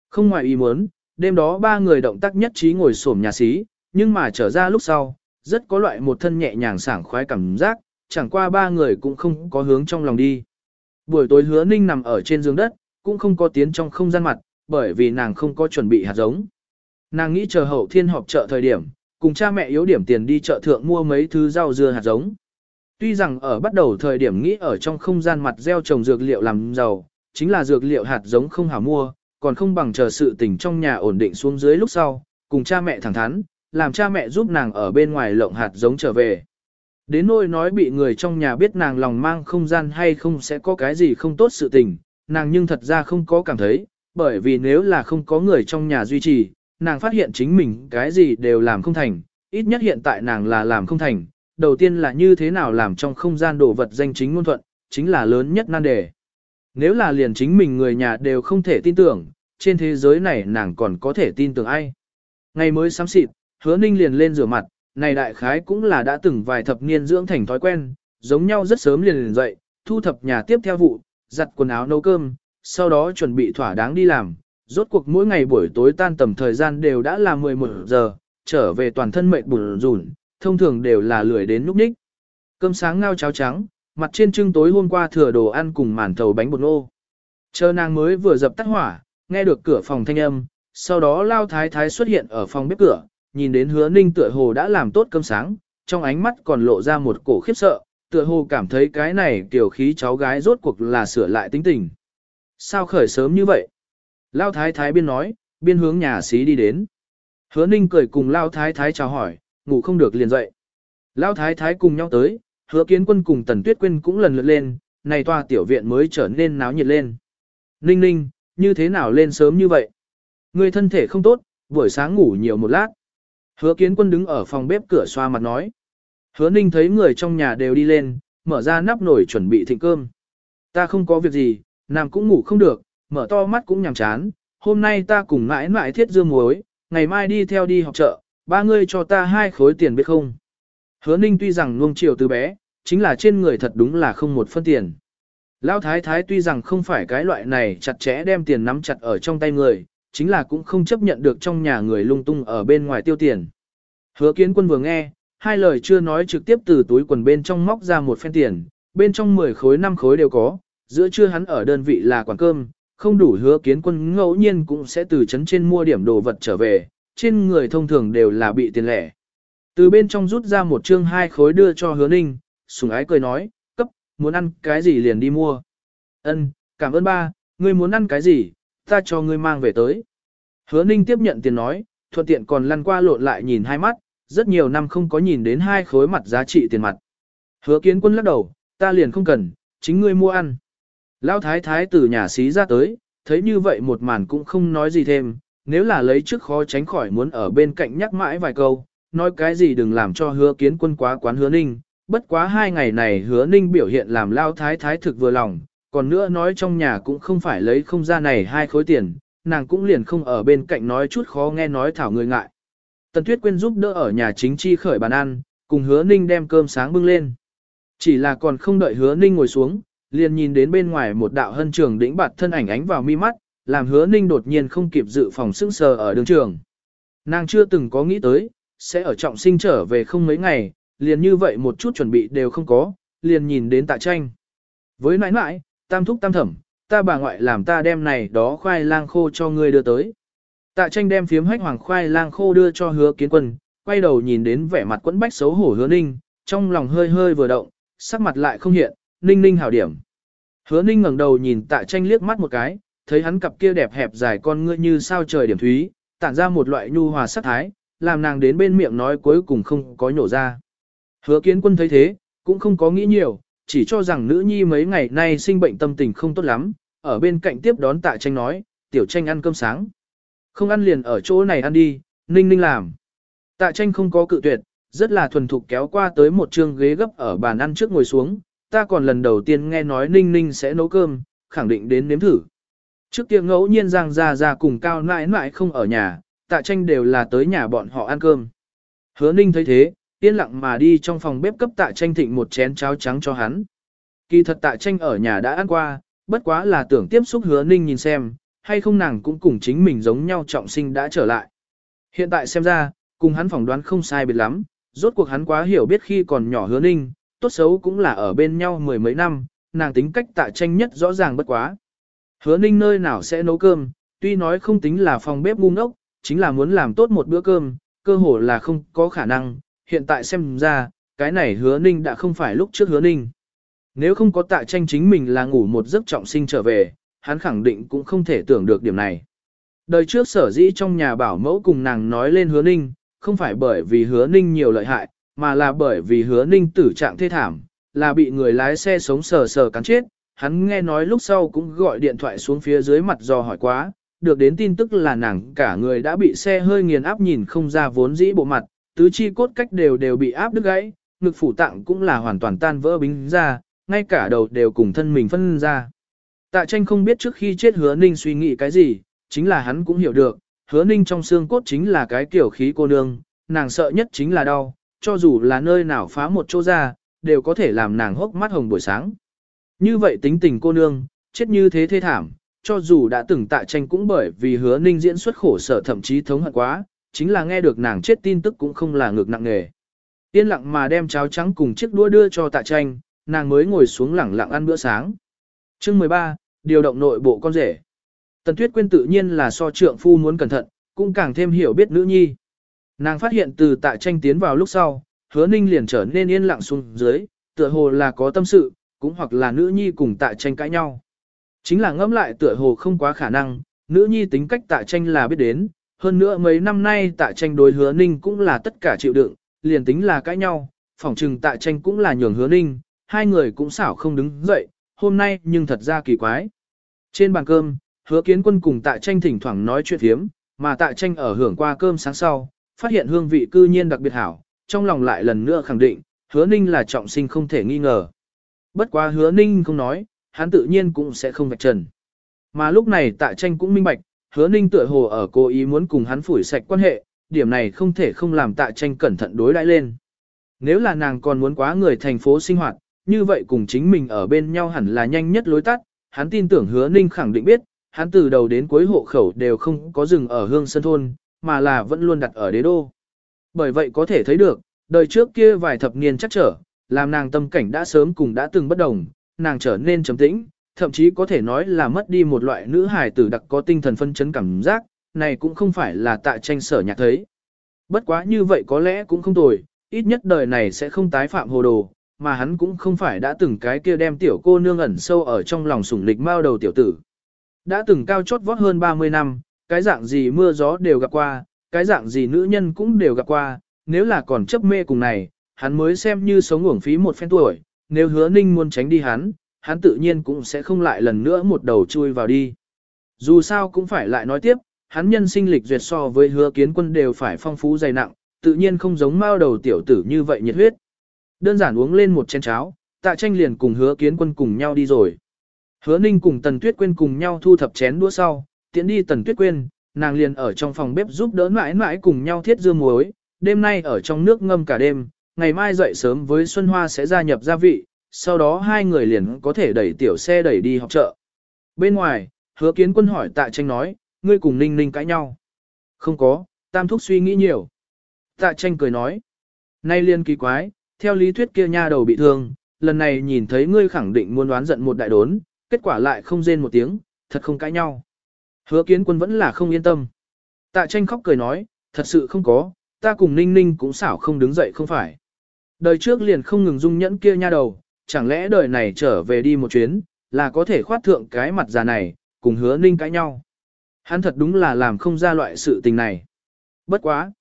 Không ngoài ý muốn, đêm đó ba người động tác nhất trí ngồi xổm nhà xí, nhưng mà trở ra lúc sau, rất có loại một thân nhẹ nhàng sảng khoái cảm giác, chẳng qua ba người cũng không có hướng trong lòng đi. Buổi tối hứa ninh nằm ở trên giường đất, cũng không có tiến trong không gian mặt, bởi vì nàng không có chuẩn bị hạt giống. Nàng nghĩ chờ hậu thiên họp chợ thời điểm, cùng cha mẹ yếu điểm tiền đi chợ thượng mua mấy thứ rau dưa hạt giống. Tuy rằng ở bắt đầu thời điểm nghĩ ở trong không gian mặt gieo trồng dược liệu làm giàu, chính là dược liệu hạt giống không hảo mua, còn không bằng chờ sự tình trong nhà ổn định xuống dưới lúc sau, cùng cha mẹ thẳng thắn, làm cha mẹ giúp nàng ở bên ngoài lộng hạt giống trở về. Đến nỗi nói bị người trong nhà biết nàng lòng mang không gian hay không sẽ có cái gì không tốt sự tình, nàng nhưng thật ra không có cảm thấy, bởi vì nếu là không có người trong nhà duy trì, nàng phát hiện chính mình cái gì đều làm không thành, ít nhất hiện tại nàng là làm không thành, đầu tiên là như thế nào làm trong không gian đồ vật danh chính ngôn thuận, chính là lớn nhất nan đề. Nếu là liền chính mình người nhà đều không thể tin tưởng, trên thế giới này nàng còn có thể tin tưởng ai. Ngày mới sám xịt, hứa ninh liền lên rửa mặt, này đại khái cũng là đã từng vài thập niên dưỡng thành thói quen, giống nhau rất sớm liền liền dậy, thu thập nhà tiếp theo vụ, giặt quần áo nấu cơm, sau đó chuẩn bị thỏa đáng đi làm. Rốt cuộc mỗi ngày buổi tối tan tầm thời gian đều đã là 11 giờ, trở về toàn thân mệt bùn rùn, thông thường đều là lười đến núp ních. Cơm sáng ngao cháo trắng, mặt trên trưng tối hôm qua thừa đồ ăn cùng màn thầu bánh bột nô. Chờ nàng mới vừa dập tắt hỏa, nghe được cửa phòng thanh âm, sau đó lao thái thái xuất hiện ở phòng bếp cửa, nhìn đến hứa ninh tựa hồ đã làm tốt cơm sáng, trong ánh mắt còn lộ ra một cổ khiếp sợ, tựa hồ cảm thấy cái này kiểu khí cháu gái rốt cuộc là sửa lại tính tình. Sao khởi sớm như vậy? Lao thái thái biên nói, biên hướng nhà xí đi đến. Hứa ninh cười cùng Lao thái thái chào hỏi, ngủ không được liền dậy. Lao thái thái cùng nhau tới, hứa kiến quân cùng tần tuyết quyên cũng lần lượt lên, này tòa tiểu viện mới trở nên náo nhiệt lên. Ninh ninh, như thế nào lên sớm như vậy? Người thân thể không tốt, buổi sáng ngủ nhiều một lát. Hứa kiến quân đứng ở phòng bếp cửa xoa mặt nói. Hứa ninh thấy người trong nhà đều đi lên, mở ra nắp nổi chuẩn bị thịnh cơm. Ta không có việc gì, nằm cũng ngủ không được, mở to mắt cũng nhàm chán. Hôm nay ta cùng mãi mãi thiết dương muối, ngày mai đi theo đi học chợ, ba ngươi cho ta hai khối tiền biết không? Hứa ninh tuy rằng nuông chiều từ bé, chính là trên người thật đúng là không một phân tiền. Lão thái thái tuy rằng không phải cái loại này chặt chẽ đem tiền nắm chặt ở trong tay người, chính là cũng không chấp nhận được trong nhà người lung tung ở bên ngoài tiêu tiền. Hứa kiến quân vừa nghe, hai lời chưa nói trực tiếp từ túi quần bên trong móc ra một phen tiền, bên trong 10 khối 5 khối đều có, giữa trưa hắn ở đơn vị là quán cơm, không đủ hứa kiến quân ngẫu nhiên cũng sẽ từ trấn trên mua điểm đồ vật trở về, trên người thông thường đều là bị tiền lẻ. Từ bên trong rút ra một chương hai khối đưa cho hứa ninh, sùng ái cười nói, cấp, muốn ăn cái gì liền đi mua. Ân, cảm ơn ba, ngươi muốn ăn cái gì, ta cho ngươi mang về tới. Hứa ninh tiếp nhận tiền nói, thuận tiện còn lăn qua lộn lại nhìn hai mắt, rất nhiều năm không có nhìn đến hai khối mặt giá trị tiền mặt. Hứa kiến quân lắc đầu, ta liền không cần, chính ngươi mua ăn. Lão thái thái từ nhà xí ra tới, thấy như vậy một màn cũng không nói gì thêm, nếu là lấy trước khó tránh khỏi muốn ở bên cạnh nhắc mãi vài câu, nói cái gì đừng làm cho hứa kiến quân quá quán hứa ninh, bất quá hai ngày này hứa ninh biểu hiện làm lao thái thái thực vừa lòng, còn nữa nói trong nhà cũng không phải lấy không ra này hai khối tiền, nàng cũng liền không ở bên cạnh nói chút khó nghe nói thảo người ngại. Tần Tuyết Quyên giúp đỡ ở nhà chính chi khởi bàn ăn, cùng hứa ninh đem cơm sáng bưng lên. Chỉ là còn không đợi hứa ninh ngồi xuống, liền nhìn đến bên ngoài một đạo hân trường đĩnh bạt thân ảnh ánh vào mi mắt, làm hứa ninh đột nhiên không kịp dự phòng sững sờ ở đường trường. Nàng chưa từng có nghĩ tới, sẽ ở trọng sinh trở về không mấy ngày, liền như vậy một chút chuẩn bị đều không có, liền nhìn đến tạ tranh. Với nãi nãi, tam thúc tam thẩm, ta bà ngoại làm ta đem này đó khoai lang khô cho ngươi đưa tới. Tạ tranh đem phiếm hách hoàng khoai lang khô đưa cho hứa kiến quân, quay đầu nhìn đến vẻ mặt quẫn bách xấu hổ hứa ninh, trong lòng hơi hơi vừa động, sắc mặt lại không hiện, ninh ninh hảo điểm. Hứa ninh ngẩng đầu nhìn tạ tranh liếc mắt một cái, thấy hắn cặp kia đẹp hẹp dài con ngươi như sao trời điểm thúy, tản ra một loại nhu hòa sắc thái, làm nàng đến bên miệng nói cuối cùng không có nhổ ra. Hứa kiến quân thấy thế, cũng không có nghĩ nhiều, chỉ cho rằng nữ nhi mấy ngày nay sinh bệnh tâm tình không tốt lắm, ở bên cạnh tiếp đón tạ tranh nói, tiểu tranh ăn cơm sáng. Không ăn liền ở chỗ này ăn đi, ninh ninh làm. Tạ tranh không có cự tuyệt, rất là thuần thục kéo qua tới một trường ghế gấp ở bàn ăn trước ngồi xuống, ta còn lần đầu tiên nghe nói ninh ninh sẽ nấu cơm, khẳng định đến nếm thử. Trước kia ngẫu nhiên giang ra ra cùng cao nãi nãi không ở nhà, tạ tranh đều là tới nhà bọn họ ăn cơm. Hứa ninh thấy thế, yên lặng mà đi trong phòng bếp cấp tạ tranh thịnh một chén cháo trắng cho hắn. Kỳ thật tạ tranh ở nhà đã ăn qua, bất quá là tưởng tiếp xúc hứa ninh nhìn xem, hay không nàng cũng cùng chính mình giống nhau trọng sinh đã trở lại. Hiện tại xem ra, cùng hắn phỏng đoán không sai biệt lắm, rốt cuộc hắn quá hiểu biết khi còn nhỏ hứa ninh, tốt xấu cũng là ở bên nhau mười mấy năm, nàng tính cách tạ tranh nhất rõ ràng bất quá. Hứa ninh nơi nào sẽ nấu cơm, tuy nói không tính là phòng bếp ngu ngốc, chính là muốn làm tốt một bữa cơm, cơ hồ là không có khả năng, hiện tại xem ra, cái này hứa ninh đã không phải lúc trước hứa ninh. Nếu không có tạ tranh chính mình là ngủ một giấc trọng sinh trở về, hắn khẳng định cũng không thể tưởng được điểm này. Đời trước sở dĩ trong nhà bảo mẫu cùng nàng nói lên hứa ninh, không phải bởi vì hứa ninh nhiều lợi hại, mà là bởi vì hứa ninh tử trạng thê thảm, là bị người lái xe sống sờ sờ cắn chết. Hắn nghe nói lúc sau cũng gọi điện thoại xuống phía dưới mặt do hỏi quá, được đến tin tức là nàng cả người đã bị xe hơi nghiền áp nhìn không ra vốn dĩ bộ mặt, tứ chi cốt cách đều đều bị áp đứt gãy, ngực phủ tạng cũng là hoàn toàn tan vỡ bính ra, ngay cả đầu đều cùng thân mình phân ra. Tạ tranh không biết trước khi chết hứa ninh suy nghĩ cái gì, chính là hắn cũng hiểu được, hứa ninh trong xương cốt chính là cái kiểu khí cô nương, nàng sợ nhất chính là đau, cho dù là nơi nào phá một chỗ ra, đều có thể làm nàng hốc mắt hồng buổi sáng. Như vậy tính tình cô nương, chết như thế thê thảm, cho dù đã từng tạ tranh cũng bởi vì hứa ninh diễn xuất khổ sở thậm chí thống hận quá, chính là nghe được nàng chết tin tức cũng không là ngược nặng nề. Yên lặng mà đem cháo trắng cùng chiếc đũa đưa cho tạ tranh, nàng mới ngồi xuống lẳng lặng ăn bữa sáng. Chương 13, điều động nội bộ con rể. Tần Tuyết Quyên tự nhiên là so trượng phu muốn cẩn thận, cũng càng thêm hiểu biết nữ nhi. Nàng phát hiện từ Tạ tranh tiến vào lúc sau, hứa ninh liền trở nên yên lặng xuống dưới, tựa hồ là có tâm sự, cũng hoặc là nữ nhi cùng Tạ tranh cãi nhau. Chính là ngẫm lại tựa hồ không quá khả năng, nữ nhi tính cách Tạ tranh là biết đến, hơn nữa mấy năm nay tại tranh đối hứa ninh cũng là tất cả chịu đựng, liền tính là cãi nhau, phỏng trừng tại tranh cũng là nhường hứa ninh, hai người cũng xảo không đứng dậy, hôm nay nhưng thật ra kỳ quái. Trên bàn cơm, hứa kiến quân cùng tại tranh thỉnh thoảng nói chuyện thiếm, mà tại tranh ở hưởng qua cơm sáng sau, phát hiện hương vị cư nhiên đặc biệt hảo, trong lòng lại lần nữa khẳng định, hứa ninh là trọng sinh không thể nghi ngờ. Bất quá hứa ninh không nói, hắn tự nhiên cũng sẽ không vạch trần. Mà lúc này tại tranh cũng minh bạch, hứa ninh tựa hồ ở cố ý muốn cùng hắn phủi sạch quan hệ, điểm này không thể không làm tại tranh cẩn thận đối đãi lên. Nếu là nàng còn muốn quá người thành phố sinh hoạt, như vậy cùng chính mình ở bên nhau hẳn là nhanh nhất lối tắt, hắn tin tưởng hứa ninh khẳng định biết, hắn từ đầu đến cuối hộ khẩu đều không có dừng ở hương sân thôn, mà là vẫn luôn đặt ở đế đô. Bởi vậy có thể thấy được, đời trước kia vài thập niên chắc trở, làm nàng tâm cảnh đã sớm cùng đã từng bất đồng, nàng trở nên trầm tĩnh, thậm chí có thể nói là mất đi một loại nữ hài tử đặc có tinh thần phân chấn cảm giác, này cũng không phải là tại tranh sở nhạc thấy. Bất quá như vậy có lẽ cũng không tồi, ít nhất đời này sẽ không tái phạm hồ đồ, mà hắn cũng không phải đã từng cái kia đem tiểu cô nương ẩn sâu ở trong lòng sủng lịch mao đầu tiểu tử. Đã từng cao chót vót hơn 30 năm, cái dạng gì mưa gió đều gặp qua, cái dạng gì nữ nhân cũng đều gặp qua, nếu là còn chấp mê cùng này, hắn mới xem như sống uổng phí một phen tuổi, nếu hứa ninh muốn tránh đi hắn, hắn tự nhiên cũng sẽ không lại lần nữa một đầu chui vào đi. Dù sao cũng phải lại nói tiếp, hắn nhân sinh lịch duyệt so với hứa kiến quân đều phải phong phú dày nặng, tự nhiên không giống mao đầu tiểu tử như vậy nhiệt huyết. Đơn giản uống lên một chén cháo, tạ tranh liền cùng hứa kiến quân cùng nhau đi rồi. Hứa ninh cùng tần tuyết quên cùng nhau thu thập chén đũa sau, tiễn đi tần tuyết quên, nàng liền ở trong phòng bếp giúp đỡ mãi mãi cùng nhau thiết dưa muối, đêm nay ở trong nước ngâm cả đêm, ngày mai dậy sớm với Xuân Hoa sẽ gia nhập gia vị, sau đó hai người liền có thể đẩy tiểu xe đẩy đi học chợ. Bên ngoài, hứa kiến quân hỏi tạ tranh nói, ngươi cùng ninh ninh cãi nhau. Không có, tam thúc suy nghĩ nhiều. Tạ tranh cười nói, nay liên kỳ quái, theo lý thuyết kia nha đầu bị thương, lần này nhìn thấy ngươi khẳng định muốn đoán giận một đại đốn, kết quả lại không rên một tiếng, thật không cãi nhau. Hứa kiến quân vẫn là không yên tâm. Tạ tranh khóc cười nói, thật sự không có, ta cùng ninh ninh cũng xảo không đứng dậy không phải. Đời trước liền không ngừng dung nhẫn kia nha đầu, chẳng lẽ đời này trở về đi một chuyến, là có thể khoát thượng cái mặt già này, cùng hứa ninh cãi nhau. Hắn thật đúng là làm không ra loại sự tình này. Bất quá.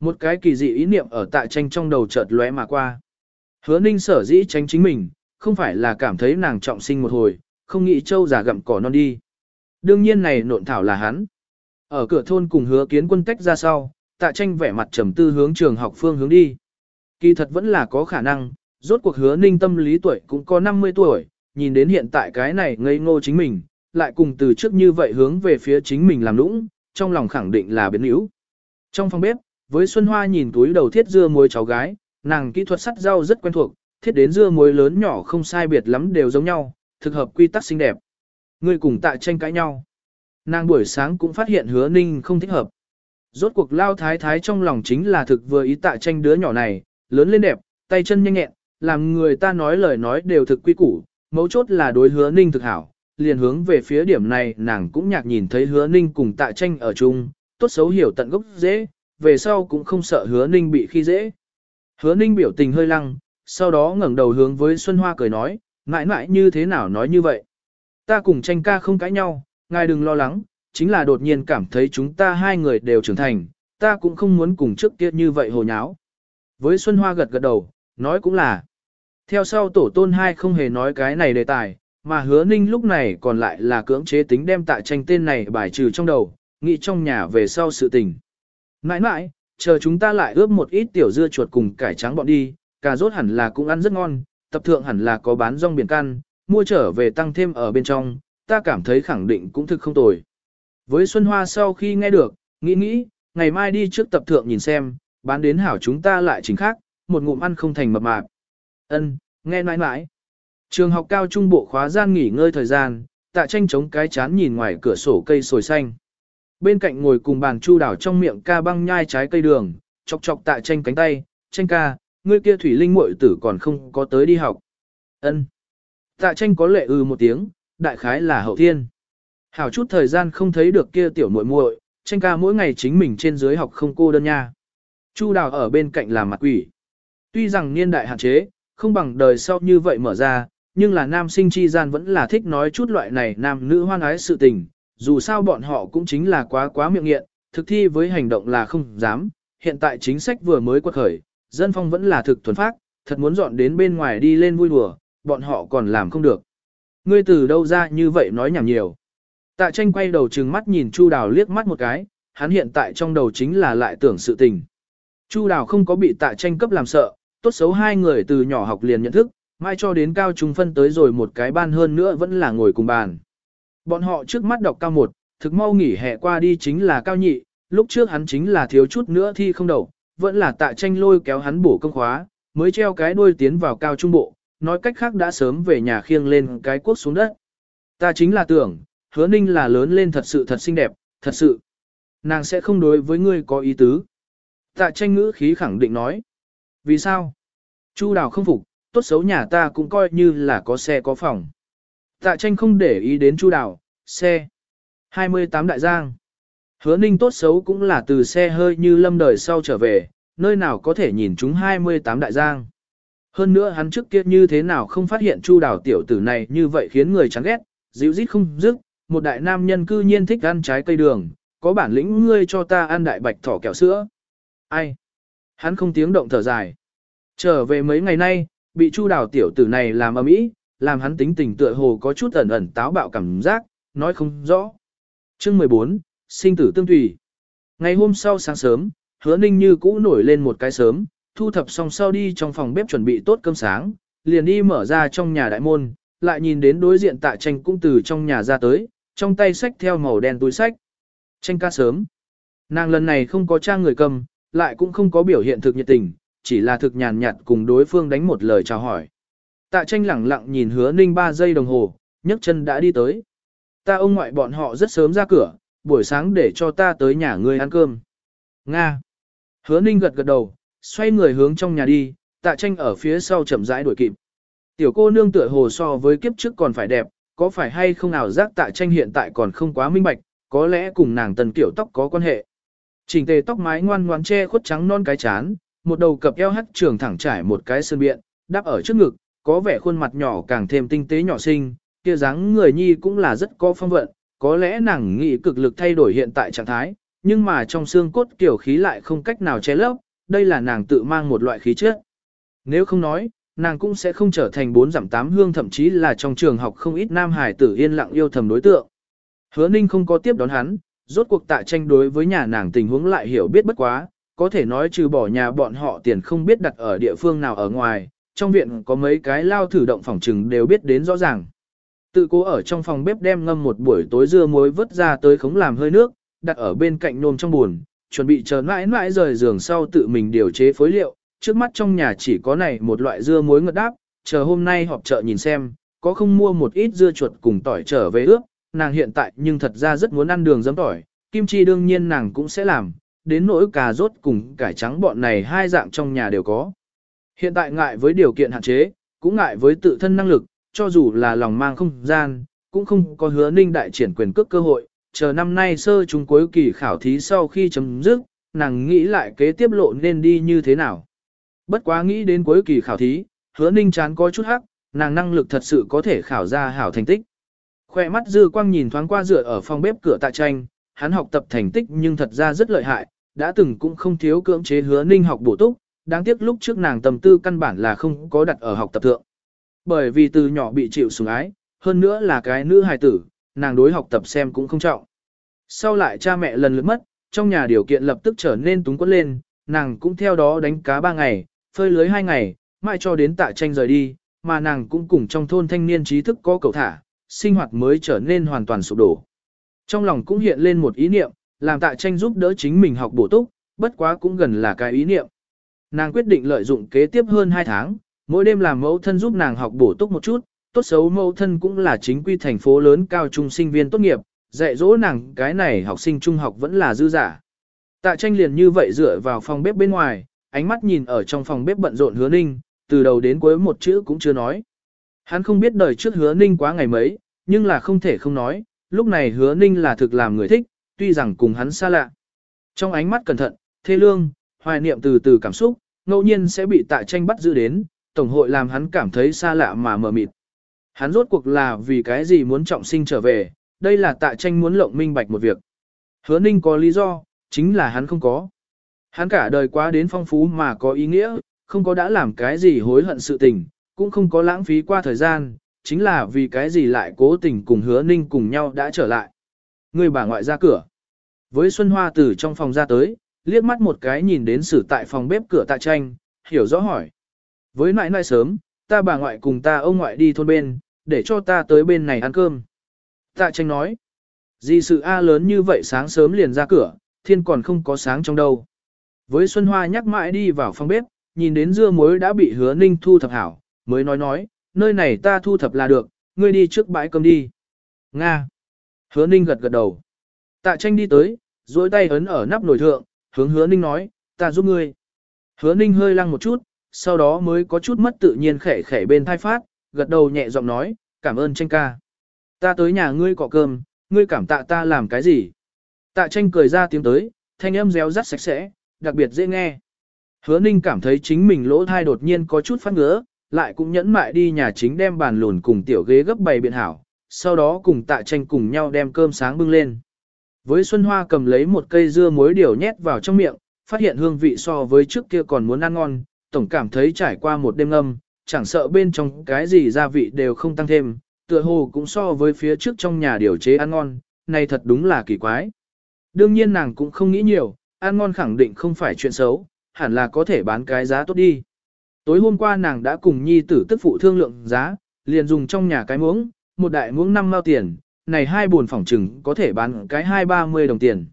Một cái kỳ dị ý niệm ở tại tranh trong đầu chợt lóe mà qua. Hứa ninh sở dĩ tránh chính mình, không phải là cảm thấy nàng trọng sinh một hồi, không nghĩ châu già gặm cỏ non đi. Đương nhiên này nộn thảo là hắn. Ở cửa thôn cùng hứa kiến quân tách ra sau, tạ tranh vẻ mặt trầm tư hướng trường học phương hướng đi. Kỳ thật vẫn là có khả năng, rốt cuộc hứa ninh tâm lý tuổi cũng có 50 tuổi, nhìn đến hiện tại cái này ngây ngô chính mình, lại cùng từ trước như vậy hướng về phía chính mình làm lũng, trong lòng khẳng định là biến yếu. Trong phòng bếp, với Xuân Hoa nhìn túi đầu thiết dưa muối cháu gái, nàng kỹ thuật sắt rau rất quen thuộc, thiết đến dưa muối lớn nhỏ không sai biệt lắm đều giống nhau, thực hợp quy tắc xinh đẹp. Người cùng tại tranh cãi nhau. Nàng buổi sáng cũng phát hiện hứa ninh không thích hợp. Rốt cuộc lao thái thái trong lòng chính là thực vừa ý tại tranh đứa nhỏ này, lớn lên đẹp, tay chân nhanh nhẹn, làm người ta nói lời nói đều thực quy củ, mấu chốt là đối hứa ninh thực hảo, liền hướng về phía điểm này nàng cũng nhạc nhìn thấy hứa ninh cùng tạ tranh ở chung, tốt xấu hiểu tận gốc dễ, về sau cũng không sợ hứa ninh bị khi dễ. Hứa ninh biểu tình hơi lăng, sau đó ngẩng đầu hướng với Xuân Hoa cười nói, mãi mãi như thế nào nói như vậy. Ta cùng tranh ca không cãi nhau, ngài đừng lo lắng, chính là đột nhiên cảm thấy chúng ta hai người đều trưởng thành, ta cũng không muốn cùng trước kia như vậy hồ nháo. Với Xuân Hoa gật gật đầu, nói cũng là. Theo sau tổ tôn hai không hề nói cái này đề tài, mà hứa ninh lúc này còn lại là cưỡng chế tính đem tại tranh tên này bài trừ trong đầu, nghĩ trong nhà về sau sự tình. Nãi nãi, chờ chúng ta lại ướp một ít tiểu dưa chuột cùng cải trắng bọn đi, cà rốt hẳn là cũng ăn rất ngon, tập thượng hẳn là có bán rong biển căn, mua trở về tăng thêm ở bên trong, ta cảm thấy khẳng định cũng thực không tồi. Với Xuân Hoa sau khi nghe được, nghĩ nghĩ, ngày mai đi trước tập thượng nhìn xem, bán đến hảo chúng ta lại chính khác, một ngụm ăn không thành mập mạp. Ân, nghe nói mãi. Trường học cao trung bộ khóa gian nghỉ ngơi thời gian, tạ tranh chống cái chán nhìn ngoài cửa sổ cây sồi xanh. Bên cạnh ngồi cùng bàn chu đảo trong miệng ca băng nhai trái cây đường, chọc chọc tạ tranh cánh tay, tranh ca, ngươi kia thủy linh muội tử còn không có tới đi học. Ân. Tạ tranh có lệ ư một tiếng, đại khái là hậu thiên. Hảo chút thời gian không thấy được kia tiểu muội muội, tranh ca mỗi ngày chính mình trên dưới học không cô đơn nha. Chu đào ở bên cạnh làm mặt quỷ. Tuy rằng niên đại hạn chế, không bằng đời sau như vậy mở ra, nhưng là nam sinh chi gian vẫn là thích nói chút loại này nam nữ hoan ái sự tình, dù sao bọn họ cũng chính là quá quá miệng nghiện, thực thi với hành động là không dám, hiện tại chính sách vừa mới quật khởi, dân phong vẫn là thực thuần phát, thật muốn dọn đến bên ngoài đi lên vui đùa, bọn họ còn làm không được. Ngươi từ đâu ra như vậy nói nhảm nhiều. Tạ tranh quay đầu trừng mắt nhìn Chu Đào liếc mắt một cái, hắn hiện tại trong đầu chính là lại tưởng sự tình. Chu Đào không có bị tạ tranh cấp làm sợ, tốt xấu hai người từ nhỏ học liền nhận thức, mai cho đến cao trung phân tới rồi một cái ban hơn nữa vẫn là ngồi cùng bàn. Bọn họ trước mắt đọc cao một, thực mau nghỉ hè qua đi chính là cao nhị, lúc trước hắn chính là thiếu chút nữa thi không đầu, vẫn là tạ tranh lôi kéo hắn bổ công khóa, mới treo cái đuôi tiến vào cao trung bộ, nói cách khác đã sớm về nhà khiêng lên cái quốc xuống đất. Ta chính là tưởng, hứa ninh là lớn lên thật sự thật xinh đẹp, thật sự. Nàng sẽ không đối với ngươi có ý tứ. Tạ tranh ngữ khí khẳng định nói. Vì sao? Chu đào không phục, tốt xấu nhà ta cũng coi như là có xe có phòng. Tạ tranh không để ý đến chu đào, xe. 28 đại giang. Hứa ninh tốt xấu cũng là từ xe hơi như lâm đời sau trở về, nơi nào có thể nhìn chúng 28 đại giang. Hơn nữa hắn trước kia như thế nào không phát hiện chu đào tiểu tử này như vậy khiến người chán ghét, dịu dít không dứt, một đại nam nhân cư nhiên thích ăn trái cây đường, có bản lĩnh ngươi cho ta ăn đại bạch thỏ kẹo sữa. Ai? Hắn không tiếng động thở dài. Trở về mấy ngày nay, bị chu đào tiểu tử này làm ầm ĩ, làm hắn tính tình tựa hồ có chút ẩn ẩn táo bạo cảm giác, nói không rõ. Chương 14, sinh tử tương tùy. Ngày hôm sau sáng sớm, hứa ninh như cũ nổi lên một cái sớm, thu thập xong sau đi trong phòng bếp chuẩn bị tốt cơm sáng, liền đi mở ra trong nhà đại môn, lại nhìn đến đối diện tạ tranh cũng từ trong nhà ra tới, trong tay sách theo màu đen túi sách. Tranh ca sớm. Nàng lần này không có trang người cầm, lại cũng không có biểu hiện thực nhiệt tình, chỉ là thực nhàn nhạt cùng đối phương đánh một lời chào hỏi. Tạ tranh lẳng lặng nhìn hứa ninh 3 giây đồng hồ, nhấc chân đã đi tới. Ta ông ngoại bọn họ rất sớm ra cửa, buổi sáng để cho ta tới nhà ngươi ăn cơm. Nga. Hứa ninh gật gật đầu, xoay người hướng trong nhà đi, tạ tranh ở phía sau chậm rãi đuổi kịp. Tiểu cô nương tựa hồ so với kiếp trước còn phải đẹp, có phải hay không nào giác tạ tranh hiện tại còn không quá minh bạch, có lẽ cùng nàng tần kiểu tóc có quan hệ. Chỉnh tề tóc mái ngoan ngoan che khuất trắng non cái chán, một đầu cặp eo hắt trường thẳng trải một cái sơn biện, đắp ở trước ngực, có vẻ khuôn mặt nhỏ càng thêm tinh tế nhỏ xinh, kia dáng người nhi cũng là rất có phong vận, có lẽ nàng nghĩ cực lực thay đổi hiện tại trạng thái, nhưng mà trong xương cốt kiểu khí lại không cách nào che lấp, đây là nàng tự mang một loại khí chất. Nếu không nói, nàng cũng sẽ không trở thành bốn giảm tám hương thậm chí là trong trường học không ít nam hải tử yên lặng yêu thầm đối tượng. Hứa Ninh không có tiếp đón hắn, rốt cuộc tạ tranh đối với nhà nàng tình huống lại hiểu biết bất quá, có thể nói trừ bỏ nhà bọn họ tiền không biết đặt ở địa phương nào ở ngoài, trong viện có mấy cái lao thử động phòng trừng đều biết đến rõ ràng. Tự cố ở trong phòng bếp đem ngâm một buổi tối dưa muối vớt ra tới khống làm hơi nước, đặt ở bên cạnh nôm trong buồn, chuẩn bị chờ mãi mãi rời giường sau tự mình điều chế phối liệu, trước mắt trong nhà chỉ có này một loại dưa muối ngật đáp, chờ hôm nay họp chợ nhìn xem, có không mua một ít dưa chuột cùng tỏi trở về ướp, nàng hiện tại nhưng thật ra rất muốn ăn đường giấm tỏi, kim chi đương nhiên nàng cũng sẽ làm, đến nỗi cà rốt cùng cải trắng bọn này hai dạng trong nhà đều có. Hiện tại ngại với điều kiện hạn chế, cũng ngại với tự thân năng lực, cho dù là lòng mang không gian, cũng không có hứa ninh đại triển quyền cước cơ hội, chờ năm nay sơ trung cuối kỳ khảo thí sau khi chấm dứt, nàng nghĩ lại kế tiếp lộ nên đi như thế nào. Bất quá nghĩ đến cuối kỳ khảo thí, hứa ninh chán có chút hắc, nàng năng lực thật sự có thể khảo ra hảo thành tích. Khoe mắt dư quang nhìn thoáng qua dựa ở phòng bếp cửa tạ tranh, hắn học tập thành tích nhưng thật ra rất lợi hại, đã từng cũng không thiếu cưỡng chế hứa ninh học bổ túc, đáng tiếc lúc trước nàng tầm tư căn bản là không có đặt ở học tập thượng. Bởi vì từ nhỏ bị chịu sủng ái, hơn nữa là cái nữ hài tử, nàng đối học tập xem cũng không trọng. Sau lại cha mẹ lần lượt mất, trong nhà điều kiện lập tức trở nên túng quẫn lên, nàng cũng theo đó đánh cá ba ngày, phơi lưới hai ngày, mãi cho đến tạ tranh rời đi, mà nàng cũng cùng trong thôn thanh niên trí thức có cầu thả, sinh hoạt mới trở nên hoàn toàn sụp đổ. Trong lòng cũng hiện lên một ý niệm, làm tạ tranh giúp đỡ chính mình học bổ túc, bất quá cũng gần là cái ý niệm. Nàng quyết định lợi dụng kế tiếp hơn 2 tháng, mỗi đêm làm mẫu thân giúp nàng học bổ túc một chút, tốt xấu mẫu thân cũng là chính quy thành phố lớn cao trung sinh viên tốt nghiệp, dạy dỗ nàng cái này học sinh trung học vẫn là dư giả. Tạ tranh liền như vậy dựa vào phòng bếp bên ngoài, ánh mắt nhìn ở trong phòng bếp bận rộn hứa ninh, từ đầu đến cuối một chữ cũng chưa nói. Hắn không biết đời trước hứa ninh quá ngày mấy, nhưng là không thể không nói, lúc này hứa ninh là thực làm người thích, tuy rằng cùng hắn xa lạ. Trong ánh mắt cẩn thận, thê lương, hoài niệm từ từ cảm xúc, ngẫu nhiên sẽ bị tạ tranh bắt giữ đến, tổng hội làm hắn cảm thấy xa lạ mà mờ mịt. Hắn rốt cuộc là vì cái gì muốn trọng sinh trở về, đây là tạ tranh muốn lộng minh bạch một việc. Hứa ninh có lý do, chính là hắn không có. Hắn cả đời quá đến phong phú mà có ý nghĩa, không có đã làm cái gì hối hận sự tình, cũng không có lãng phí qua thời gian, chính là vì cái gì lại cố tình cùng hứa ninh cùng nhau đã trở lại. Người bà ngoại ra cửa. Với Xuân Hoa từ trong phòng ra tới, liếc mắt một cái nhìn đến sử tại phòng bếp cửa tạ tranh, hiểu rõ hỏi. Với nãi nãi sớm, ta bà ngoại cùng ta ông ngoại đi thôn bên, để cho ta tới bên này ăn cơm. Tạ tranh nói, gì sự A lớn như vậy sáng sớm liền ra cửa, thiên còn không có sáng trong đâu. Với Xuân Hoa nhắc mãi đi vào phòng bếp, nhìn đến dưa muối đã bị hứa ninh thu thập hảo, mới nói nói, nơi này ta thu thập là được, ngươi đi trước bãi cơm đi. Nga. Hứa ninh gật gật đầu. Tạ tranh đi tới, duỗi tay ấn ở nắp nồi thượng, hướng hứa ninh nói, ta giúp ngươi. Hứa ninh hơi lăng một chút, sau đó mới có chút mất tự nhiên khẻ khẻ bên thai phát, gật đầu nhẹ giọng nói, cảm ơn tranh ca. Ta tới nhà ngươi cọ cơm, ngươi cảm tạ ta làm cái gì? Tạ tranh cười ra tiếng tới, thanh âm réo rắt sạch sẽ, đặc biệt dễ nghe. Hứa ninh cảm thấy chính mình lỗ thai đột nhiên có chút phát ngứa, lại cũng nhẫn mại đi nhà chính đem bàn lùn cùng tiểu ghế gấp bày biện hảo, sau đó cùng tạ tranh cùng nhau đem cơm sáng bưng lên. Với Xuân Hoa cầm lấy một cây dưa muối điều nhét vào trong miệng, phát hiện hương vị so với trước kia còn muốn ăn ngon, tổng cảm thấy trải qua một đêm ngâm, chẳng sợ bên trong cái gì gia vị đều không tăng thêm, tựa hồ cũng so với phía trước trong nhà điều chế ăn ngon, này thật đúng là kỳ quái. Đương nhiên nàng cũng không nghĩ nhiều, ăn ngon khẳng định không phải chuyện xấu, hẳn là có thể bán cái giá tốt đi. Tối hôm qua nàng đã cùng nhi tử tức phụ thương lượng giá, liền dùng trong nhà cái muỗng, một đại muỗng năm mao tiền, này hai buồn phỏng trừng có thể bán cái hai ba mươi đồng tiền.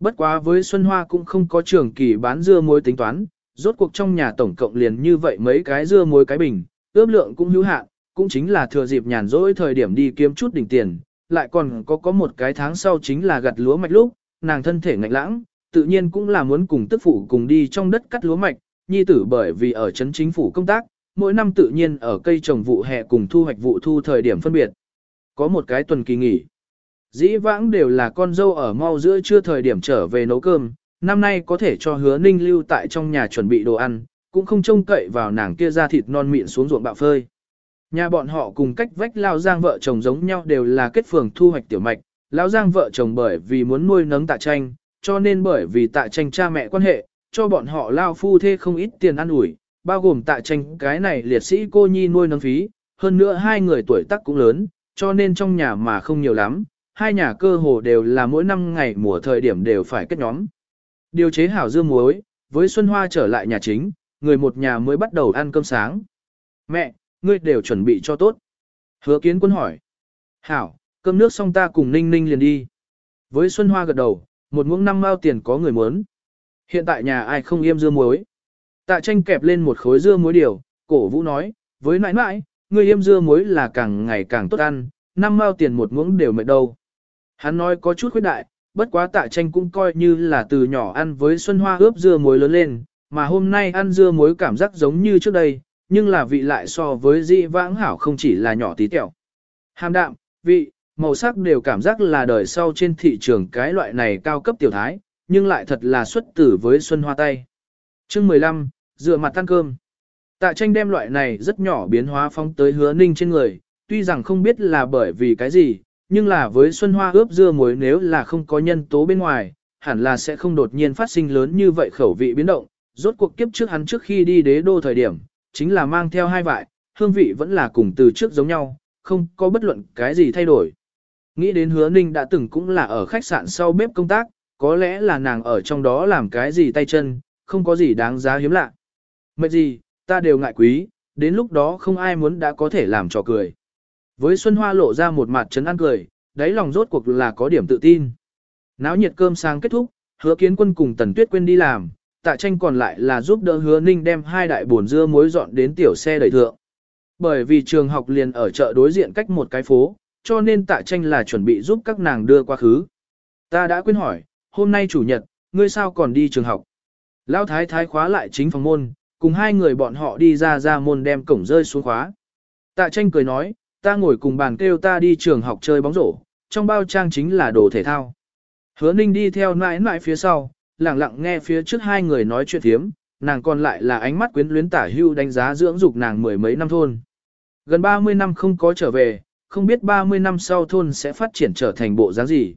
Bất quá với Xuân Hoa cũng không có trường kỳ bán dưa muối tính toán, rốt cuộc trong nhà tổng cộng liền như vậy mấy cái dưa muối cái bình, ướp lượng cũng hữu hạn, cũng chính là thừa dịp nhàn rỗi thời điểm đi kiếm chút đỉnh tiền, lại còn có có một cái tháng sau chính là gặt lúa mạch lúc, nàng thân thể ngạnh lãng, tự nhiên cũng là muốn cùng tức phụ cùng đi trong đất cắt lúa mạch, nhi tử bởi vì ở chấn chính phủ công tác, mỗi năm tự nhiên ở cây trồng vụ hè cùng thu hoạch vụ thu thời điểm phân biệt. Có một cái tuần kỳ nghỉ. Dĩ vãng đều là con dâu ở mau giữa trưa thời điểm trở về nấu cơm, năm nay có thể cho hứa ninh lưu tại trong nhà chuẩn bị đồ ăn, cũng không trông cậy vào nàng kia ra thịt non mịn xuống ruộng bạo phơi. Nhà bọn họ cùng cách vách lao giang vợ chồng giống nhau đều là kết phường thu hoạch tiểu mạch, lão giang vợ chồng bởi vì muốn nuôi nấng tạ tranh, cho nên bởi vì tạ tranh cha mẹ quan hệ, cho bọn họ lao phu thê không ít tiền ăn ủi, bao gồm tạ tranh cái này liệt sĩ cô nhi nuôi nấng phí, hơn nữa hai người tuổi tác cũng lớn, cho nên trong nhà mà không nhiều lắm, hai nhà cơ hồ đều là mỗi năm ngày mùa thời điểm đều phải kết nhóm. Điều chế hảo dưa muối, với Xuân Hoa trở lại nhà chính, người một nhà mới bắt đầu ăn cơm sáng. Mẹ, ngươi đều chuẩn bị cho tốt. Hứa kiến quân hỏi. Hảo, cơm nước xong ta cùng Ninh Ninh liền đi. Với Xuân Hoa gật đầu, một muỗng năm mao tiền có người muốn. Hiện tại nhà ai không yêm dưa muối. Tạ tranh kẹp lên một khối dưa muối điều, cổ vũ nói, với nãi nãi, người yêm dưa muối là càng ngày càng tốt ăn, năm mao tiền một muỗng đều mệt đâu. Hắn nói có chút khuyết đại, bất quá tạ tranh cũng coi như là từ nhỏ ăn với Xuân Hoa ướp dưa muối lớn lên, mà hôm nay ăn dưa muối cảm giác giống như trước đây, nhưng là vị lại so với dị vãng hảo không chỉ là nhỏ tí tẹo. Hàm đạm, vị, màu sắc đều cảm giác là đời sau trên thị trường cái loại này cao cấp tiểu thái, nhưng lại thật là xuất tử với Xuân Hoa tay. chương 15, dựa mặt ăn cơm. Tạ tranh đem loại này rất nhỏ biến hóa phong tới hứa ninh trên người, tuy rằng không biết là bởi vì cái gì, nhưng là với Xuân Hoa ướp dưa muối nếu là không có nhân tố bên ngoài, hẳn là sẽ không đột nhiên phát sinh lớn như vậy khẩu vị biến động. Rốt cuộc kiếp trước hắn trước khi đi đế đô thời điểm, chính là mang theo hai vại, hương vị vẫn là cùng từ trước giống nhau, không có bất luận cái gì thay đổi. Nghĩ đến hứa ninh đã từng cũng là ở khách sạn sau bếp công tác, có lẽ là nàng ở trong đó làm cái gì tay chân, không có gì đáng giá hiếm lạ. Mệt gì, ta đều ngại quý, đến lúc đó không ai muốn đã có thể làm trò cười. Với Xuân Hoa lộ ra một mặt trấn an cười, đáy lòng rốt cuộc là có điểm tự tin. Náo nhiệt cơm sáng kết thúc, hứa kiến quân cùng Tần Tuyết quên đi làm, tạ tranh còn lại là giúp đỡ hứa ninh đem hai đại bồn dưa muối dọn đến tiểu xe đẩy thượng. Bởi vì trường học liền ở chợ đối diện cách một cái phố, cho nên tạ tranh là chuẩn bị giúp các nàng đưa qua khứ. Ta đã quên hỏi, hôm nay chủ nhật, ngươi sao còn đi trường học? Lão thái thái khóa lại chính phòng môn, cùng hai người bọn họ đi ra ra môn đem cổng rơi xuống khóa. Tạ tranh cười nói, ta ngồi cùng bàn kêu ta đi trường học chơi bóng rổ, trong bao trang chính là đồ thể thao. Hứa ninh đi theo nãi nãi phía sau, lặng lặng nghe phía trước hai người nói chuyện thiếm, nàng còn lại là ánh mắt quyến luyến tả hưu đánh giá dưỡng dục nàng mười mấy năm thôn. Gần 30 năm không có trở về, không biết 30 năm sau thôn sẽ phát triển trở thành bộ dáng gì.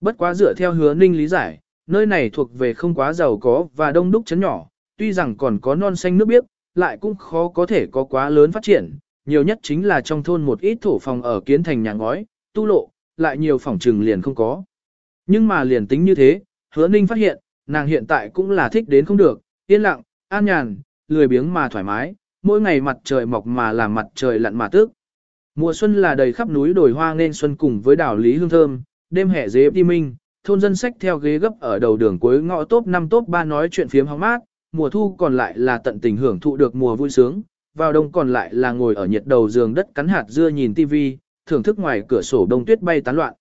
Bất quá dựa theo hứa ninh lý giải, nơi này thuộc về không quá giàu có và đông đúc chấn nhỏ, tuy rằng còn có non xanh nước biếc, lại cũng khó có thể có quá lớn phát triển, nhiều nhất chính là trong thôn một ít thổ phòng ở kiến thành nhà ngói, tu lộ, lại nhiều phòng trừng liền không có. Nhưng mà liền tính như thế, hứa ninh phát hiện, nàng hiện tại cũng là thích đến không được, yên lặng, an nhàn, lười biếng mà thoải mái, mỗi ngày mặt trời mọc mà làm mặt trời lặn mà tức. Mùa xuân là đầy khắp núi đồi hoa nên xuân cùng với đảo lý hương thơm, đêm hè dế đi minh, thôn dân sách theo ghế gấp ở đầu đường cuối ngõ top 5 top 3 nói chuyện phiếm hóng mát, mùa thu còn lại là tận tình hưởng thụ được mùa vui sướng, vào đông còn lại là ngồi ở nhiệt đầu giường đất cắn hạt dưa nhìn tivi, thưởng thức ngoài cửa sổ đông tuyết bay tán loạn.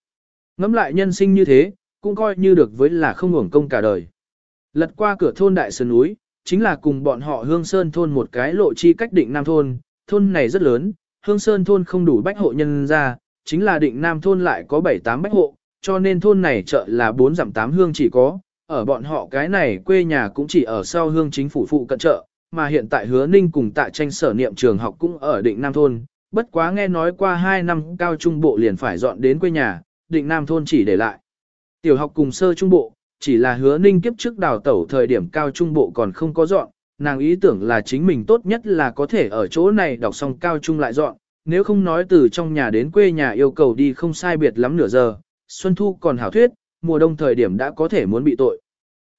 Ngắm lại nhân sinh như thế, cũng coi như được với là không hưởng công cả đời. Lật qua cửa thôn đại sơn núi, chính là cùng bọn họ Hương Sơn thôn một cái lộ chi cách định Nam thôn, thôn này rất lớn, Hương Sơn thôn không đủ bách hộ nhân ra, chính là định Nam thôn lại có 7-8 bách hộ, cho nên thôn này chợ là 4 giảm 8 hương chỉ có, ở bọn họ cái này quê nhà cũng chỉ ở sau hương chính phủ phụ cận chợ, mà hiện tại hứa ninh cùng Tạ tranh sở niệm trường học cũng ở định Nam thôn, bất quá nghe nói qua 2 năm cao trung bộ liền phải dọn đến quê nhà, định Nam thôn chỉ để lại. Tiểu học cùng sơ trung bộ, chỉ là hứa ninh kiếp trước đào tẩu thời điểm cao trung bộ còn không có dọn, nàng ý tưởng là chính mình tốt nhất là có thể ở chỗ này đọc xong cao trung lại dọn, nếu không nói từ trong nhà đến quê nhà yêu cầu đi không sai biệt lắm nửa giờ, xuân thu còn hảo thuyết, mùa đông thời điểm đã có thể muốn bị tội.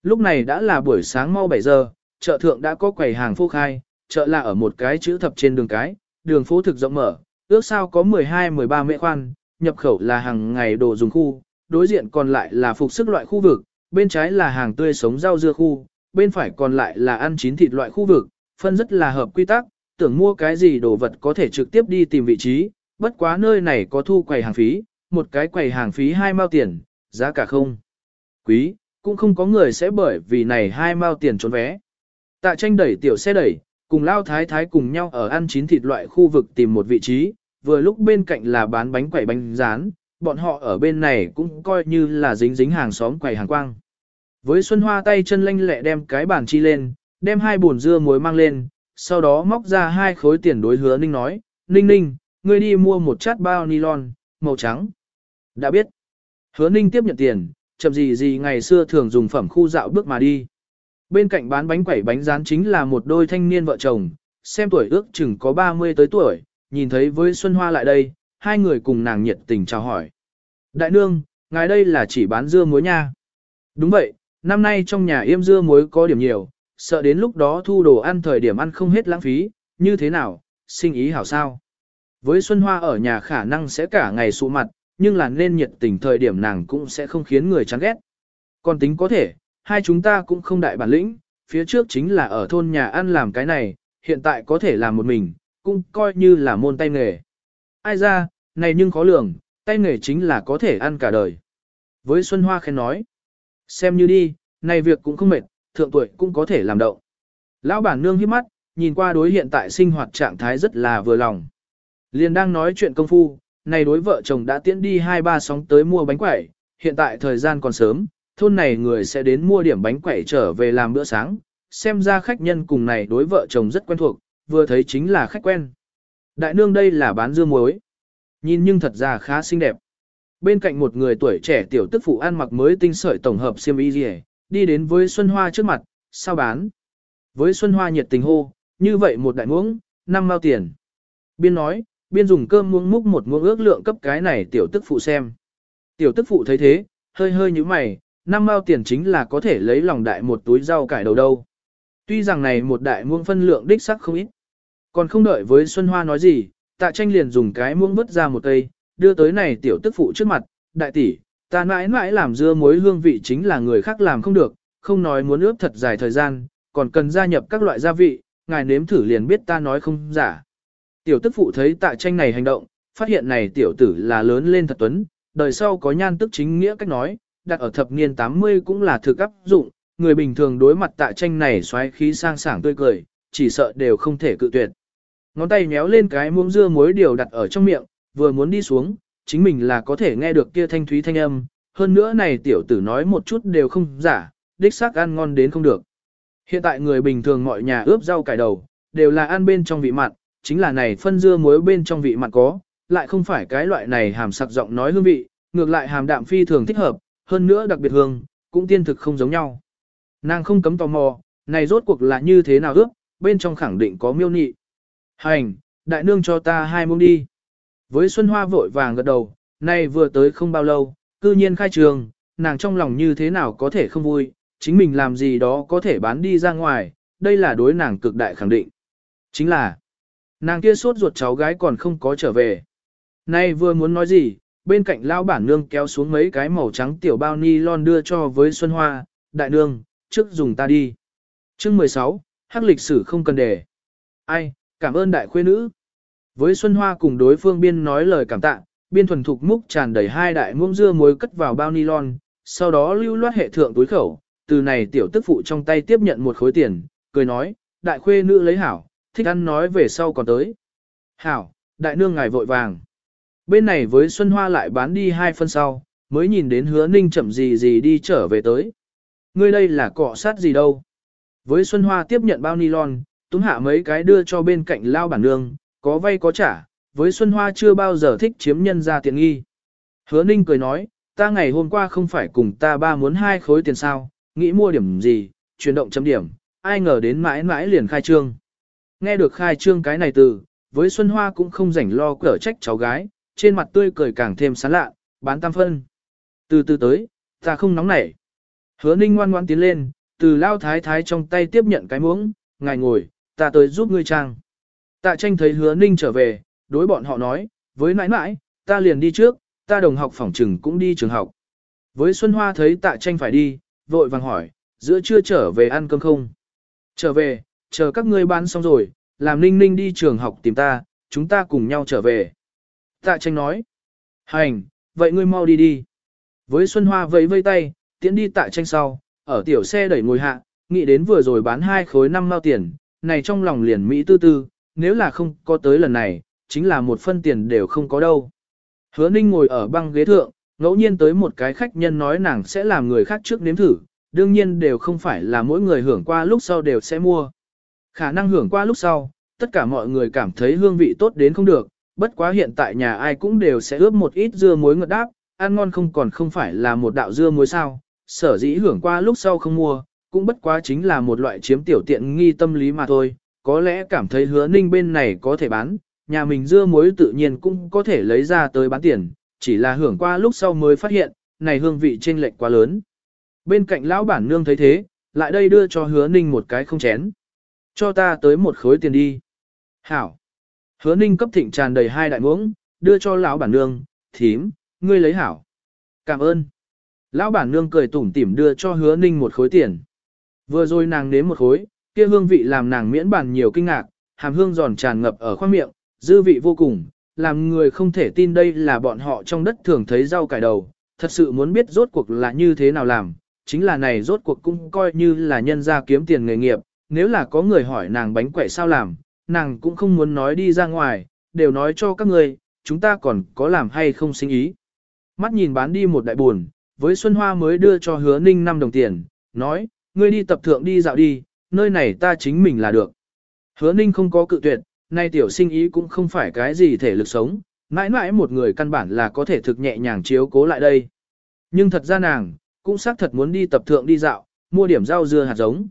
Lúc này đã là buổi sáng mau 7 giờ, chợ thượng đã có quầy hàng phô khai, chợ là ở một cái chữ thập trên đường cái, đường phố thực rộng mở, ước sao có 12-13 mễ khoan, nhập khẩu là hàng ngày đồ dùng khu, đối diện còn lại là phục sức loại khu vực, bên trái là hàng tươi sống rau dưa khu, bên phải còn lại là ăn chín thịt loại khu vực, phân rất là hợp quy tắc, tưởng mua cái gì đồ vật có thể trực tiếp đi tìm vị trí, bất quá nơi này có thu quầy hàng phí, một cái quầy hàng phí hai mao tiền, giá cả không. Quý, cũng không có người sẽ bởi vì này hai mao tiền trốn vé. Tạ tranh đẩy tiểu xe đẩy, cùng lao thái thái cùng nhau ở ăn chín thịt loại khu vực tìm một vị trí, vừa lúc bên cạnh là bán bánh quẩy bánh rán, bọn họ ở bên này cũng coi như là dính dính hàng xóm quầy hàng quang. Với Xuân Hoa tay chân lanh lẹ đem cái bàn chi lên, đem hai bồn dưa muối mang lên, sau đó móc ra hai khối tiền đối hứa Ninh nói, Ninh Ninh, ngươi đi mua một chát bao nylon, màu trắng. Đã biết. Hứa Ninh tiếp nhận tiền, chậm gì gì ngày xưa thường dùng phẩm khu dạo bước mà đi. Bên cạnh bán bánh quẩy bánh rán chính là một đôi thanh niên vợ chồng, xem tuổi ước chừng có 30 tới tuổi, nhìn thấy với Xuân Hoa lại đây, hai người cùng nàng nhiệt tình chào hỏi. Đại nương, ngài đây là chỉ bán dưa muối nha. Đúng vậy, năm nay trong nhà yêm dưa muối có điểm nhiều, sợ đến lúc đó thu đồ ăn thời điểm ăn không hết lãng phí, như thế nào, sinh ý hảo sao. Với Xuân Hoa ở nhà khả năng sẽ cả ngày sụ mặt, nhưng là nên nhiệt tình thời điểm nàng cũng sẽ không khiến người chán ghét. Còn tính có thể, hai chúng ta cũng không đại bản lĩnh, phía trước chính là ở thôn nhà ăn làm cái này, hiện tại có thể làm một mình, cũng coi như là môn tay nghề. Ai ra, này nhưng khó lường, tay nghề chính là có thể ăn cả đời. Với Xuân Hoa khen nói, xem như đi, này việc cũng không mệt, thượng tuổi cũng có thể làm đậu. Lão bản nương hiếp mắt, nhìn qua đối hiện tại sinh hoạt trạng thái rất là vừa lòng. Liền đang nói chuyện công phu, này đối vợ chồng đã tiễn đi hai ba sóng tới mua bánh quẩy, hiện tại thời gian còn sớm, thôn này người sẽ đến mua điểm bánh quẩy trở về làm bữa sáng, xem ra khách nhân cùng này đối vợ chồng rất quen thuộc, vừa thấy chính là khách quen. Đại nương đây là bán dưa muối. Nhìn nhưng thật ra khá xinh đẹp. Bên cạnh một người tuổi trẻ tiểu tức phụ ăn mặc mới tinh sợi tổng hợp xiêm y rìa, đi đến với Xuân Hoa trước mặt, sao bán. Với Xuân Hoa nhiệt tình hô, như vậy một đại muỗng, năm mao tiền. Biên nói, biên dùng cơm muỗng múc một muỗng ước lượng cấp cái này tiểu tức phụ xem. Tiểu tức phụ thấy thế, hơi hơi như mày, năm mao tiền chính là có thể lấy lòng đại một túi rau cải đầu đâu. Tuy rằng này một đại muỗng phân lượng đích sắc không ít. Còn không đợi với Xuân Hoa nói gì, tạ tranh liền dùng cái muỗng vứt ra một cây, đưa tới này tiểu tức phụ trước mặt, đại tỷ, ta mãi mãi làm dưa muối hương vị chính là người khác làm không được, không nói muốn ướp thật dài thời gian, còn cần gia nhập các loại gia vị, ngài nếm thử liền biết ta nói không giả. Tiểu tức phụ thấy tạ tranh này hành động, phát hiện này tiểu tử là lớn lên thật tuấn, đời sau có nhan tức chính nghĩa cách nói, đặt ở thập niên 80 cũng là thực áp dụng, người bình thường đối mặt tạ tranh này xoáy khí sang sảng tươi cười, chỉ sợ đều không thể cự tuyệt. Ngón tay méo lên cái muỗng dưa muối điều đặt ở trong miệng, vừa muốn đi xuống, chính mình là có thể nghe được kia thanh thúy thanh âm, hơn nữa này tiểu tử nói một chút đều không giả, đích xác ăn ngon đến không được. Hiện tại người bình thường mọi nhà ướp rau cải đầu, đều là ăn bên trong vị mặn, chính là này phân dưa muối bên trong vị mặn có, lại không phải cái loại này hàm sặc giọng nói hương vị, ngược lại hàm đạm phi thường thích hợp, hơn nữa đặc biệt hương, cũng tiên thực không giống nhau. Nàng không cấm tò mò, này rốt cuộc là như thế nào ước bên trong khẳng định có miêu nị. Hành, đại nương cho ta hai muông đi. Với Xuân Hoa vội vàng gật đầu, này vừa tới không bao lâu, cư nhiên khai trường, nàng trong lòng như thế nào có thể không vui, chính mình làm gì đó có thể bán đi ra ngoài, đây là đối nàng cực đại khẳng định. Chính là, nàng kia sốt ruột cháu gái còn không có trở về. Nay vừa muốn nói gì, bên cạnh lao bản nương kéo xuống mấy cái màu trắng tiểu bao ni lon đưa cho với Xuân Hoa, đại nương, trước dùng ta đi. chương 16, hắc lịch sử không cần để. Ai, cảm ơn đại khuê nữ. Với Xuân Hoa cùng đối phương biên nói lời cảm tạ, biên thuần thục múc tràn đầy hai đại muỗng dưa muối cất vào bao nylon, sau đó lưu loát hệ thượng túi khẩu, từ này tiểu tức phụ trong tay tiếp nhận một khối tiền, cười nói, đại khuê nữ lấy hảo, thích ăn nói về sau còn tới. Hảo, đại nương ngài vội vàng. Bên này với Xuân Hoa lại bán đi hai phân sau, mới nhìn đến hứa ninh chậm gì gì đi trở về tới. Ngươi đây là cọ sát gì đâu. Với Xuân Hoa tiếp nhận bao nylon, túm hạ mấy cái đưa cho bên cạnh lao bản nương, có vay có trả, với Xuân Hoa chưa bao giờ thích chiếm nhân ra tiện nghi. Hứa ninh cười nói, ta ngày hôm qua không phải cùng ta ba muốn hai khối tiền sao, nghĩ mua điểm gì, chuyển động chấm điểm, ai ngờ đến mãi mãi liền khai trương. Nghe được khai trương cái này từ, với Xuân Hoa cũng không rảnh lo cở trách cháu gái, trên mặt tươi cười càng thêm sán lạ, bán tam phân. Từ từ tới, ta không nóng nảy. Hứa ninh ngoan ngoan tiến lên, từ lao thái thái trong tay tiếp nhận cái muỗng, ngài ngồi, ta tới giúp ngươi trang. Tạ tranh thấy hứa ninh trở về, đối bọn họ nói, với nãi nãi, ta liền đi trước, ta đồng học phỏng trừng cũng đi trường học. Với Xuân Hoa thấy tạ tranh phải đi, vội vàng hỏi, giữa trưa trở về ăn cơm không? Trở về, chờ các ngươi bán xong rồi, làm ninh ninh đi trường học tìm ta, chúng ta cùng nhau trở về. Tạ tranh nói, hành, vậy ngươi mau đi đi. Với Xuân Hoa vẫy vây tay, tiễn đi tạ tranh sau, ở tiểu xe đẩy ngồi hạ, nghĩ đến vừa rồi bán hai khối năm mao tiền, này trong lòng liền Mỹ tư tư, nếu là không có tới lần này, chính là một phân tiền đều không có đâu. Hứa Ninh ngồi ở băng ghế thượng, ngẫu nhiên tới một cái khách nhân nói nàng sẽ làm người khác trước nếm thử, đương nhiên đều không phải là mỗi người hưởng qua lúc sau đều sẽ mua. Khả năng hưởng qua lúc sau, tất cả mọi người cảm thấy hương vị tốt đến không được, bất quá hiện tại nhà ai cũng đều sẽ ướp một ít dưa muối ngọt đáp, ăn ngon không còn không phải là một đạo dưa muối sao, sở dĩ hưởng qua lúc sau không mua, cũng bất quá chính là một loại chiếm tiểu tiện nghi tâm lý mà thôi, có lẽ cảm thấy hứa ninh bên này có thể bán, nhà mình dưa muối tự nhiên cũng có thể lấy ra tới bán tiền, chỉ là hưởng qua lúc sau mới phát hiện, này hương vị chênh lệch quá lớn. Bên cạnh lão bản nương thấy thế, lại đây đưa cho hứa ninh một cái không chén. Cho ta tới một khối tiền đi. Hảo. Hứa ninh cấp thịnh tràn đầy hai đại muỗng, đưa cho lão bản nương, thím, ngươi lấy hảo. Cảm ơn. Lão bản nương cười tủm tỉm đưa cho hứa ninh một khối tiền. Vừa rồi nàng nếm một khối, kia hương vị làm nàng miễn bàn nhiều kinh ngạc, hàm hương giòn tràn ngập ở khoang miệng, dư vị vô cùng, làm người không thể tin đây là bọn họ trong đất thường thấy rau cải đầu, thật sự muốn biết rốt cuộc là như thế nào làm, chính là này rốt cuộc cũng coi như là nhân gia kiếm tiền nghề nghiệp, nếu là có người hỏi nàng bánh quẩy sao làm, nàng cũng không muốn nói đi ra ngoài, đều nói cho các người, chúng ta còn có làm hay không sinh ý. Mắt nhìn bán đi một đại buồn, với Xuân Hoa mới đưa cho hứa ninh 5 đồng tiền, nói, ngươi đi tập thượng đi dạo đi, nơi này ta chính mình là được. Hứa ninh không có cự tuyệt, nay tiểu sinh ý cũng không phải cái gì thể lực sống, mãi mãi một người căn bản là có thể thực nhẹ nhàng chiếu cố lại đây. Nhưng thật ra nàng, cũng xác thật muốn đi tập thượng đi dạo, mua điểm rau dưa hạt giống.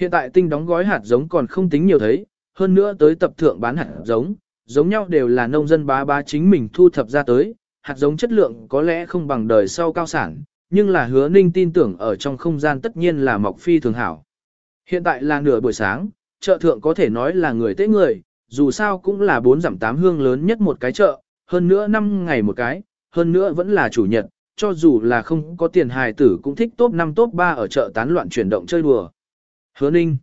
Hiện tại tinh đóng gói hạt giống còn không tính nhiều thấy, hơn nữa tới tập thượng bán hạt giống, giống nhau đều là nông dân bá bá chính mình thu thập ra tới, hạt giống chất lượng có lẽ không bằng đời sau cao sản, nhưng là hứa ninh tin tưởng ở trong không gian tất nhiên là mọc phi thường hảo. Hiện tại là nửa buổi sáng, chợ thượng có thể nói là người tế người, dù sao cũng là bốn giảm tám hương lớn nhất một cái chợ, hơn nữa năm ngày một cái, hơn nữa vẫn là chủ nhật, cho dù là không có tiền hài tử cũng thích top 5 top 3 ở chợ tán loạn chuyển động chơi đùa. Hứa ninh.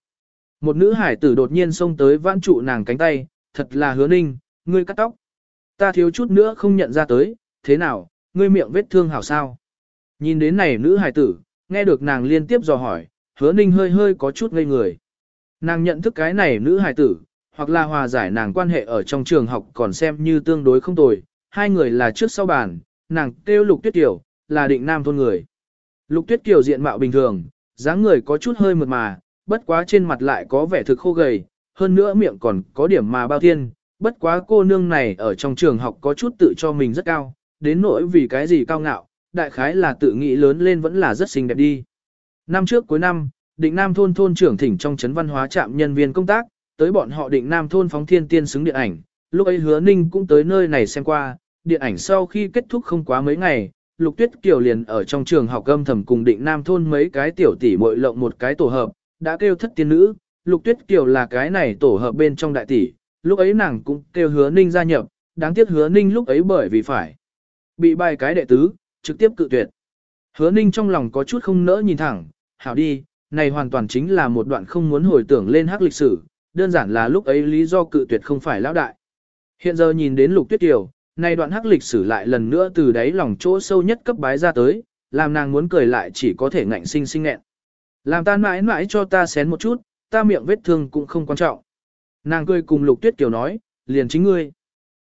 Một nữ hải tử đột nhiên xông tới vãn trụ nàng cánh tay, thật là hứa ninh, ngươi cắt tóc. Ta thiếu chút nữa không nhận ra tới, thế nào, ngươi miệng vết thương hảo sao? Nhìn đến này nữ hải tử, nghe được nàng liên tiếp dò hỏi, hứa ninh hơi hơi có chút ngây người. Nàng nhận thức cái này nữ hải tử, hoặc là hòa giải nàng quan hệ ở trong trường học còn xem như tương đối không tồi, hai người là trước sau bàn, nàng kêu Lục Tuyết Kiều, là định nam thôn người. Lục Tuyết Kiều diện mạo bình thường, dáng người có chút hơi mượt mà, bất quá trên mặt lại có vẻ thực khô gầy, hơn nữa miệng còn có điểm mà bao thiên, bất quá cô nương này ở trong trường học có chút tự cho mình rất cao, đến nỗi vì cái gì cao ngạo, đại khái là tự nghĩ lớn lên vẫn là rất xinh đẹp đi. Năm trước cuối năm, định nam thôn thôn trưởng thỉnh trong trấn văn hóa trạm nhân viên công tác, tới bọn họ định nam thôn phóng thiên tiên xứng điện ảnh, lúc ấy hứa ninh cũng tới nơi này xem qua, điện ảnh sau khi kết thúc không quá mấy ngày, Lục Tuyết Kiều liền ở trong trường học âm thầm cùng định nam thôn mấy cái tiểu tỷ muội lộng một cái tổ hợp, đã kêu thất tiên nữ, Lục Tuyết Kiều là cái này tổ hợp bên trong đại tỷ, lúc ấy nàng cũng kêu hứa ninh gia nhập, đáng tiếc hứa ninh lúc ấy bởi vì phải bị bài cái đệ tứ, trực tiếp cự tuyệt. Hứa ninh trong lòng có chút không nỡ nhìn thẳng, hảo đi, này hoàn toàn chính là một đoạn không muốn hồi tưởng lên hắc lịch sử, đơn giản là lúc ấy lý do cự tuyệt không phải lão đại. Hiện giờ nhìn đến lục tuyết kiều, này đoạn hắc lịch sử lại lần nữa từ đáy lòng chỗ sâu nhất cấp bái ra tới, làm nàng muốn cười lại chỉ có thể ngạnh sinh sinh nghẹn. Làm ta mãi mãi cho ta xén một chút, ta miệng vết thương cũng không quan trọng. Nàng cười cùng lục tuyết kiều nói, liền chính ngươi.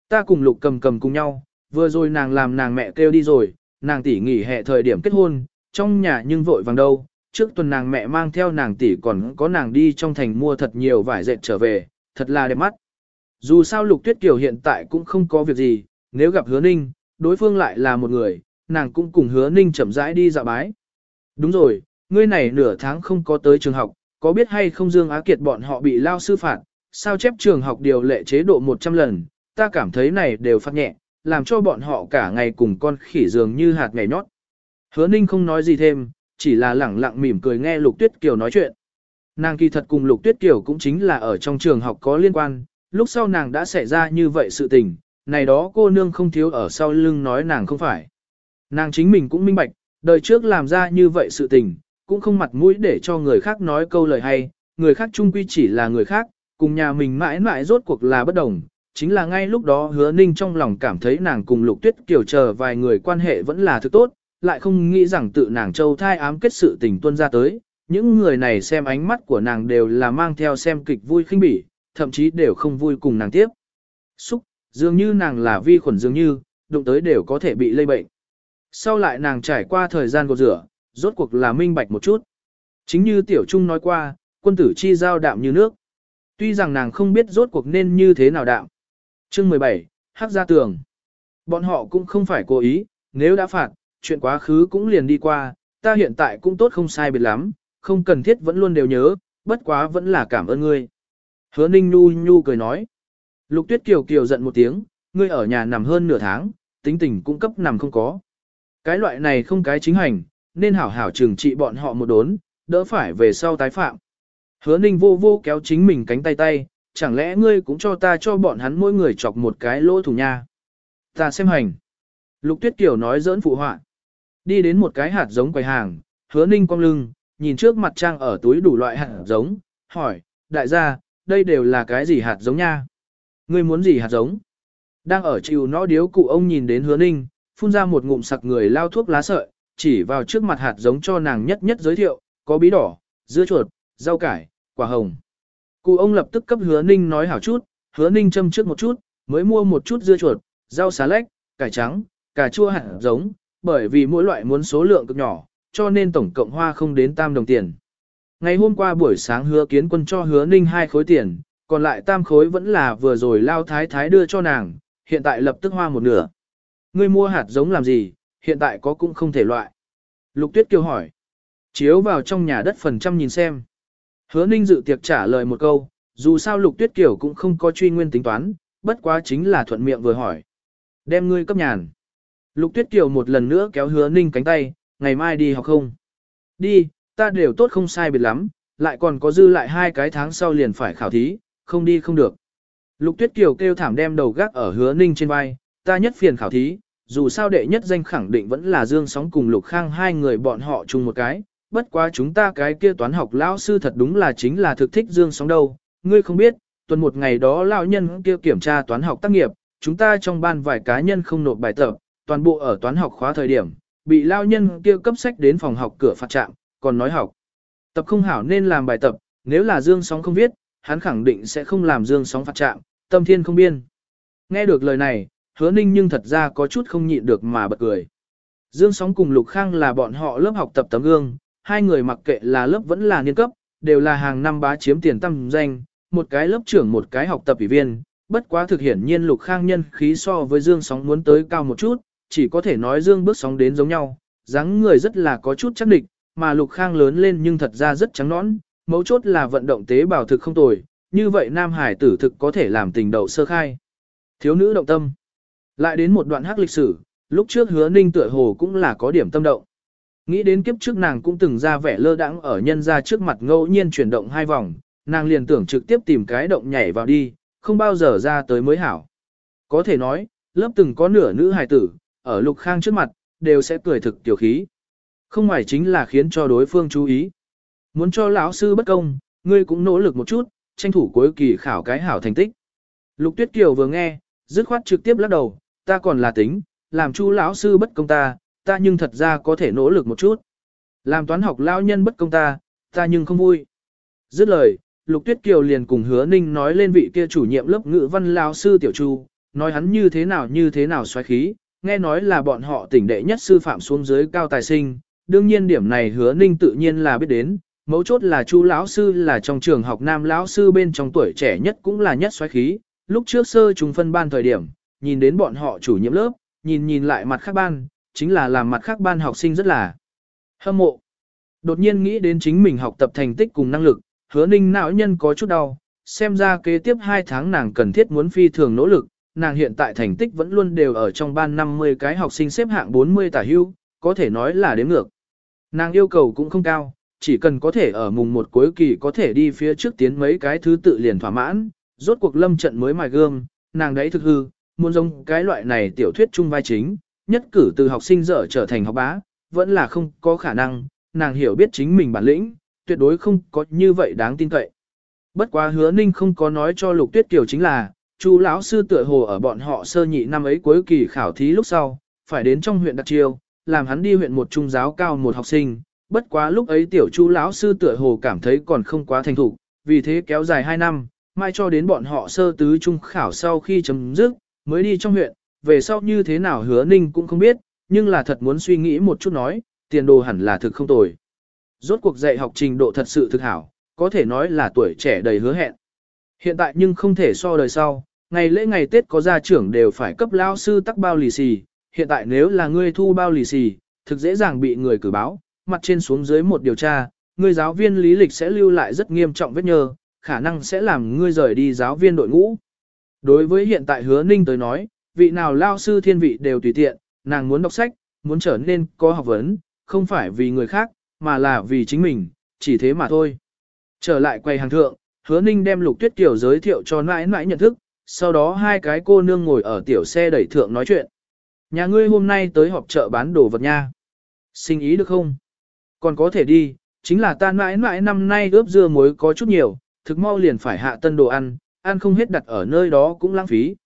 Ta cùng lục cầm cầm cùng nhau, vừa rồi nàng làm nàng mẹ kêu đi rồi, nàng tỷ nghỉ hè thời điểm kết hôn, trong nhà nhưng vội vàng đâu. Trước tuần nàng mẹ mang theo nàng tỷ còn có nàng đi trong thành mua thật nhiều vải dệt trở về, thật là đẹp mắt. Dù sao lục tuyết kiều hiện tại cũng không có việc gì, nếu gặp hứa ninh, đối phương lại là một người, nàng cũng cùng hứa ninh chậm rãi đi dạo bái. Đúng rồi, ngươi này nửa tháng không có tới trường học, có biết hay không Dương Á Kiệt bọn họ bị lao sư phạt, sao chép trường học điều lệ chế độ 100 lần, ta cảm thấy này đều phát nhẹ, làm cho bọn họ cả ngày cùng con khỉ dường như hạt ngày nhót. Hứa ninh không nói gì thêm, chỉ là lẳng lặng mỉm cười nghe Lục Tuyết Kiều nói chuyện. Nàng kỳ thật cùng Lục Tuyết Kiều cũng chính là ở trong trường học có liên quan, lúc sau nàng đã xảy ra như vậy sự tình, này đó cô nương không thiếu ở sau lưng nói nàng không phải. Nàng chính mình cũng minh bạch, đời trước làm ra như vậy sự tình, cũng không mặt mũi để cho người khác nói câu lời hay, người khác chung quy chỉ là người khác, cùng nhà mình mãi mãi rốt cuộc là bất đồng. Chính là ngay lúc đó hứa ninh trong lòng cảm thấy nàng cùng lục tuyết kiểu chờ vài người quan hệ vẫn là thứ tốt, lại không nghĩ rằng tự nàng châu thai ám kết sự tình tuân ra tới. Những người này xem ánh mắt của nàng đều là mang theo xem kịch vui khinh bỉ, thậm chí đều không vui cùng nàng tiếp. Xúc, dường như nàng là vi khuẩn dường như, đụng tới đều có thể bị lây bệnh. Sau lại nàng trải qua thời gian gột rửa, rốt cuộc là minh bạch một chút. Chính như Tiểu Trung nói qua, quân tử chi giao đạm như nước. Tuy rằng nàng không biết rốt cuộc nên như thế nào đạm. Chương 17, Hắc gia tường. Bọn họ cũng không phải cố ý, nếu đã phạt, chuyện quá khứ cũng liền đi qua, ta hiện tại cũng tốt không sai biệt lắm, không cần thiết vẫn luôn đều nhớ, bất quá vẫn là cảm ơn ngươi. Hứa Ninh Nhu Nhu cười nói. Lục Tuyết Kiều Kiều giận một tiếng, ngươi ở nhà nằm hơn nửa tháng, tính tình cũng cấp nằm không có. Cái loại này không cái chính hành, nên hảo hảo trừng trị bọn họ một đốn, đỡ phải về sau tái phạm. Hứa Ninh vô vô kéo chính mình cánh tay tay, chẳng lẽ ngươi cũng cho ta cho bọn hắn mỗi người chọc một cái lỗ thủ nha. Ta xem hành. Lục Tuyết Kiều nói giỡn phụ họa. Đi đến một cái hạt giống quầy hàng, hứa ninh cong lưng, nhìn trước mặt trang ở túi đủ loại hạt giống, hỏi, đại gia, đây đều là cái gì hạt giống nha? Ngươi muốn gì hạt giống? Đang ở chiều nó điếu cụ ông nhìn đến hứa ninh, phun ra một ngụm sặc người lao thuốc lá sợi, chỉ vào trước mặt hạt giống cho nàng nhất nhất giới thiệu, có bí đỏ, dưa chuột, rau cải, quả hồng. Cụ ông lập tức cấp hứa ninh nói hảo chút, hứa ninh châm trước một chút, mới mua một chút dưa chuột, rau xá lách, cải trắng, cà chua hạt giống, bởi vì mỗi loại muốn số lượng cực nhỏ, cho nên tổng cộng hoa không đến tam đồng tiền. Ngày hôm qua buổi sáng hứa kiến quân cho hứa ninh hai khối tiền, còn lại tam khối vẫn là vừa rồi lao thái thái đưa cho nàng, hiện tại lập tức hoa một nửa. Ngươi mua hạt giống làm gì, hiện tại có cũng không thể loại. Lục tuyết kêu hỏi. Chiếu vào trong nhà đất phần trăm nhìn xem. Hứa ninh dự tiệc trả lời một câu, dù sao lục tuyết Kiều cũng không có truy nguyên tính toán, bất quá chính là thuận miệng vừa hỏi. Đem ngươi cấp nhàn. Lục tuyết Kiều một lần nữa kéo hứa ninh cánh tay, ngày mai đi học không? Đi, ta đều tốt không sai biệt lắm, lại còn có dư lại hai cái tháng sau liền phải khảo thí, không đi không được. Lục tuyết kiều kêu thảm đem đầu gác ở hứa ninh trên vai, ta nhất phiền khảo thí, dù sao đệ nhất danh khẳng định vẫn là Dương Sóng cùng Lục Khang hai người bọn họ chung một cái, bất quá chúng ta cái kia toán học lão sư thật đúng là chính là thực thích Dương Sóng đâu, ngươi không biết, tuần một ngày đó lão nhân kia kiểm tra toán học tác nghiệp, chúng ta trong ban vài cá nhân không nộp bài tập, toàn bộ ở toán học khóa thời điểm, bị lão nhân kia cấp sách đến phòng học cửa phạt trạm, còn nói học. Tập không hảo nên làm bài tập, nếu là Dương Sóng không viết, hắn khẳng định sẽ không làm dương sóng phạt trạm, tâm thiên không biên. Nghe được lời này, hứa ninh nhưng thật ra có chút không nhịn được mà bật cười. Dương sóng cùng Lục Khang là bọn họ lớp học tập tấm gương, hai người mặc kệ là lớp vẫn là niên cấp, đều là hàng năm bá chiếm tiền tăng danh, một cái lớp trưởng một cái học tập ủy viên, bất quá thực hiển nhiên Lục Khang nhân khí so với Dương sóng muốn tới cao một chút, chỉ có thể nói Dương bước sóng đến giống nhau, dáng người rất là có chút chắc địch, mà Lục Khang lớn lên nhưng thật ra rất trắng nõn, mấu chốt là vận động tế bào thực không tồi, như vậy Nam Hải tử thực có thể làm tình đầu sơ khai. Thiếu nữ động tâm. Lại đến một đoạn hắc lịch sử, lúc trước hứa ninh tựa hồ cũng là có điểm tâm động. Nghĩ đến kiếp trước nàng cũng từng ra vẻ lơ đãng ở nhân ra trước mặt ngẫu nhiên chuyển động hai vòng, nàng liền tưởng trực tiếp tìm cái động nhảy vào đi, không bao giờ ra tới mới hảo. Có thể nói, lớp từng có nửa nữ hài tử, ở lục khang trước mặt, đều sẽ cười thực tiểu khí. Không ngoài chính là khiến cho đối phương chú ý. Muốn cho lão sư bất công, ngươi cũng nỗ lực một chút, tranh thủ cuối kỳ khảo cái hảo thành tích. Lục Tuyết Kiều vừa nghe, dứt khoát trực tiếp lắc đầu, ta còn là tính, làm chu lão sư bất công ta, ta nhưng thật ra có thể nỗ lực một chút. Làm toán học lão nhân bất công ta, ta nhưng không vui. Dứt lời, Lục Tuyết Kiều liền cùng Hứa Ninh nói lên vị kia chủ nhiệm lớp ngữ văn lão sư Tiểu Chu, nói hắn như thế nào như thế nào xoáy khí, nghe nói là bọn họ tỉnh đệ nhất sư phạm xuống dưới cao tài sinh, đương nhiên điểm này Hứa Ninh tự nhiên là biết đến, mấu chốt là Chu lão sư là trong trường học nam lão sư bên trong tuổi trẻ nhất cũng là nhất xoáy khí, lúc trước sơ chúng phân ban thời điểm, nhìn đến bọn họ chủ nhiệm lớp, nhìn nhìn lại mặt khác ban, chính là làm mặt khác ban học sinh rất là hâm mộ. Đột nhiên nghĩ đến chính mình học tập thành tích cùng năng lực, hứa ninh não nhân có chút đau, xem ra kế tiếp 2 tháng nàng cần thiết muốn phi thường nỗ lực, nàng hiện tại thành tích vẫn luôn đều ở trong ban 50 cái học sinh xếp hạng 40 tả hưu, có thể nói là đếm ngược. Nàng yêu cầu cũng không cao, chỉ cần có thể ở mùng một cuối kỳ có thể đi phía trước tiến mấy cái thứ tự liền thỏa mãn, rốt cuộc lâm trận mới mài gương, nàng đấy thực hư, muốn giống cái loại này tiểu thuyết chung vai chính, nhất cử từ học sinh dở trở thành học bá, vẫn là không có khả năng, nàng hiểu biết chính mình bản lĩnh, tuyệt đối không có như vậy đáng tin cậy. Bất quá hứa ninh không có nói cho lục tuyết kiều chính là, chú lão sư tựa hồ ở bọn họ sơ nhị năm ấy cuối kỳ khảo thí lúc sau, phải đến trong huyện đặc chiêu, làm hắn đi huyện một trung giáo cao một học sinh, bất quá lúc ấy tiểu chú lão sư tựa hồ cảm thấy còn không quá thành thục, vì thế kéo dài 2 năm, mai cho đến bọn họ sơ tứ trung khảo sau khi chấm dứt, mới đi trong huyện, về sau như thế nào hứa ninh cũng không biết, nhưng là thật muốn suy nghĩ một chút nói, tiền đồ hẳn là thực không tồi. Rốt cuộc dạy học trình độ thật sự thực hảo, có thể nói là tuổi trẻ đầy hứa hẹn. Hiện tại nhưng không thể so đời sau, ngày lễ ngày Tết có gia trưởng đều phải cấp lao sư tắc bao lì xì, hiện tại nếu là ngươi thu bao lì xì, thực dễ dàng bị người cử báo, mặt trên xuống dưới một điều tra, ngươi giáo viên lý lịch sẽ lưu lại rất nghiêm trọng vết nhơ, khả năng sẽ làm ngươi rời đi giáo viên đội ngũ. Đối với hiện tại hứa ninh tới nói, vị nào lao sư thiên vị đều tùy tiện, nàng muốn đọc sách, muốn trở nên có học vấn, không phải vì người khác, mà là vì chính mình, chỉ thế mà thôi. Trở lại quầy hàng thượng, hứa ninh đem lục tuyết tiểu giới thiệu cho nãi nãi nhận thức, sau đó hai cái cô nương ngồi ở tiểu xe đẩy thượng nói chuyện. Nhà ngươi hôm nay tới họp chợ bán đồ vật nha. xin ý được không? Còn có thể đi, chính là ta mãi mãi năm nay ướp dưa muối có chút nhiều, thực mau liền phải hạ tân đồ ăn, ăn không hết đặt ở nơi đó cũng lãng phí.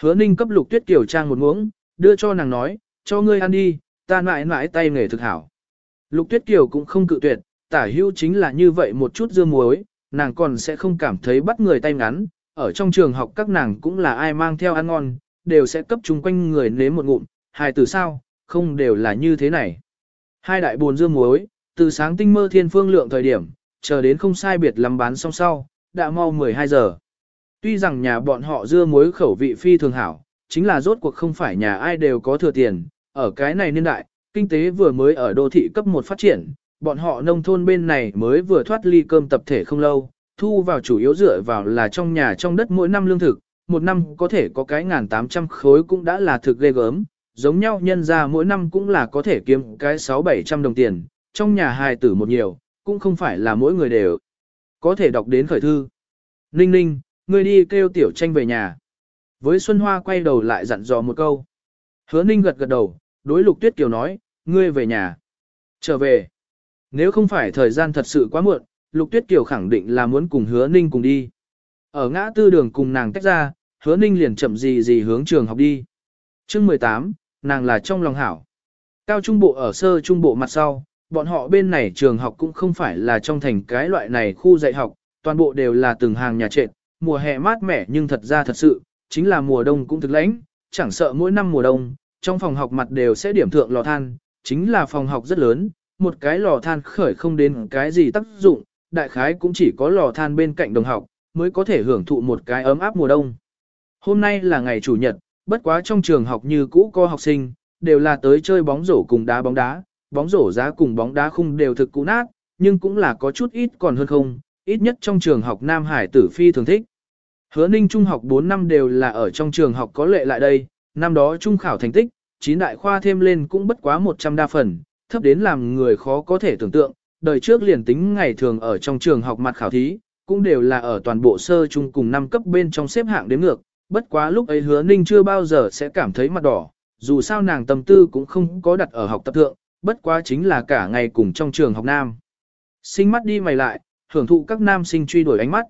Hứa ninh cấp lục tuyết kiểu trang một muỗng, đưa cho nàng nói, cho ngươi ăn đi, ta mãi mãi tay nghề thực hảo. Lục tuyết kiểu cũng không cự tuyệt, tả hưu chính là như vậy một chút dưa muối, nàng còn sẽ không cảm thấy bắt người tay ngắn, ở trong trường học các nàng cũng là ai mang theo ăn ngon, đều sẽ cấp chung quanh người nếm một ngụm, hài từ sao, không đều là như thế này. Hai đại buồn dưa muối, từ sáng tinh mơ thiên phương lượng thời điểm, chờ đến không sai biệt lắm bán xong sau, đã mau 12 giờ. Tuy rằng nhà bọn họ dưa muối khẩu vị phi thường hảo, chính là rốt cuộc không phải nhà ai đều có thừa tiền, ở cái này niên đại, kinh tế vừa mới ở đô thị cấp 1 phát triển, bọn họ nông thôn bên này mới vừa thoát ly cơm tập thể không lâu, thu vào chủ yếu dựa vào là trong nhà trong đất mỗi năm lương thực, một năm có thể có cái ngàn tám trăm khối cũng đã là thực ghê gớm, giống nhau nhân ra mỗi năm cũng là có thể kiếm cái sáu bảy trăm đồng tiền, trong nhà hài tử một nhiều, cũng không phải là mỗi người đều có thể đọc đến khởi thư. Ninh ninh, ngươi đi kêu tiểu tranh về nhà. Với Xuân Hoa quay đầu lại dặn dò một câu. Hứa ninh gật gật đầu, đối lục tuyết kiều nói, ngươi về nhà. Trở về. Nếu không phải thời gian thật sự quá muộn, lục tuyết kiều khẳng định là muốn cùng hứa ninh cùng đi. Ở ngã tư đường cùng nàng tách ra, hứa ninh liền chậm gì gì hướng trường học đi. chương 18, nàng là trong lòng hảo. Cao trung bộ ở sơ trung bộ mặt sau, bọn họ bên này trường học cũng không phải là trong thành cái loại này khu dạy học, toàn bộ đều là từng hàng nhà trệt, mùa hè mát mẻ nhưng thật ra thật sự, chính là mùa đông cũng thực lãnh, chẳng sợ mỗi năm mùa đông, trong phòng học mặt đều sẽ điểm thượng lò than, chính là phòng học rất lớn, một cái lò than khởi không đến cái gì tác dụng, đại khái cũng chỉ có lò than bên cạnh đồng học, mới có thể hưởng thụ một cái ấm áp mùa đông. Hôm nay là ngày chủ nhật, bất quá trong trường học như cũ có học sinh, đều là tới chơi bóng rổ cùng đá bóng đá, bóng rổ giá cùng bóng đá khung đều thực cũ nát, nhưng cũng là có chút ít còn hơn không, ít nhất trong trường học Nam Hải tử phi thường thích. Hứa Ninh Trung học 4 năm đều là ở trong trường học có lệ lại đây, năm đó trung khảo thành tích, chín đại khoa thêm lên cũng bất quá 100 đa phần, thấp đến làm người khó có thể tưởng tượng, đời trước liền tính ngày thường ở trong trường học mặt khảo thí, cũng đều là ở toàn bộ sơ trung cùng năm cấp bên trong xếp hạng đến ngược, bất quá lúc ấy hứa ninh chưa bao giờ sẽ cảm thấy mặt đỏ, dù sao nàng tâm tư cũng không có đặt ở học tập thượng, bất quá chính là cả ngày cùng trong trường học nam. Sinh mắt đi mày lại, hưởng thụ các nam sinh truy đuổi ánh mắt.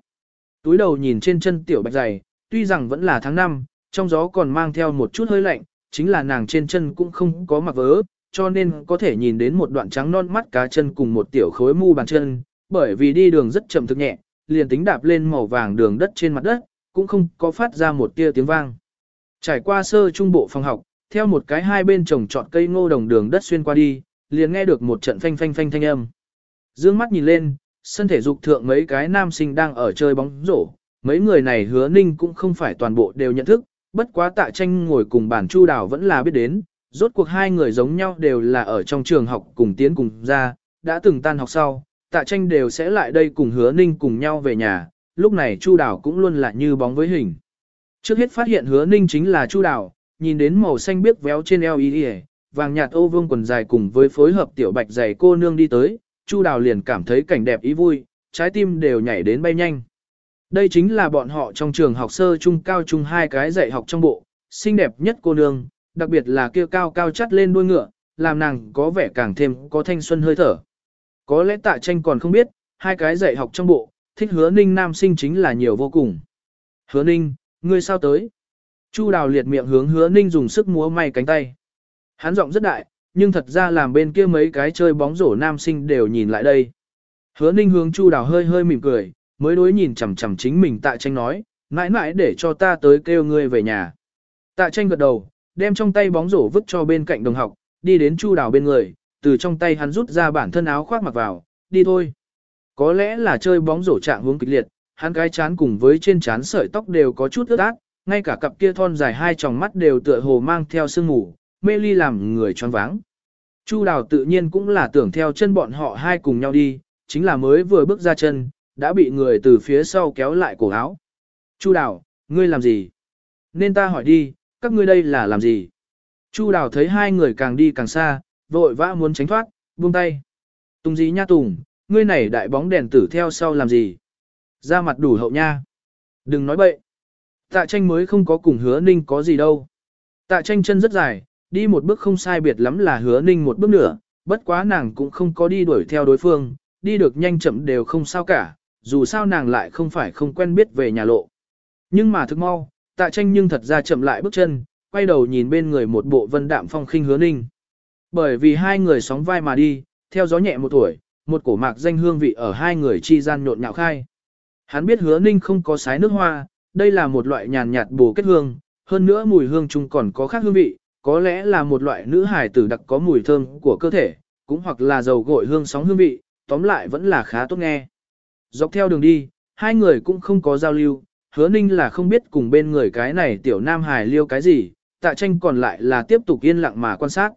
Túi đầu nhìn trên chân tiểu bạch dày, tuy rằng vẫn là tháng 5, trong gió còn mang theo một chút hơi lạnh, chính là nàng trên chân cũng không có mặc vớ, cho nên có thể nhìn đến một đoạn trắng non mắt cá chân cùng một tiểu khối mu bàn chân, bởi vì đi đường rất chậm thực nhẹ, liền tính đạp lên màu vàng đường đất trên mặt đất, cũng không có phát ra một tia tiếng vang. Trải qua sơ trung bộ phòng học, theo một cái hai bên trồng trọt cây ngô đồng đường đất xuyên qua đi, liền nghe được một trận phanh phanh phanh thanh âm. Dương mắt nhìn lên, sân thể dục thượng mấy cái nam sinh đang ở chơi bóng rổ, mấy người này hứa ninh cũng không phải toàn bộ đều nhận thức, bất quá tạ tranh ngồi cùng bản chu đào vẫn là biết đến, rốt cuộc hai người giống nhau đều là ở trong trường học cùng tiến cùng ra, đã từng tan học sau, tạ tranh đều sẽ lại đây cùng hứa ninh cùng nhau về nhà, lúc này chu đào cũng luôn là như bóng với hình. Trước hết phát hiện hứa ninh chính là chu đào, nhìn đến màu xanh biếc véo trên eo y vàng nhạt ô vương quần dài cùng với phối hợp tiểu bạch giày cô nương đi tới, chu đào liền cảm thấy cảnh đẹp ý vui, trái tim đều nhảy đến bay nhanh. Đây chính là bọn họ trong trường học sơ trung cao trung hai cái dạy học trong bộ, xinh đẹp nhất cô nương, đặc biệt là kia cao cao chắt lên đuôi ngựa, làm nàng có vẻ càng thêm có thanh xuân hơi thở. Có lẽ tạ tranh còn không biết, hai cái dạy học trong bộ, thích hứa ninh nam sinh chính là nhiều vô cùng. Hứa ninh, ngươi sao tới? Chu đào liệt miệng hướng hứa ninh dùng sức múa may cánh tay. Hắn giọng rất đại, nhưng thật ra làm bên kia mấy cái chơi bóng rổ nam sinh đều nhìn lại đây. Hứa ninh hướng chu đào hơi hơi mỉm cười, mới đối nhìn chằm chằm chính mình tạ tranh nói, mãi mãi để cho ta tới kêu ngươi về nhà. Tạ tranh gật đầu, đem trong tay bóng rổ vứt cho bên cạnh đồng học, đi đến chu đào bên người, từ trong tay hắn rút ra bản thân áo khoác mặc vào, đi thôi. Có lẽ là chơi bóng rổ trạng hướng kịch liệt, hắn cái chán cùng với trên chán sợi tóc đều có chút ướt át, ngay cả cặp kia thon dài hai tròng mắt đều tựa hồ mang theo sương ngủ mê ly làm người choáng váng. Chu đào tự nhiên cũng là tưởng theo chân bọn họ hai cùng nhau đi, chính là mới vừa bước ra chân, đã bị người từ phía sau kéo lại cổ áo. Chu đào, ngươi làm gì? Nên ta hỏi đi, các ngươi đây là làm gì? Chu đào thấy hai người càng đi càng xa, vội vã muốn tránh thoát, buông tay. Tùng gì nha Tùng, ngươi này đại bóng đèn tử theo sau làm gì? Ra mặt đủ hậu nha. Đừng nói bậy. Tạ tranh mới không có cùng hứa ninh có gì đâu. Tạ tranh chân rất dài, đi một bước không sai biệt lắm là hứa ninh một bước nữa, bất quá nàng cũng không có đi đuổi theo đối phương, đi được nhanh chậm đều không sao cả, dù sao nàng lại không phải không quen biết về nhà lộ. Nhưng mà thức mau, tạ tranh nhưng thật ra chậm lại bước chân, quay đầu nhìn bên người một bộ vân đạm phong khinh hứa ninh. Bởi vì hai người sóng vai mà đi, theo gió nhẹ một tuổi, một cổ mạc danh hương vị ở hai người chi gian nhộn nhạo khai. Hắn biết hứa ninh không có sái nước hoa, đây là một loại nhàn nhạt bổ kết hương, hơn nữa mùi hương chung còn có khác hương vị, có lẽ là một loại nữ hài tử đặc có mùi thơm của cơ thể, cũng hoặc là dầu gội hương sóng hương vị, tóm lại vẫn là khá tốt nghe. Dọc theo đường đi, hai người cũng không có giao lưu, hứa ninh là không biết cùng bên người cái này tiểu nam hài liêu cái gì, tạ tranh còn lại là tiếp tục yên lặng mà quan sát.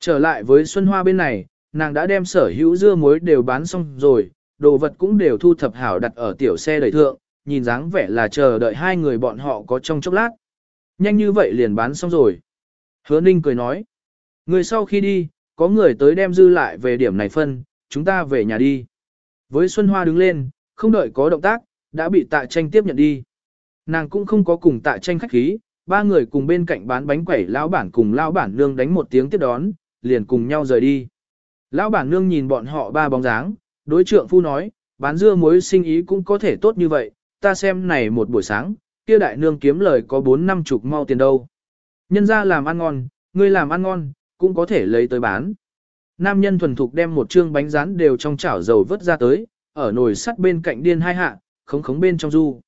Trở lại với Xuân Hoa bên này, nàng đã đem sở hữu dưa muối đều bán xong rồi, đồ vật cũng đều thu thập hảo đặt ở tiểu xe đẩy thượng, nhìn dáng vẻ là chờ đợi hai người bọn họ có trong chốc lát. Nhanh như vậy liền bán xong rồi. Hứa Ninh cười nói. Người sau khi đi, có người tới đem dư lại về điểm này phân, chúng ta về nhà đi. Với Xuân Hoa đứng lên, không đợi có động tác, đã bị tạ tranh tiếp nhận đi. Nàng cũng không có cùng tạ tranh khách khí, ba người cùng bên cạnh bán bánh quẩy lão bản cùng lão bản nương đánh một tiếng tiếp đón, liền cùng nhau rời đi. Lão bản nương nhìn bọn họ ba bóng dáng, đối trượng phu nói, bán dưa muối sinh ý cũng có thể tốt như vậy, ta xem này một buổi sáng, kia đại nương kiếm lời có bốn năm chục mau tiền đâu. Nhân ra làm ăn ngon, ngươi làm ăn ngon, cũng có thể lấy tới bán. Nam nhân thuần thục đem một chương bánh rán đều trong chảo dầu vớt ra tới, ở nồi sắt bên cạnh điên hai hạ, khống khống bên trong du.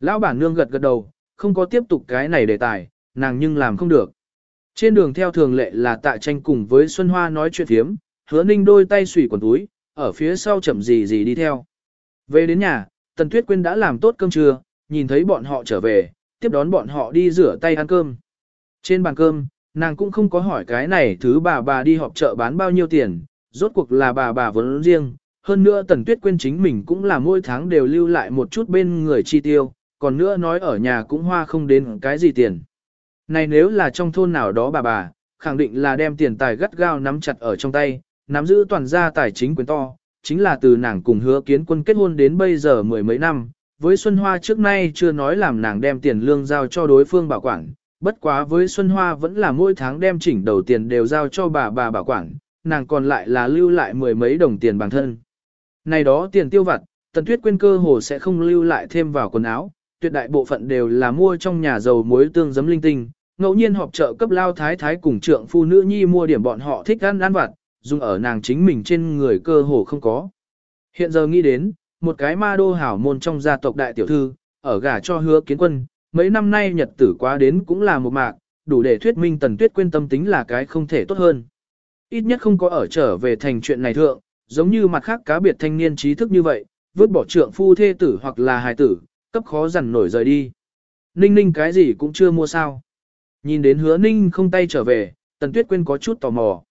Lão bản nương gật gật đầu, không có tiếp tục cái này đề tài, nàng nhưng làm không được. Trên đường theo thường lệ là tạ tranh cùng với Xuân Hoa nói chuyện thiếm, hứa ninh đôi tay xủy quần túi, ở phía sau chậm gì gì đi theo. Về đến nhà, Tần Tuyết Quyên đã làm tốt cơm trưa, nhìn thấy bọn họ trở về, tiếp đón bọn họ đi rửa tay ăn cơm. Trên bàn cơm, nàng cũng không có hỏi cái này thứ bà bà đi họp chợ bán bao nhiêu tiền, rốt cuộc là bà bà vốn riêng. Hơn nữa Tần Tuyết quên chính mình cũng là mỗi tháng đều lưu lại một chút bên người chi tiêu, còn nữa nói ở nhà cũng hoa không đến cái gì tiền. Này nếu là trong thôn nào đó bà bà, khẳng định là đem tiền tài gắt gao nắm chặt ở trong tay, nắm giữ toàn gia tài chính quyền to, chính là từ nàng cùng hứa kiến quân kết hôn đến bây giờ mười mấy năm, với Xuân Hoa trước nay chưa nói làm nàng đem tiền lương giao cho đối phương bảo quản, bất quá với Xuân Hoa vẫn là mỗi tháng đem chỉnh đầu tiền đều giao cho bà bà bảo quản, nàng còn lại là lưu lại mười mấy đồng tiền bản thân. Này đó tiền tiêu vặt, Tần Tuyết quên cơ hồ sẽ không lưu lại thêm vào quần áo, tuyệt đại bộ phận đều là mua trong nhà dầu muối tương giấm linh tinh, ngẫu nhiên họp chợ cấp lao thái thái cùng trượng phu nữ nhi mua điểm bọn họ thích ăn ăn vặt, dùng ở nàng chính mình trên người cơ hồ không có. Hiện giờ nghĩ đến, một cái ma đô hảo môn trong gia tộc đại tiểu thư, ở gả cho hứa kiến quân, mấy năm nay nhật tử quá đến cũng là một mạc, đủ để thuyết minh tần tuyết quên tâm tính là cái không thể tốt hơn. Ít nhất không có ở trở về thành chuyện này thượng, giống như mặt khác cá biệt thanh niên trí thức như vậy, vứt bỏ trượng phu thê tử hoặc là hài tử, cấp khó dằn nổi rời đi. Ninh ninh cái gì cũng chưa mua sao. Nhìn đến hứa ninh không tay trở về, tần tuyết quên có chút tò mò.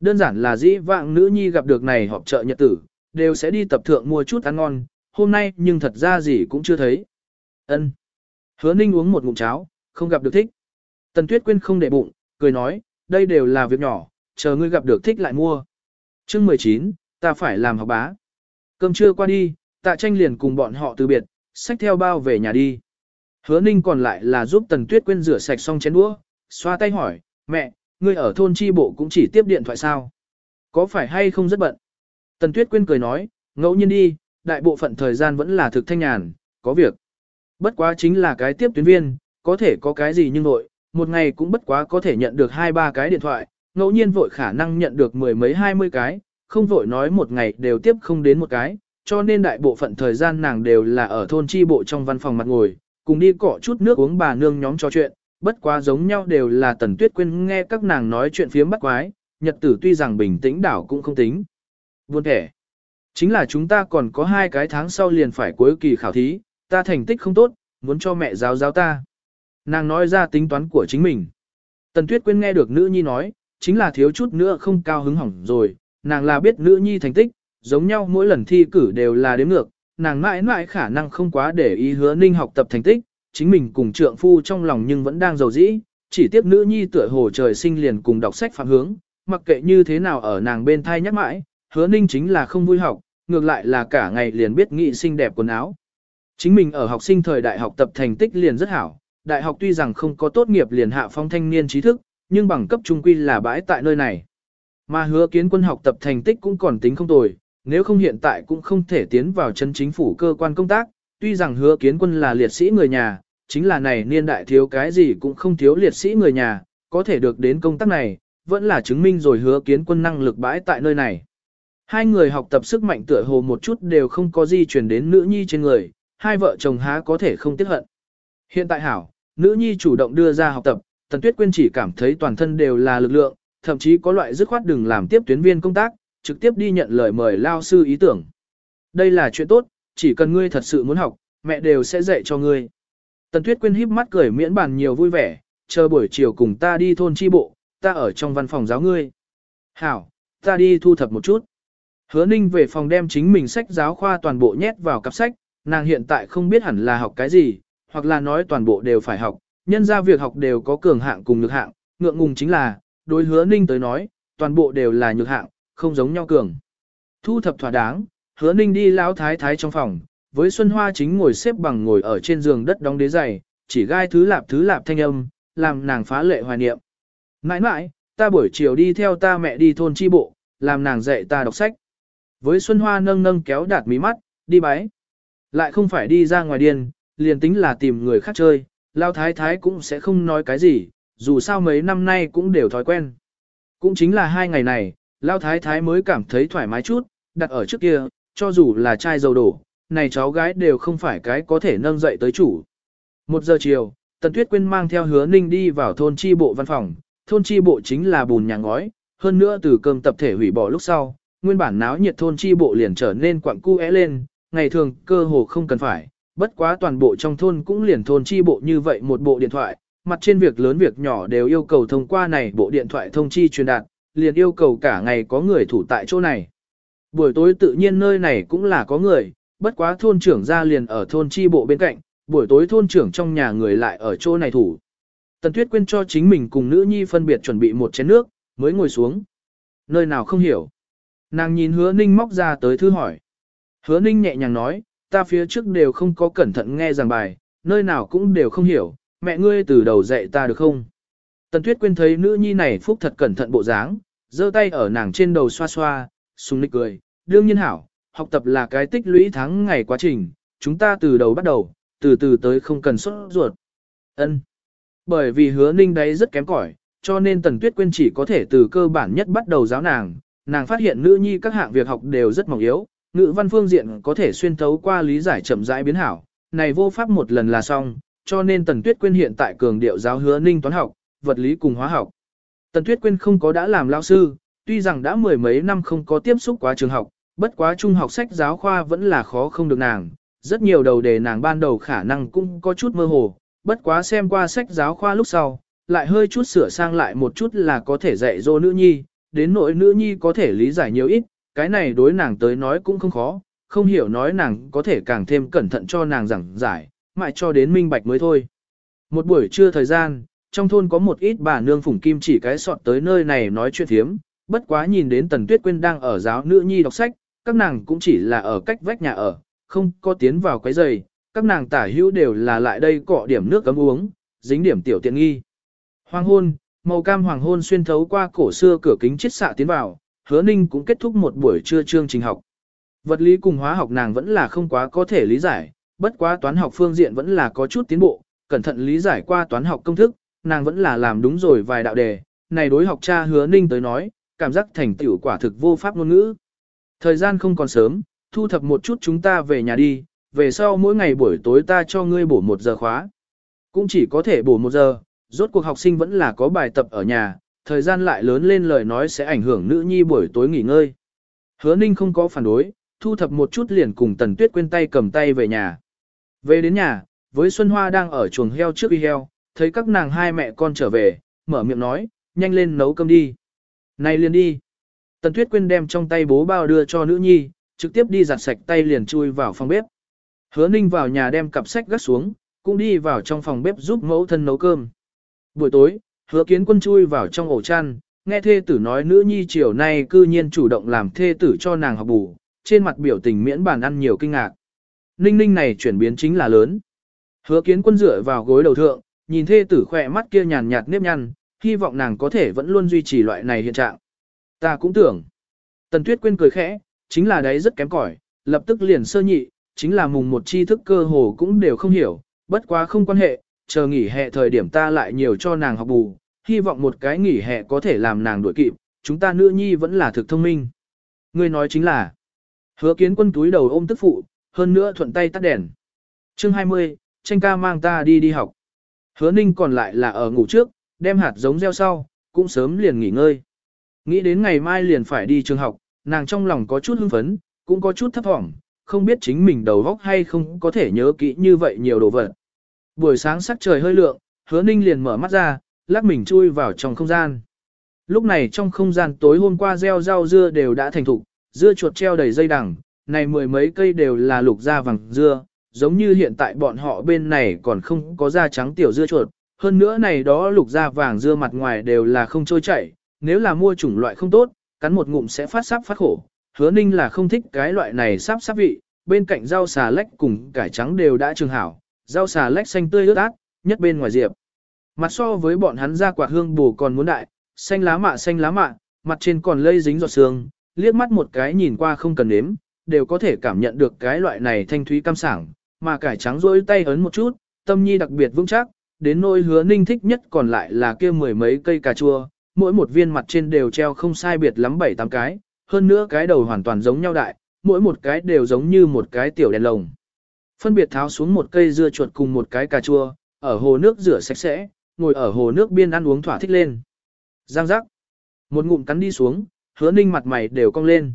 Đơn giản là dĩ vạng nữ nhi gặp được này họp chợ nhật tử, đều sẽ đi tập thượng mua chút ăn ngon, hôm nay nhưng thật ra gì cũng chưa thấy. Ân. Hứa ninh uống một ngụm cháo, không gặp được thích. Tần tuyết Quyên không để bụng, cười nói, đây đều là việc nhỏ, chờ ngươi gặp được thích lại mua. chương 19, ta phải làm học bá. Cơm trưa qua đi, tạ tranh liền cùng bọn họ từ biệt, xách theo bao về nhà đi. Hứa ninh còn lại là giúp tần tuyết Quyên rửa sạch xong chén đũa, xoa tay hỏi, mẹ, ngươi ở thôn chi bộ cũng chỉ tiếp điện thoại sao? Có phải hay không rất bận? Tần tuyết Quyên cười nói, ngẫu nhiên đi, đại bộ phận thời gian vẫn là thực thanh nhàn, có việc. Bất quá chính là cái tiếp tuyến viên, có thể có cái gì nhưng nội, một ngày cũng bất quá có thể nhận được hai ba cái điện thoại, ngẫu nhiên vội khả năng nhận được mười mấy hai mươi cái, không vội nói một ngày đều tiếp không đến một cái, cho nên đại bộ phận thời gian nàng đều là ở thôn chi bộ trong văn phòng mặt ngồi, cùng đi cọ chút nước uống bà nương nhóm trò chuyện, bất quá giống nhau đều là tần tuyết quên nghe các nàng nói chuyện phiếm bắt quái, nhật tử tuy rằng bình tĩnh đảo cũng không tính. Buồn thẻ. Chính là chúng ta còn có hai cái tháng sau liền phải cuối kỳ khảo thí, ta thành tích không tốt, muốn cho mẹ giáo giáo ta. Nàng nói ra tính toán của chính mình. Tần tuyết quên nghe được nữ nhi nói, chính là thiếu chút nữa không cao hứng hỏng rồi, nàng là biết nữ nhi thành tích, giống nhau mỗi lần thi cử đều là đếm ngược, nàng mãi mãi khả năng không quá để ý hứa ninh học tập thành tích, chính mình cùng trượng phu trong lòng nhưng vẫn đang giàu dĩ, chỉ tiếp nữ nhi tựa hồ trời sinh liền cùng đọc sách phạm hướng, mặc kệ như thế nào ở nàng bên thai nhắc mãi, hứa ninh chính là không vui học, ngược lại là cả ngày liền biết nghị xinh đẹp quần áo. Chính mình ở học sinh thời đại học tập thành tích liền rất hảo, đại học tuy rằng không có tốt nghiệp liền hạ phong thanh niên trí thức, nhưng bằng cấp trung quy là bãi tại nơi này. Mà hứa kiến quân học tập thành tích cũng còn tính không tồi, nếu không hiện tại cũng không thể tiến vào chân chính phủ cơ quan công tác, tuy rằng hứa kiến quân là liệt sĩ người nhà, chính là này niên đại thiếu cái gì cũng không thiếu liệt sĩ người nhà, có thể được đến công tác này, vẫn là chứng minh rồi hứa kiến quân năng lực bãi tại nơi này. Hai người học tập sức mạnh tựa hồ một chút đều không có gì truyền đến nữ nhi trên người, hai vợ chồng há có thể không tiếc hận. Hiện tại hảo, nữ nhi chủ động đưa ra học tập, Tần Tuyết Quyên chỉ cảm thấy toàn thân đều là lực lượng, thậm chí có loại dứt khoát đừng làm tiếp tuyến viên công tác, trực tiếp đi nhận lời mời lao sư ý tưởng. Đây là chuyện tốt, chỉ cần ngươi thật sự muốn học, mẹ đều sẽ dạy cho ngươi. Tần Tuyết Quyên híp mắt cười miễn bàn nhiều vui vẻ, chờ buổi chiều cùng ta đi thôn chi bộ, ta ở trong văn phòng giáo ngươi. Hảo, ta đi thu thập một chút. Hứa Ninh về phòng đem chính mình sách giáo khoa toàn bộ nhét vào cặp sách, nàng hiện tại không biết hẳn là học cái gì, hoặc là nói toàn bộ đều phải học, nhân ra việc học đều có cường hạng cùng nhược hạng, ngượng ngùng chính là, đối hứa Ninh tới nói, toàn bộ đều là nhược hạng, không giống nhau cường. Thu thập thỏa đáng, hứa Ninh đi lão thái thái trong phòng, với Xuân Hoa chính ngồi xếp bằng ngồi ở trên giường đất đóng đế giày, chỉ gai thứ lạp thứ lạp thanh âm, làm nàng phá lệ hoài niệm. Nãi nãi, ta buổi chiều đi theo ta mẹ đi thôn chi bộ, làm nàng dạy ta đọc sách. Với Xuân Hoa nâng nâng kéo đạt mí mắt, đi bái. Lại không phải đi ra ngoài điên, liền tính là tìm người khác chơi, lao thái thái cũng sẽ không nói cái gì, dù sao mấy năm nay cũng đều thói quen. Cũng chính là hai ngày này, lao thái thái mới cảm thấy thoải mái chút, đặt ở trước kia, cho dù là chai dầu đổ, này cháu gái đều không phải cái có thể nâng dậy tới chủ. Một giờ chiều, Tần Tuyết Quyên mang theo hứa ninh đi vào thôn chi bộ văn phòng, thôn chi bộ chính là bùn nhà ngói, hơn nữa từ cơm tập thể hủy bỏ lúc sau, nguyên bản náo nhiệt thôn chi bộ liền trở nên quặng cu é lên, ngày thường cơ hồ không cần phải, bất quá toàn bộ trong thôn cũng liền thôn chi bộ như vậy một bộ điện thoại, mặt trên việc lớn việc nhỏ đều yêu cầu thông qua này bộ điện thoại thông chi truyền đạt, liền yêu cầu cả ngày có người thủ tại chỗ này. Buổi tối tự nhiên nơi này cũng là có người, bất quá thôn trưởng ra liền ở thôn chi bộ bên cạnh, buổi tối thôn trưởng trong nhà người lại ở chỗ này thủ. Tần Tuyết quên cho chính mình cùng nữ nhi phân biệt chuẩn bị một chén nước, mới ngồi xuống. Nơi nào không hiểu. Nàng nhìn hứa ninh móc ra tới thư hỏi. Hứa ninh nhẹ nhàng nói, ta phía trước đều không có cẩn thận nghe giảng bài, nơi nào cũng đều không hiểu, mẹ ngươi từ đầu dạy ta được không? Tần Tuyết quên thấy nữ nhi này phúc thật cẩn thận bộ dáng, giơ tay ở nàng trên đầu xoa xoa, sung nịch cười, đương nhiên hảo, học tập là cái tích lũy tháng ngày quá trình, chúng ta từ đầu bắt đầu, từ từ tới không cần sốt ruột. Ân. Bởi vì hứa ninh đấy rất kém cỏi, cho nên Tần Tuyết Quyên chỉ có thể từ cơ bản nhất bắt đầu giáo nàng, nàng phát hiện nữ nhi các hạng việc học đều rất mỏng yếu, ngữ văn phương diện có thể xuyên thấu qua lý giải chậm rãi biến hảo, này vô pháp một lần là xong, cho nên Tần Tuyết Quyên hiện tại cường điệu giáo hứa ninh toán học, vật lý cùng hóa học. Tần Tuyết Quyên không có đã làm lao sư, tuy rằng đã mười mấy năm không có tiếp xúc quá trường học, bất quá trung học sách giáo khoa vẫn là khó không được nàng, rất nhiều đầu đề nàng ban đầu khả năng cũng có chút mơ hồ, bất quá xem qua sách giáo khoa lúc sau, lại hơi chút sửa sang lại một chút là có thể dạy dỗ nữ nhi, đến nỗi nữ nhi có thể lý giải nhiều ít, cái này đối nàng tới nói cũng không khó, không hiểu nói nàng có thể càng thêm cẩn thận cho nàng giảng giải, mãi cho đến minh bạch mới thôi. Một buổi trưa thời gian, trong thôn có một ít bà nương phủng kim chỉ cái sọt tới nơi này nói chuyện thiếm, bất quá nhìn đến Tần Tuyết Quyên đang ở giáo nữ nhi đọc sách, các nàng cũng chỉ là ở cách vách nhà ở, không có tiến vào cái giày, các nàng tả hữu đều là lại đây cọ điểm nước cấm uống, dính điểm tiểu tiện nghi. Hoàng hôn, màu cam hoàng hôn xuyên thấu qua cổ xưa cửa kính chiết xạ tiến vào, hứa ninh cũng kết thúc một buổi trưa chương trình học. Vật lý cùng hóa học nàng vẫn là không quá có thể lý giải, bất quá toán học phương diện vẫn là có chút tiến bộ, cẩn thận lý giải qua toán học công thức, nàng vẫn là làm đúng rồi vài đạo đề, này đối học cha hứa ninh tới nói, cảm giác thành tựu quả thực vô pháp ngôn ngữ. Thời gian không còn sớm, thu thập một chút chúng ta về nhà đi, về sau mỗi ngày buổi tối ta cho ngươi bổ một giờ khóa. Cũng chỉ có thể bổ một giờ, rốt cuộc học sinh vẫn là có bài tập ở nhà, thời gian lại lớn lên lời nói sẽ ảnh hưởng nữ nhi buổi tối nghỉ ngơi. Hứa ninh không có phản đối, thu thập một chút liền cùng tần tuyết quên tay cầm tay về nhà. Về đến nhà, với Xuân Hoa đang ở chuồng heo trước uy heo, thấy các nàng hai mẹ con trở về, mở miệng nói, nhanh lên nấu cơm đi. Này liền đi. Tần Tuyết Quyên đem trong tay bố bao đưa cho nữ nhi, trực tiếp đi giặt sạch tay liền chui vào phòng bếp. Hứa Ninh vào nhà đem cặp sách gắt xuống, cũng đi vào trong phòng bếp giúp mẫu thân nấu cơm. Buổi tối, hứa kiến quân chui vào trong ổ chăn, nghe thê tử nói nữ nhi chiều nay cư nhiên chủ động làm thê tử cho nàng học bù, trên mặt biểu tình miễn bàn ăn nhiều kinh ngạc. Ninh ninh này chuyển biến chính là lớn. Hứa kiến quân dựa vào gối đầu thượng, nhìn thê tử khỏe mắt kia nhàn nhạt nếp nhăn, hy vọng nàng có thể vẫn luôn duy trì loại này hiện trạng. Ta cũng tưởng. Tần Tuyết quên cười khẽ, chính là đấy rất kém cỏi, lập tức liền sơ nhị, chính là mùng một tri thức cơ hồ cũng đều không hiểu, bất quá không quan hệ, chờ nghỉ hè thời điểm ta lại nhiều cho nàng học bù, hy vọng một cái nghỉ hè có thể làm nàng đuổi kịp, chúng ta nữ nhi vẫn là thực thông minh. Ngươi nói chính là, hứa kiến quân túi đầu ôm tức phụ, hơn nữa thuận tay tắt đèn. Chương 20, tranh ca mang ta đi đi học. Hứa ninh còn lại là ở ngủ trước, đem hạt giống gieo sau, cũng sớm liền nghỉ ngơi. Nghĩ đến ngày mai liền phải đi trường học, nàng trong lòng có chút hưng phấn, cũng có chút thấp thỏm, không biết chính mình đầu óc hay không có thể nhớ kỹ như vậy nhiều đồ vật. Buổi sáng sắc trời hơi lượng, hứa ninh liền mở mắt ra, lắc mình chui vào trong không gian. Lúc này trong không gian tối hôm qua gieo rau dưa đều đã thành thục, dưa chuột treo đầy dây đằng, này mười mấy cây đều là lục da vàng dưa, giống như hiện tại bọn họ bên này còn không có da trắng tiểu dưa chuột, hơn nữa này đó lục da vàng dưa mặt ngoài đều là không trôi chảy, nếu là mua chủng loại không tốt, cắn một ngụm sẽ phát sáp phát khổ. Hứa ninh là không thích cái loại này sáp sáp vị, bên cạnh rau xà lách cùng cải trắng đều đã trường hảo, rau xà lách xanh tươi ướt át, nhất bên ngoài diệp. Mặt so với bọn hắn ra quạt hương bù còn muốn đại, xanh lá mạ xanh lá mạ, mặt trên còn lây dính giọt sương, liếc mắt một cái nhìn qua không cần nếm, đều có thể cảm nhận được cái loại này thanh thúy cam sảng, mà cải trắng rỗi tay ấn một chút, tâm nhi đặc biệt vững chắc, đến nỗi hứa ninh thích nhất còn lại là kia mười mấy cây cà chua, mỗi một viên mặt trên đều treo không sai biệt lắm bảy tám cái, hơn nữa cái đầu hoàn toàn giống nhau đại, mỗi một cái đều giống như một cái tiểu đèn lồng. Phân biệt tháo xuống một cây dưa chuột cùng một cái cà chua, ở hồ nước rửa sạch sẽ, ngồi ở hồ nước biên ăn uống thỏa thích lên. Giang giác. Một ngụm cắn đi xuống, hứa ninh mặt mày đều cong lên.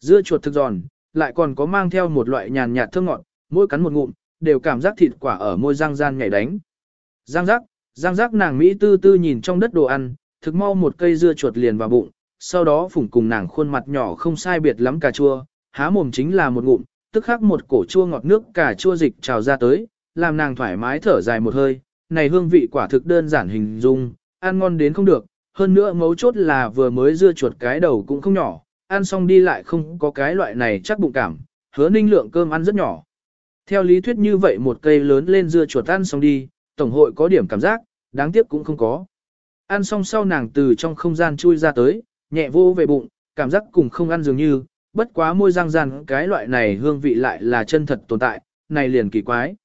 Dưa chuột thực giòn, lại còn có mang theo một loại nhàn nhạt thơm ngọt, mỗi cắn một ngụm, đều cảm giác thịt quả ở môi răng gian nhảy đánh. Giang giác, giang giác nàng Mỹ tư tư nhìn trong đất đồ ăn, thực mau một cây dưa chuột liền vào bụng, sau đó phủng cùng nàng khuôn mặt nhỏ không sai biệt lắm cà chua, há mồm chính là một ngụm, tức khắc một cổ chua ngọt nước cà chua dịch trào ra tới, làm nàng thoải mái thở dài một hơi, này hương vị quả thực đơn giản hình dung, ăn ngon đến không được, hơn nữa mấu chốt là vừa mới dưa chuột cái đầu cũng không nhỏ, ăn xong đi lại không có cái loại này chắc bụng cảm, hứa ninh lượng cơm ăn rất nhỏ. Theo lý thuyết như vậy một cây lớn lên dưa chuột ăn xong đi, tổng hội có điểm cảm giác, đáng tiếc cũng không có. Ăn xong sau nàng từ trong không gian chui ra tới, nhẹ vô về bụng, cảm giác cùng không ăn dường như, bất quá môi răng răng cái loại này hương vị lại là chân thật tồn tại, này liền kỳ quái.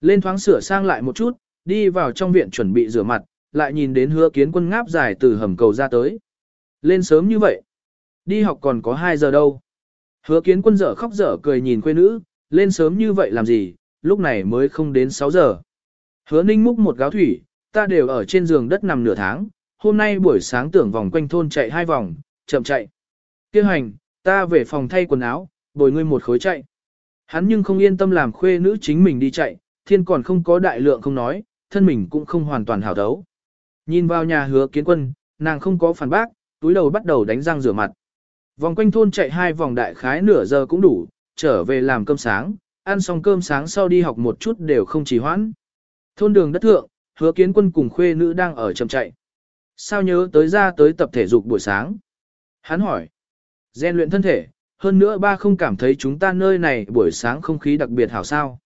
Lên thoáng sửa sang lại một chút, đi vào trong viện chuẩn bị rửa mặt, lại nhìn đến hứa kiến quân ngáp dài từ hầm cầu ra tới. Lên sớm như vậy. Đi học còn có 2 giờ đâu. Hứa kiến quân dở khóc dở cười nhìn quê nữ, lên sớm như vậy làm gì, lúc này mới không đến 6 giờ. Hứa ninh múc một gáo thủy, ta đều ở trên giường đất nằm nửa tháng, hôm nay buổi sáng tưởng vòng quanh thôn chạy hai vòng, chậm chạy. Kêu hành, ta về phòng thay quần áo, bồi ngươi một khối chạy. Hắn nhưng không yên tâm làm khuê nữ chính mình đi chạy, thiên còn không có đại lượng không nói, thân mình cũng không hoàn toàn hảo đấu. Nhìn vào nhà hứa kiến quân, nàng không có phản bác, túi đầu bắt đầu đánh răng rửa mặt. Vòng quanh thôn chạy hai vòng đại khái nửa giờ cũng đủ, trở về làm cơm sáng, ăn xong cơm sáng sau đi học một chút đều không trì hoãn. Thôn đường đất thượng, hứa kiến quân cùng khuê nữ đang ở chậm chạy. Sao nhớ tới ra tới tập thể dục buổi sáng? Hắn hỏi. Gen luyện thân thể, hơn nữa ba không cảm thấy chúng ta nơi này buổi sáng không khí đặc biệt hảo sao.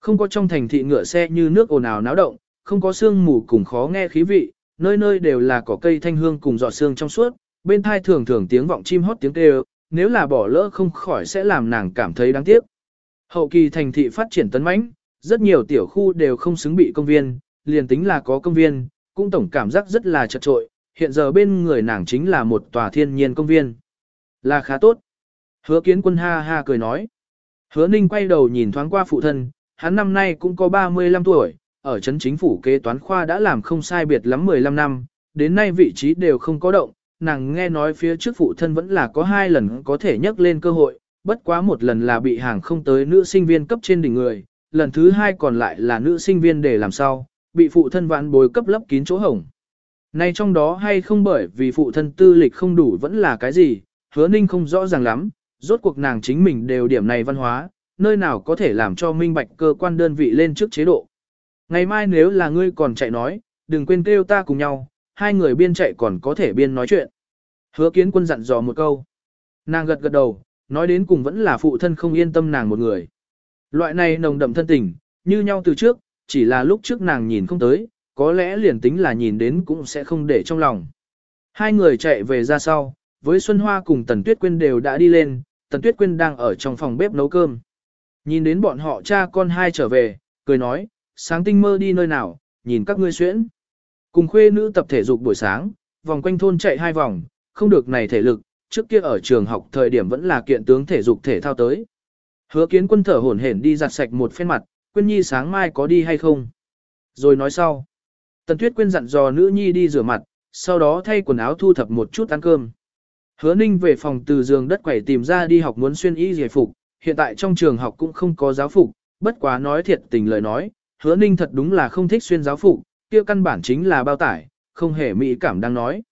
Không có trong thành thị ngựa xe như nước ồn ào náo động, không có sương mù cùng khó nghe khí vị, nơi nơi đều là cỏ cây thanh hương cùng giọt sương trong suốt, bên thai thường thường tiếng vọng chim hót tiếng kêu, nếu là bỏ lỡ không khỏi sẽ làm nàng cảm thấy đáng tiếc. Hậu kỳ thành thị phát triển tấn mãnh, rất nhiều tiểu khu đều không xứng bị công viên, liền tính là có công viên, cũng tổng cảm giác rất là chật trội, hiện giờ bên người nàng chính là một tòa thiên nhiên công viên. Là khá tốt. Hứa kiến quân ha ha cười nói. Hứa ninh quay đầu nhìn thoáng qua phụ thân, hắn năm nay cũng có 35 tuổi, ở chấn chính phủ kế toán khoa đã làm không sai biệt lắm 15 năm, đến nay vị trí đều không có động, nàng nghe nói phía trước phụ thân vẫn là có hai lần có thể nhắc lên cơ hội, bất quá một lần là bị hàng không tới nữ sinh viên cấp trên đỉnh người, lần thứ hai còn lại là nữ sinh viên để làm sao, bị phụ thân vãn bối cấp lấp kín chỗ hổng. Nay trong đó hay không bởi vì phụ thân tư lịch không đủ vẫn là cái gì, hứa ninh không rõ ràng lắm, rốt cuộc nàng chính mình đều điểm này văn hóa, nơi nào có thể làm cho minh bạch cơ quan đơn vị lên trước chế độ. Ngày mai nếu là ngươi còn chạy nói, đừng quên kêu ta cùng nhau, hai người biên chạy còn có thể biên nói chuyện. Hứa kiến quân dặn dò một câu. Nàng gật gật đầu, nói đến cùng vẫn là phụ thân không yên tâm nàng một người. Loại này nồng đậm thân tình, như nhau từ trước, chỉ là lúc trước nàng nhìn không tới, có lẽ liền tính là nhìn đến cũng sẽ không để trong lòng. Hai người chạy về ra sau, với Xuân Hoa cùng Tần Tuyết Quyên đều đã đi lên, Tần Tuyết Quyên đang ở trong phòng bếp nấu cơm. Nhìn đến bọn họ cha con hai trở về, cười nói, sáng tinh mơ đi nơi nào, nhìn các ngươi xuyễn. Cùng khuê nữ tập thể dục buổi sáng, vòng quanh thôn chạy hai vòng, không được này thể lực, trước kia ở trường học thời điểm vẫn là kiện tướng thể dục thể thao tới. Hứa kiến quân thở hổn hển đi giặt sạch một phen mặt, quên Nhi sáng mai có đi hay không? Rồi nói sau. Tần Tuyết quên dặn dò nữ nhi đi rửa mặt, sau đó thay quần áo thu thập một chút ăn cơm. Hứa Ninh về phòng từ giường đất quẩy tìm ra đi học muốn xuyên y giải phục, hiện tại trong trường học cũng không có giáo phục, bất quá nói thiệt tình lời nói, Hứa Ninh thật đúng là không thích xuyên giáo phục, kia căn bản chính là bao tải, không hề mỹ cảm đang nói.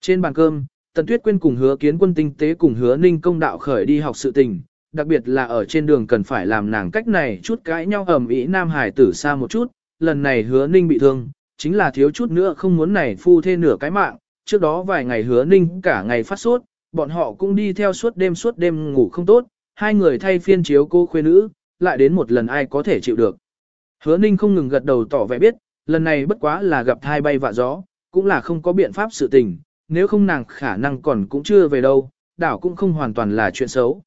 Trên bàn cơm, Tần Tuyết Quyên cùng Hứa Kiến Quân tinh tế cùng Hứa Ninh công đạo khởi đi học sự tình, đặc biệt là ở trên đường cần phải làm nàng cách này chút cãi nhau ầm ĩ nam hải tử xa một chút, lần này Hứa Ninh bị thương, chính là thiếu chút nữa không muốn này phu thê nửa cái mạng, trước đó vài ngày Hứa Ninh cả ngày phát sốt, bọn họ cũng đi theo suốt đêm suốt đêm ngủ không tốt, hai người thay phiên chiếu cô khuê nữ, lại đến một lần ai có thể chịu được. Hứa Ninh không ngừng gật đầu tỏ vẻ biết, lần này bất quá là gặp thai bay vạ gió, cũng là không có biện pháp sự tình, nếu không nàng khả năng còn cũng chưa về đâu, đảo cũng không hoàn toàn là chuyện xấu.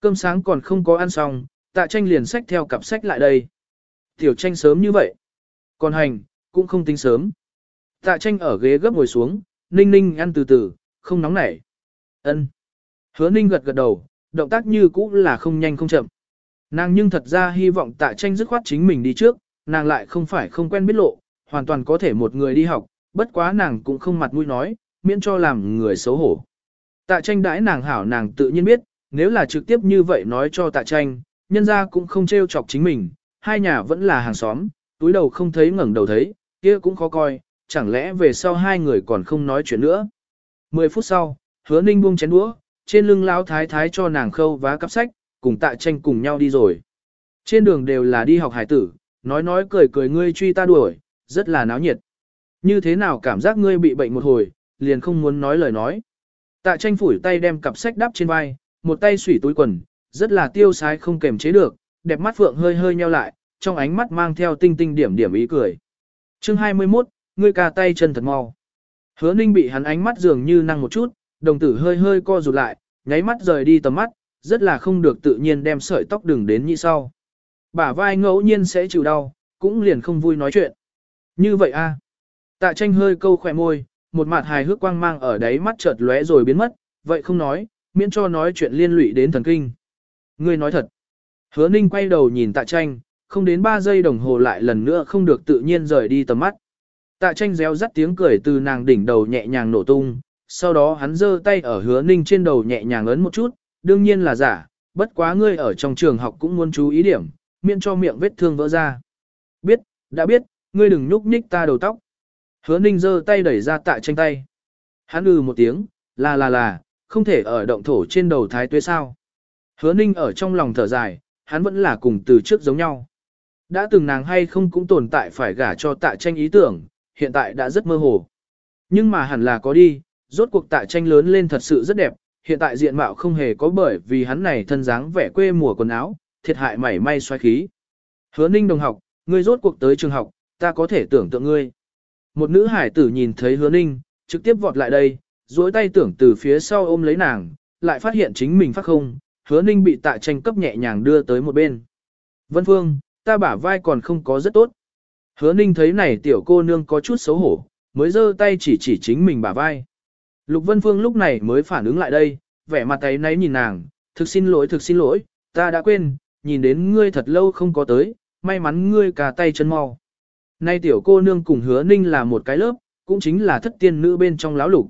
Cơm sáng còn không có ăn xong, tạ tranh liền sách theo cặp sách lại đây. Tiểu tranh sớm như vậy. Còn hành, cũng không tính sớm. Tạ tranh ở ghế gấp ngồi xuống, ninh ninh ăn từ từ, không nóng nảy. ân Hứa ninh gật gật đầu, động tác như cũ là không nhanh không chậm. Nàng nhưng thật ra hy vọng tạ tranh dứt khoát chính mình đi trước, nàng lại không phải không quen biết lộ, hoàn toàn có thể một người đi học, bất quá nàng cũng không mặt mũi nói, miễn cho làm người xấu hổ. Tạ tranh đãi nàng hảo nàng tự nhiên biết, nếu là trực tiếp như vậy nói cho tạ tranh, nhân ra cũng không trêu chọc chính mình, hai nhà vẫn là hàng xóm, túi đầu không thấy ngẩng đầu thấy, kia cũng khó coi, chẳng lẽ về sau hai người còn không nói chuyện nữa. Mười phút sau, hứa ninh buông chén đũa, trên lưng lão thái thái cho nàng khâu vá cắp sách, cùng tạ tranh cùng nhau đi rồi. Trên đường đều là đi học hải tử, nói nói cười cười ngươi truy ta đuổi, rất là náo nhiệt. Như thế nào cảm giác ngươi bị bệnh một hồi, liền không muốn nói lời nói. Tạ tranh phủi tay đem cặp sách đắp trên vai, một tay xủy túi quần, rất là tiêu sái không kềm chế được, đẹp mắt phượng hơi hơi nheo lại, trong ánh mắt mang theo tinh tinh điểm điểm ý cười. Chương 21, ngươi ca tay chân thật mau. Hứa ninh bị hắn ánh mắt dường như năng một chút, đồng tử hơi hơi co rụt lại, nháy mắt rời đi tầm mắt, rất là không được tự nhiên đem sợi tóc đừng đến như sau. Bả vai ngẫu nhiên sẽ chịu đau, cũng liền không vui nói chuyện. Như vậy a Tạ tranh hơi câu khỏe môi, một mặt hài hước quang mang ở đáy mắt chợt lóe rồi biến mất, vậy không nói, miễn cho nói chuyện liên lụy đến thần kinh. Ngươi nói thật. Hứa ninh quay đầu nhìn tạ tranh, không đến 3 giây đồng hồ lại lần nữa không được tự nhiên rời đi tầm mắt. Tạ tranh réo rắt tiếng cười từ nàng đỉnh đầu nhẹ nhàng nổ tung, sau đó hắn giơ tay ở hứa ninh trên đầu nhẹ nhàng ấn một chút, đương nhiên là giả, bất quá ngươi ở trong trường học cũng muốn chú ý điểm, miễn cho miệng vết thương vỡ ra. Biết, đã biết, ngươi đừng nhúc nhích ta đầu tóc. Hứa ninh giơ tay đẩy ra tạ tranh tay. Hắn ư ừ một tiếng, là là là, không thể ở động thổ trên đầu thái tuế sao. Hứa ninh ở trong lòng thở dài, hắn vẫn là cùng từ trước giống nhau. Đã từng nàng hay không cũng tồn tại phải gả cho tạ tranh ý tưởng, hiện tại đã rất mơ hồ. Nhưng mà hẳn là có đi, rốt cuộc tạ tranh lớn lên thật sự rất đẹp, hiện tại diện mạo không hề có bởi vì hắn này thân dáng vẻ quê mùa quần áo, thiệt hại mảy may xoay khí. Hứa ninh đồng học, ngươi rốt cuộc tới trường học, ta có thể tưởng tượng ngươi. Một nữ hải tử nhìn thấy hứa ninh, trực tiếp vọt lại đây, duỗi tay tưởng từ phía sau ôm lấy nàng, lại phát hiện chính mình phát không, hứa ninh bị tạ tranh cấp nhẹ nhàng đưa tới một bên. Vân Phương, ta bả vai còn không có rất tốt. Hứa ninh thấy này tiểu cô nương có chút xấu hổ, mới giơ tay chỉ chỉ chính mình bả vai. Lục Vân Phương lúc này mới phản ứng lại đây, vẻ mặt tay nấy nhìn nàng, thực xin lỗi thực xin lỗi, ta đã quên, nhìn đến ngươi thật lâu không có tới, may mắn ngươi cả tay chân mau. Nay tiểu cô nương cùng hứa ninh là một cái lớp, cũng chính là thất tiên nữ bên trong láo lục.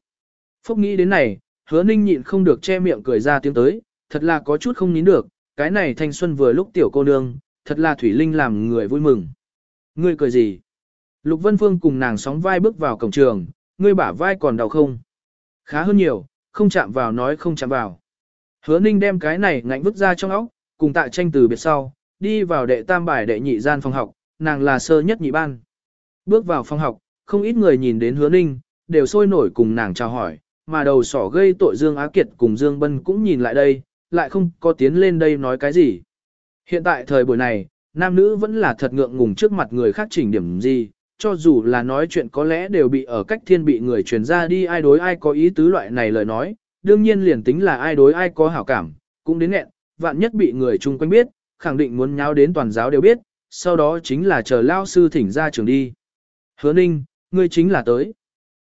Phúc nghĩ đến này, hứa ninh nhịn không được che miệng cười ra tiếng tới, thật là có chút không nín được, cái này thanh xuân vừa lúc tiểu cô nương, thật là thủy linh làm người vui mừng. Ngươi cười gì? Lục Vân Phương cùng nàng sóng vai bước vào cổng trường, ngươi bả vai còn đau không? Khá hơn nhiều, không chạm vào nói không chạm vào. Hứa ninh đem cái này ngạnh vứt ra trong óc, cùng tạ tranh từ biệt sau, đi vào đệ tam bài đệ nhị gian phòng học, nàng là sơ nhất nhị ban. Bước vào phòng học, không ít người nhìn đến hứa ninh, đều sôi nổi cùng nàng chào hỏi, mà đầu sỏ gây tội Dương Á Kiệt cùng Dương Bân cũng nhìn lại đây, lại không có tiến lên đây nói cái gì. Hiện tại thời buổi này, nam nữ vẫn là thật ngượng ngùng trước mặt người khác chỉnh điểm gì, cho dù là nói chuyện có lẽ đều bị ở cách thiên bị người truyền ra đi ai đối ai có ý tứ loại này lời nói, đương nhiên liền tính là ai đối ai có hảo cảm, cũng đến nghẹn, vạn nhất bị người chung quanh biết, khẳng định muốn nháo đến toàn giáo đều biết, sau đó chính là chờ lao sư thỉnh ra trường đi. Hứa Ninh, ngươi chính là tới.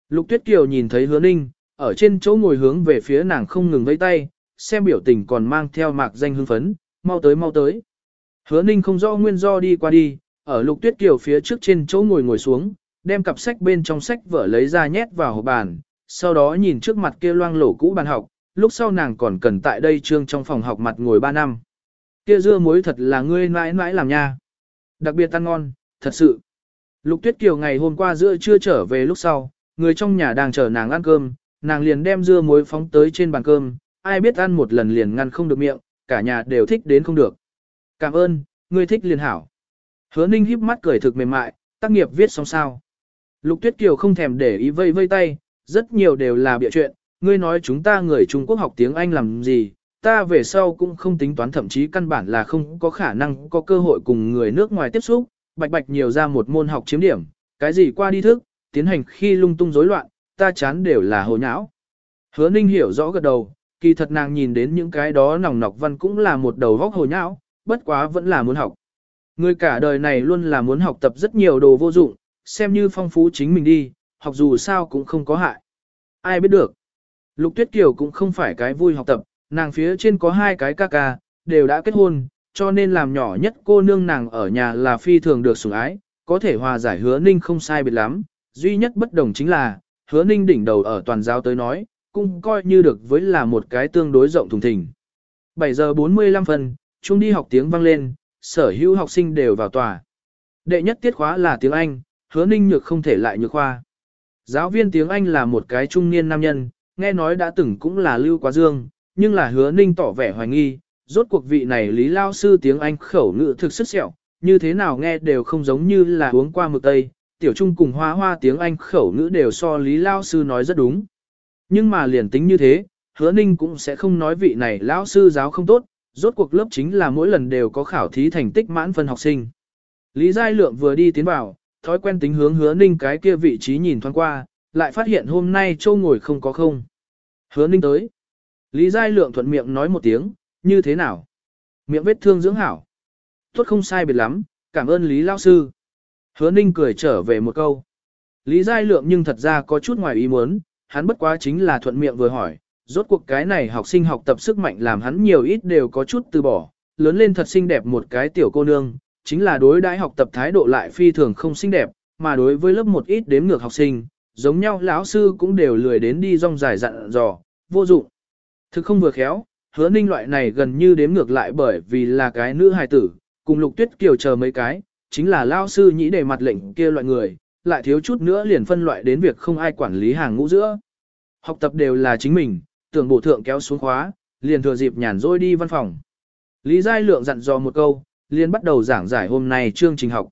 Lục Tuyết Kiều nhìn thấy Hứa Ninh, ở trên chỗ ngồi hướng về phía nàng không ngừng vẫy tay, xem biểu tình còn mang theo mạc danh hưng phấn, mau tới mau tới. Hứa Ninh không rõ nguyên do đi qua đi, ở Lục Tuyết Kiều phía trước trên chỗ ngồi ngồi xuống, đem cặp sách bên trong sách vở lấy ra nhét vào hộp bàn, sau đó nhìn trước mặt kia loang lổ cũ bàn học, lúc sau nàng còn cần tại đây trương trong phòng học mặt ngồi 3 năm. Kia dưa muối thật là ngươi mãi mãi làm nha. Đặc biệt ăn ngon, thật sự. Lục Tuyết Kiều ngày hôm qua giữa trưa trở về lúc sau, người trong nhà đang chờ nàng ăn cơm, nàng liền đem dưa muối phóng tới trên bàn cơm, ai biết ăn một lần liền ngăn không được miệng, cả nhà đều thích đến không được. Cảm ơn, ngươi thích liền hảo. Hứa Ninh híp mắt cười thực mềm mại, tác nghiệp viết xong sao. Lục Tuyết Kiều không thèm để ý vây vây tay, rất nhiều đều là bịa chuyện, ngươi nói chúng ta người Trung Quốc học tiếng Anh làm gì, ta về sau cũng không tính toán thậm chí căn bản là không có khả năng có cơ hội cùng người nước ngoài tiếp xúc, bạch bạch nhiều ra một môn học chiếm điểm, cái gì qua đi thức, tiến hành khi lung tung rối loạn, ta chán đều là hồ nháo. Hứa Ninh hiểu rõ gật đầu, kỳ thật nàng nhìn đến những cái đó nòng nọc văn cũng là một đầu góc hồ nháo, bất quá vẫn là muốn học. Người cả đời này luôn là muốn học tập rất nhiều đồ vô dụng, xem như phong phú chính mình đi, học dù sao cũng không có hại. Ai biết được. Lục Tuyết Kiều cũng không phải cái vui học tập, nàng phía trên có hai cái ca ca, đều đã kết hôn, cho nên làm nhỏ nhất cô nương nàng ở nhà là phi thường được sủng ái, có thể hòa giải hứa ninh không sai biệt lắm, duy nhất bất đồng chính là, hứa ninh đỉnh đầu ở toàn giáo tới nói, cũng coi như được với là một cái tương đối rộng thùng thình. 7 giờ 45 phần, chung đi học tiếng vang lên, sở hữu học sinh đều vào tòa. Đệ nhất tiết khóa là tiếng Anh, hứa ninh nhược không thể lại nhược khoa. Giáo viên tiếng Anh là một cái trung niên nam nhân, nghe nói đã từng cũng là lưu quá dương, nhưng là hứa ninh tỏ vẻ hoài nghi, rốt cuộc vị này lý lao sư tiếng Anh khẩu ngữ thực sức sẹo, như thế nào nghe đều không giống như là uống qua mực tây, tiểu trung cùng hoa hoa tiếng Anh khẩu ngữ đều so lý lao sư nói rất đúng. Nhưng mà liền tính như thế, hứa ninh cũng sẽ không nói vị này lão sư giáo không tốt, rốt cuộc lớp chính là mỗi lần đều có khảo thí thành tích mãn phân học sinh. Lý Giai Lượng vừa đi tiến vào, thói quen tính hướng hứa ninh cái kia vị trí nhìn thoáng qua, lại phát hiện hôm nay châu ngồi không có không. Hứa ninh tới. Lý Giai Lượng thuận miệng nói một tiếng, như thế nào? Miệng vết thương dưỡng hảo. Tốt không sai biệt lắm, cảm ơn Lý Lao Sư. Hứa ninh cười trở về một câu. Lý Giai Lượng nhưng thật ra có chút ngoài ý muốn, hắn bất quá chính là thuận miệng vừa hỏi, rốt cuộc cái này học sinh học tập sức mạnh làm hắn nhiều ít đều có chút từ bỏ, lớn lên thật xinh đẹp một cái tiểu cô nương, chính là đối đãi học tập thái độ lại phi thường không xinh đẹp, mà đối với lớp một ít đếm ngược học sinh, giống nhau lão sư cũng đều lười đến đi rong dài dặn dò, vô dụng. Thực không vừa khéo, hứa ninh loại này gần như đếm ngược lại bởi vì là cái nữ hài tử, cùng lục tuyết kiều chờ mấy cái, chính là lao sư nhĩ để mặt lệnh kia loại người, lại thiếu chút nữa liền phân loại đến việc không ai quản lý hàng ngũ giữa. Học tập đều là chính mình, tưởng bổ thượng kéo xuống khóa, liền thừa dịp nhàn rỗi đi văn phòng. Lý Giai Lượng dặn dò một câu, liền bắt đầu giảng giải hôm nay chương trình học.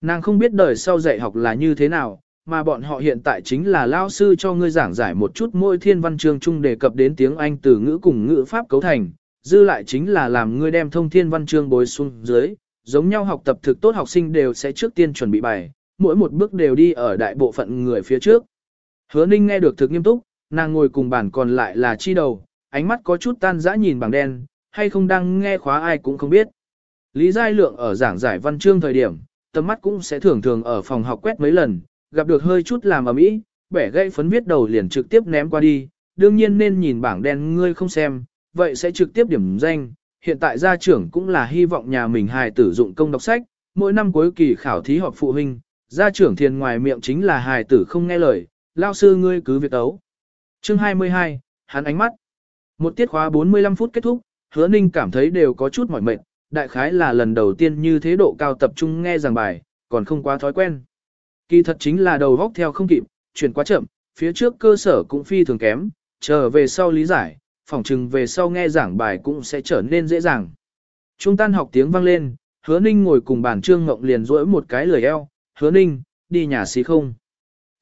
Nàng không biết đời sau dạy học là như thế nào, mà bọn họ hiện tại chính là lao sư cho ngươi giảng giải một chút mỗi thiên văn chương chung đề cập đến tiếng Anh từ ngữ cùng ngữ pháp cấu thành, dư lại chính là làm ngươi đem thông thiên văn chương bối xuống dưới, giống nhau học tập thực tốt học sinh đều sẽ trước tiên chuẩn bị bài, mỗi một bước đều đi ở đại bộ phận người phía trước. Hứa Ninh nghe được thực nghiêm túc, nàng ngồi cùng bàn còn lại là chi đầu, ánh mắt có chút tan dã nhìn bằng đen, hay không đang nghe khóa ai cũng không biết. Lý Giai Lượng ở giảng giải văn chương thời điểm, tầm mắt cũng sẽ thường thường ở phòng học quét mấy lần, gặp được hơi chút làm ở mỹ, bẻ gãy phấn viết đầu liền trực tiếp ném qua đi, đương nhiên nên nhìn bảng đen ngươi không xem, vậy sẽ trực tiếp điểm danh. Hiện tại gia trưởng cũng là hy vọng nhà mình hài tử dụng công đọc sách, mỗi năm cuối kỳ khảo thí họp phụ huynh, gia trưởng thiền ngoài miệng chính là hài tử không nghe lời, lao sư ngươi cứ việc ấu. Chương 22, hắn ánh mắt. Một tiết khóa 45 phút kết thúc, hứa ninh cảm thấy đều có chút mỏi mệt, đại khái là lần đầu tiên như thế độ cao tập trung nghe giảng bài, còn không quá thói quen. Kỳ thật chính là đầu góc theo không kịp, chuyển quá chậm, phía trước cơ sở cũng phi thường kém, chờ về sau lý giải, phỏng chừng về sau nghe giảng bài cũng sẽ trở nên dễ dàng. Trung tan học tiếng vang lên, hứa ninh ngồi cùng bàn trương ngộng liền rỗi một cái lười eo, hứa ninh, đi nhà xí không.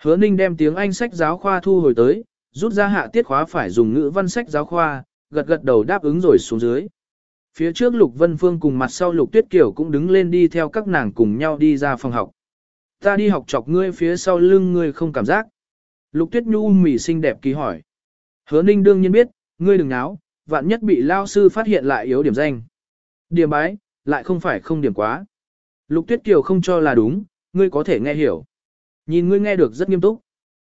Hứa ninh đem tiếng Anh sách giáo khoa thu hồi tới, rút ra hạ tiết khóa phải dùng ngữ văn sách giáo khoa, gật gật đầu đáp ứng rồi xuống dưới. Phía trước Lục Vân Phương cùng mặt sau Lục Tuyết Kiều cũng đứng lên đi theo các nàng cùng nhau đi ra phòng học. Ta đi học chọc ngươi phía sau lưng ngươi không cảm giác. Lục Tuyết Nhu mỉ xinh đẹp kỳ hỏi. Hứa Ninh đương nhiên biết, ngươi đừng náo, vạn nhất bị lao sư phát hiện lại yếu điểm danh. Điểm bái, lại không phải không điểm quá. Lục Tuyết Kiều không cho là đúng, ngươi có thể nghe hiểu. Nhìn ngươi nghe được rất nghiêm túc.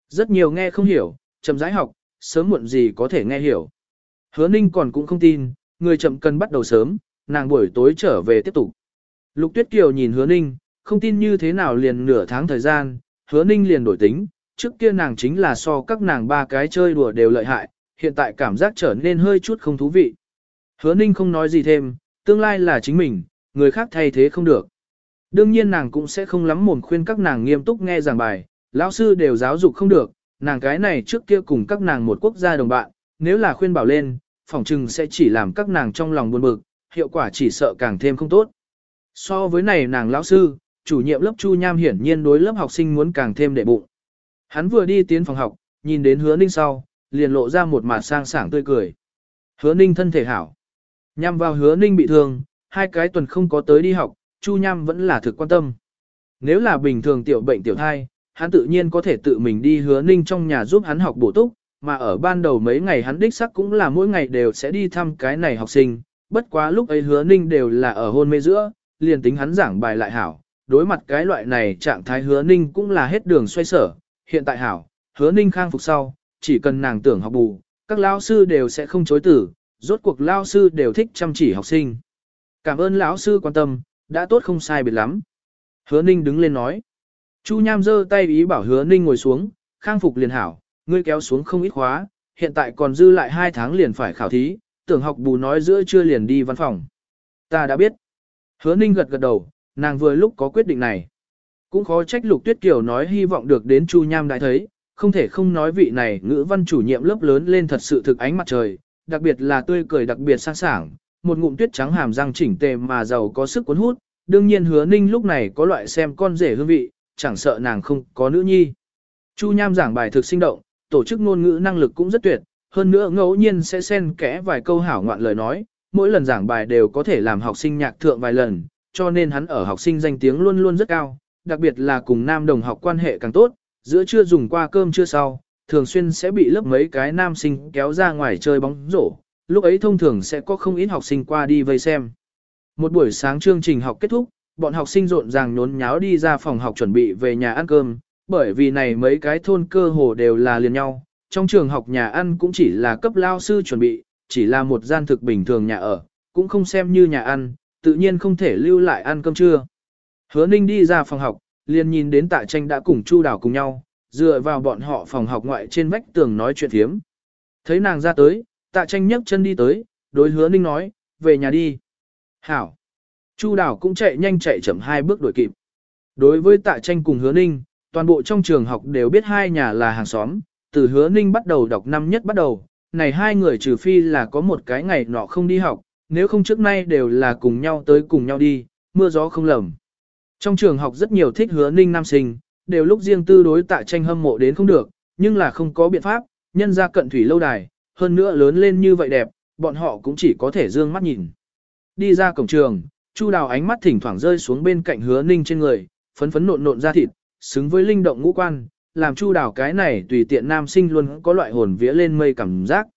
Rất nhiều nghe không hiểu, chậm rãi học, sớm muộn gì có thể nghe hiểu. Hứa Ninh còn cũng không tin, người chậm cần bắt đầu sớm, nàng buổi tối trở về tiếp tục. Lục Tuyết Kiều nhìn Hứa Ninh, không tin như thế nào liền nửa tháng thời gian, Hứa Ninh liền đổi tính, trước kia nàng chính là so các nàng ba cái chơi đùa đều lợi hại, hiện tại cảm giác trở nên hơi chút không thú vị. Hứa Ninh không nói gì thêm, tương lai là chính mình, người khác thay thế không được. Đương nhiên nàng cũng sẽ không lắm mồm khuyên các nàng nghiêm túc nghe giảng bài, lão sư đều giáo dục không được, nàng cái này trước kia cùng các nàng một quốc gia đồng bạn, nếu là khuyên bảo lên, phỏng chừng sẽ chỉ làm các nàng trong lòng buồn bực, hiệu quả chỉ sợ càng thêm không tốt. So với này nàng lão sư, chủ nhiệm lớp Chu Nham hiển nhiên đối lớp học sinh muốn càng thêm đệ bụng. Hắn vừa đi tiến phòng học, nhìn đến hứa ninh sau, liền lộ ra một mặt sang sảng tươi cười. Hứa ninh thân thể hảo. Nhằm vào hứa ninh bị thương, hai cái tuần không có tới đi học, Chu Nham vẫn là thực quan tâm. Nếu là bình thường tiểu bệnh tiểu thai, hắn tự nhiên có thể tự mình đi hứa ninh trong nhà giúp hắn học bổ túc, mà ở ban đầu mấy ngày hắn đích sắc cũng là mỗi ngày đều sẽ đi thăm cái này học sinh, bất quá lúc ấy hứa ninh đều là ở hôn mê giữa, liền tính hắn giảng bài lại hảo, đối mặt cái loại này trạng thái hứa ninh cũng là hết đường xoay sở, hiện tại hảo, hứa ninh khang phục sau, chỉ cần nàng tưởng học bù, các lao sư đều sẽ không chối tử, rốt cuộc lao sư đều thích chăm chỉ học sinh. Cảm ơn lão sư quan tâm, đã tốt không sai biệt lắm. Hứa Ninh đứng lên nói. Chu Nham giơ tay ý bảo Hứa Ninh ngồi xuống, khang phục liền hảo, ngươi kéo xuống không ít khóa, hiện tại còn dư lại 2 tháng liền phải khảo thí, tưởng học bù nói giữa trưa liền đi văn phòng. Ta đã biết. Hứa Ninh gật gật đầu, nàng vừa lúc có quyết định này. Cũng khó trách Lục Tuyết Kiều nói hy vọng được đến Chu Nham đại thấy, không thể không nói vị này ngữ văn chủ nhiệm lớp lớn lên thật sự thực ánh mặt trời, đặc biệt là tươi cười đặc biệt sang sảng, một ngụm tuyết trắng hàm răng chỉnh tề mà giàu có sức cuốn hút, đương nhiên hứa ninh lúc này có loại xem con rể hương vị, chẳng sợ nàng không có nữ nhi. Chu Nham giảng bài thực sinh động, tổ chức ngôn ngữ năng lực cũng rất tuyệt, hơn nữa ngẫu nhiên sẽ xen kẽ vài câu hảo ngoạn lời nói, mỗi lần giảng bài đều có thể làm học sinh nhạc thượng vài lần, cho nên hắn ở học sinh danh tiếng luôn luôn rất cao, đặc biệt là cùng nam đồng học quan hệ càng tốt, giữa trưa dùng qua cơm trưa sau, thường xuyên sẽ bị lớp mấy cái nam sinh kéo ra ngoài chơi bóng rổ, lúc ấy thông thường sẽ có không ít học sinh qua đi vây xem. Một buổi sáng chương trình học kết thúc, bọn học sinh rộn ràng nhốn nháo đi ra phòng học chuẩn bị về nhà ăn cơm, bởi vì này mấy cái thôn cơ hồ đều là liền nhau, trong trường học nhà ăn cũng chỉ là cấp lao sư chuẩn bị, chỉ là một gian thực bình thường nhà ở, cũng không xem như nhà ăn, tự nhiên không thể lưu lại ăn cơm trưa. Hứa Ninh đi ra phòng học, liền nhìn đến tạ tranh đã cùng Chu Đào cùng nhau, dựa vào bọn họ phòng học ngoại trên vách tường nói chuyện thiếm. Thấy nàng ra tới, tạ tranh nhấc chân đi tới, đối hứa Ninh nói, về nhà đi. Hảo. Chu Đào cũng chạy nhanh chạy chậm hai bước đuổi kịp. Đối với tạ tranh cùng hứa Ninh, toàn bộ trong trường học đều biết hai nhà là hàng xóm, từ hứa Ninh bắt đầu đọc năm nhất bắt đầu, này hai người trừ phi là có một cái ngày nọ không đi học, nếu không trước nay đều là cùng nhau tới cùng nhau đi, mưa gió không lầm. Trong trường học rất nhiều thích hứa ninh nam sinh, đều lúc riêng tư đối tạ tranh hâm mộ đến không được, nhưng là không có biện pháp, nhân ra cận thủy lâu đài, hơn nữa lớn lên như vậy đẹp, bọn họ cũng chỉ có thể dương mắt nhìn. Đi ra cổng trường, Chu Đào ánh mắt thỉnh thoảng rơi xuống bên cạnh hứa ninh trên người, phấn phấn nộn nộn ra thịt, xứng với linh động ngũ quan, làm Chu Đào cái này tùy tiện nam sinh luôn có loại hồn vía lên mây cảm giác.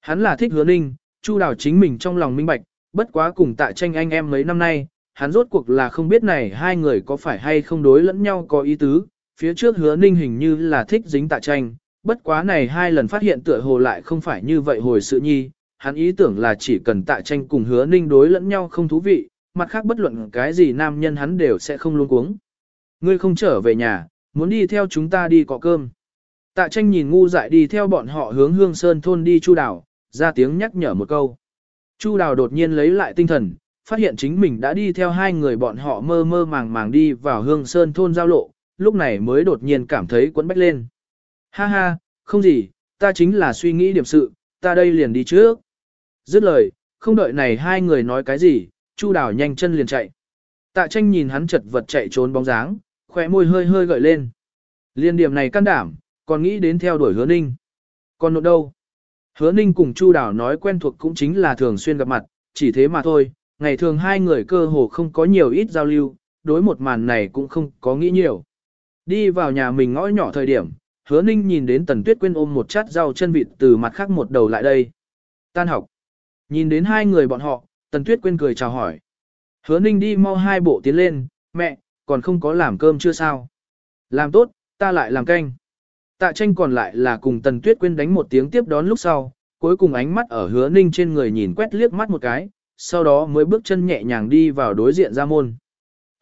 Hắn là thích hứa ninh, Chu Đào chính mình trong lòng minh bạch, bất quá cùng tạ tranh anh em mấy năm nay, hắn rốt cuộc là không biết này hai người có phải hay không đối lẫn nhau có ý tứ, phía trước hứa ninh hình như là thích dính tạ tranh, bất quá này hai lần phát hiện tựa hồ lại không phải như vậy hồi sự nhi, hắn ý tưởng là chỉ cần tạ tranh cùng hứa ninh đối lẫn nhau không thú vị, mặt khác bất luận cái gì nam nhân hắn đều sẽ không luôn cuống. Ngươi không trở về nhà, muốn đi theo chúng ta đi cọ cơm. Tạ tranh nhìn ngu dại đi theo bọn họ hướng hương sơn thôn đi chu đảo, ra tiếng nhắc nhở một câu. Chu đào đột nhiên lấy lại tinh thần, phát hiện chính mình đã đi theo hai người bọn họ mơ mơ màng màng đi vào hương sơn thôn giao lộ, lúc này mới đột nhiên cảm thấy quấn bách lên. Ha ha, không gì, ta chính là suy nghĩ điểm sự, ta đây liền đi trước. Dứt lời, không đợi này hai người nói cái gì, Chu đào nhanh chân liền chạy. Tạ tranh nhìn hắn chật vật chạy trốn bóng dáng, khóe môi hơi hơi gợi lên. Liên điểm này can đảm, còn nghĩ đến theo đuổi hứa ninh. Còn nộn đâu? Hứa ninh cùng Chu đào nói quen thuộc cũng chính là thường xuyên gặp mặt, chỉ thế mà thôi, ngày thường hai người cơ hồ không có nhiều ít giao lưu, đối một màn này cũng không có nghĩ nhiều. Đi vào nhà mình ngõ nhỏ thời điểm, hứa ninh nhìn đến tần tuyết quên ôm một chát rau chân vịt từ mặt khác một đầu lại đây. Tan học. Nhìn đến hai người bọn họ, tần tuyết quên cười chào hỏi. Hứa ninh đi mau hai bộ tiến lên, mẹ, còn không có làm cơm chưa sao. Làm tốt, ta lại làm canh. Tạ tranh còn lại là cùng tần tuyết quên đánh một tiếng tiếp đón lúc sau, cuối cùng ánh mắt ở hứa ninh trên người nhìn quét liếc mắt một cái, sau đó mới bước chân nhẹ nhàng đi vào đối diện ra môn.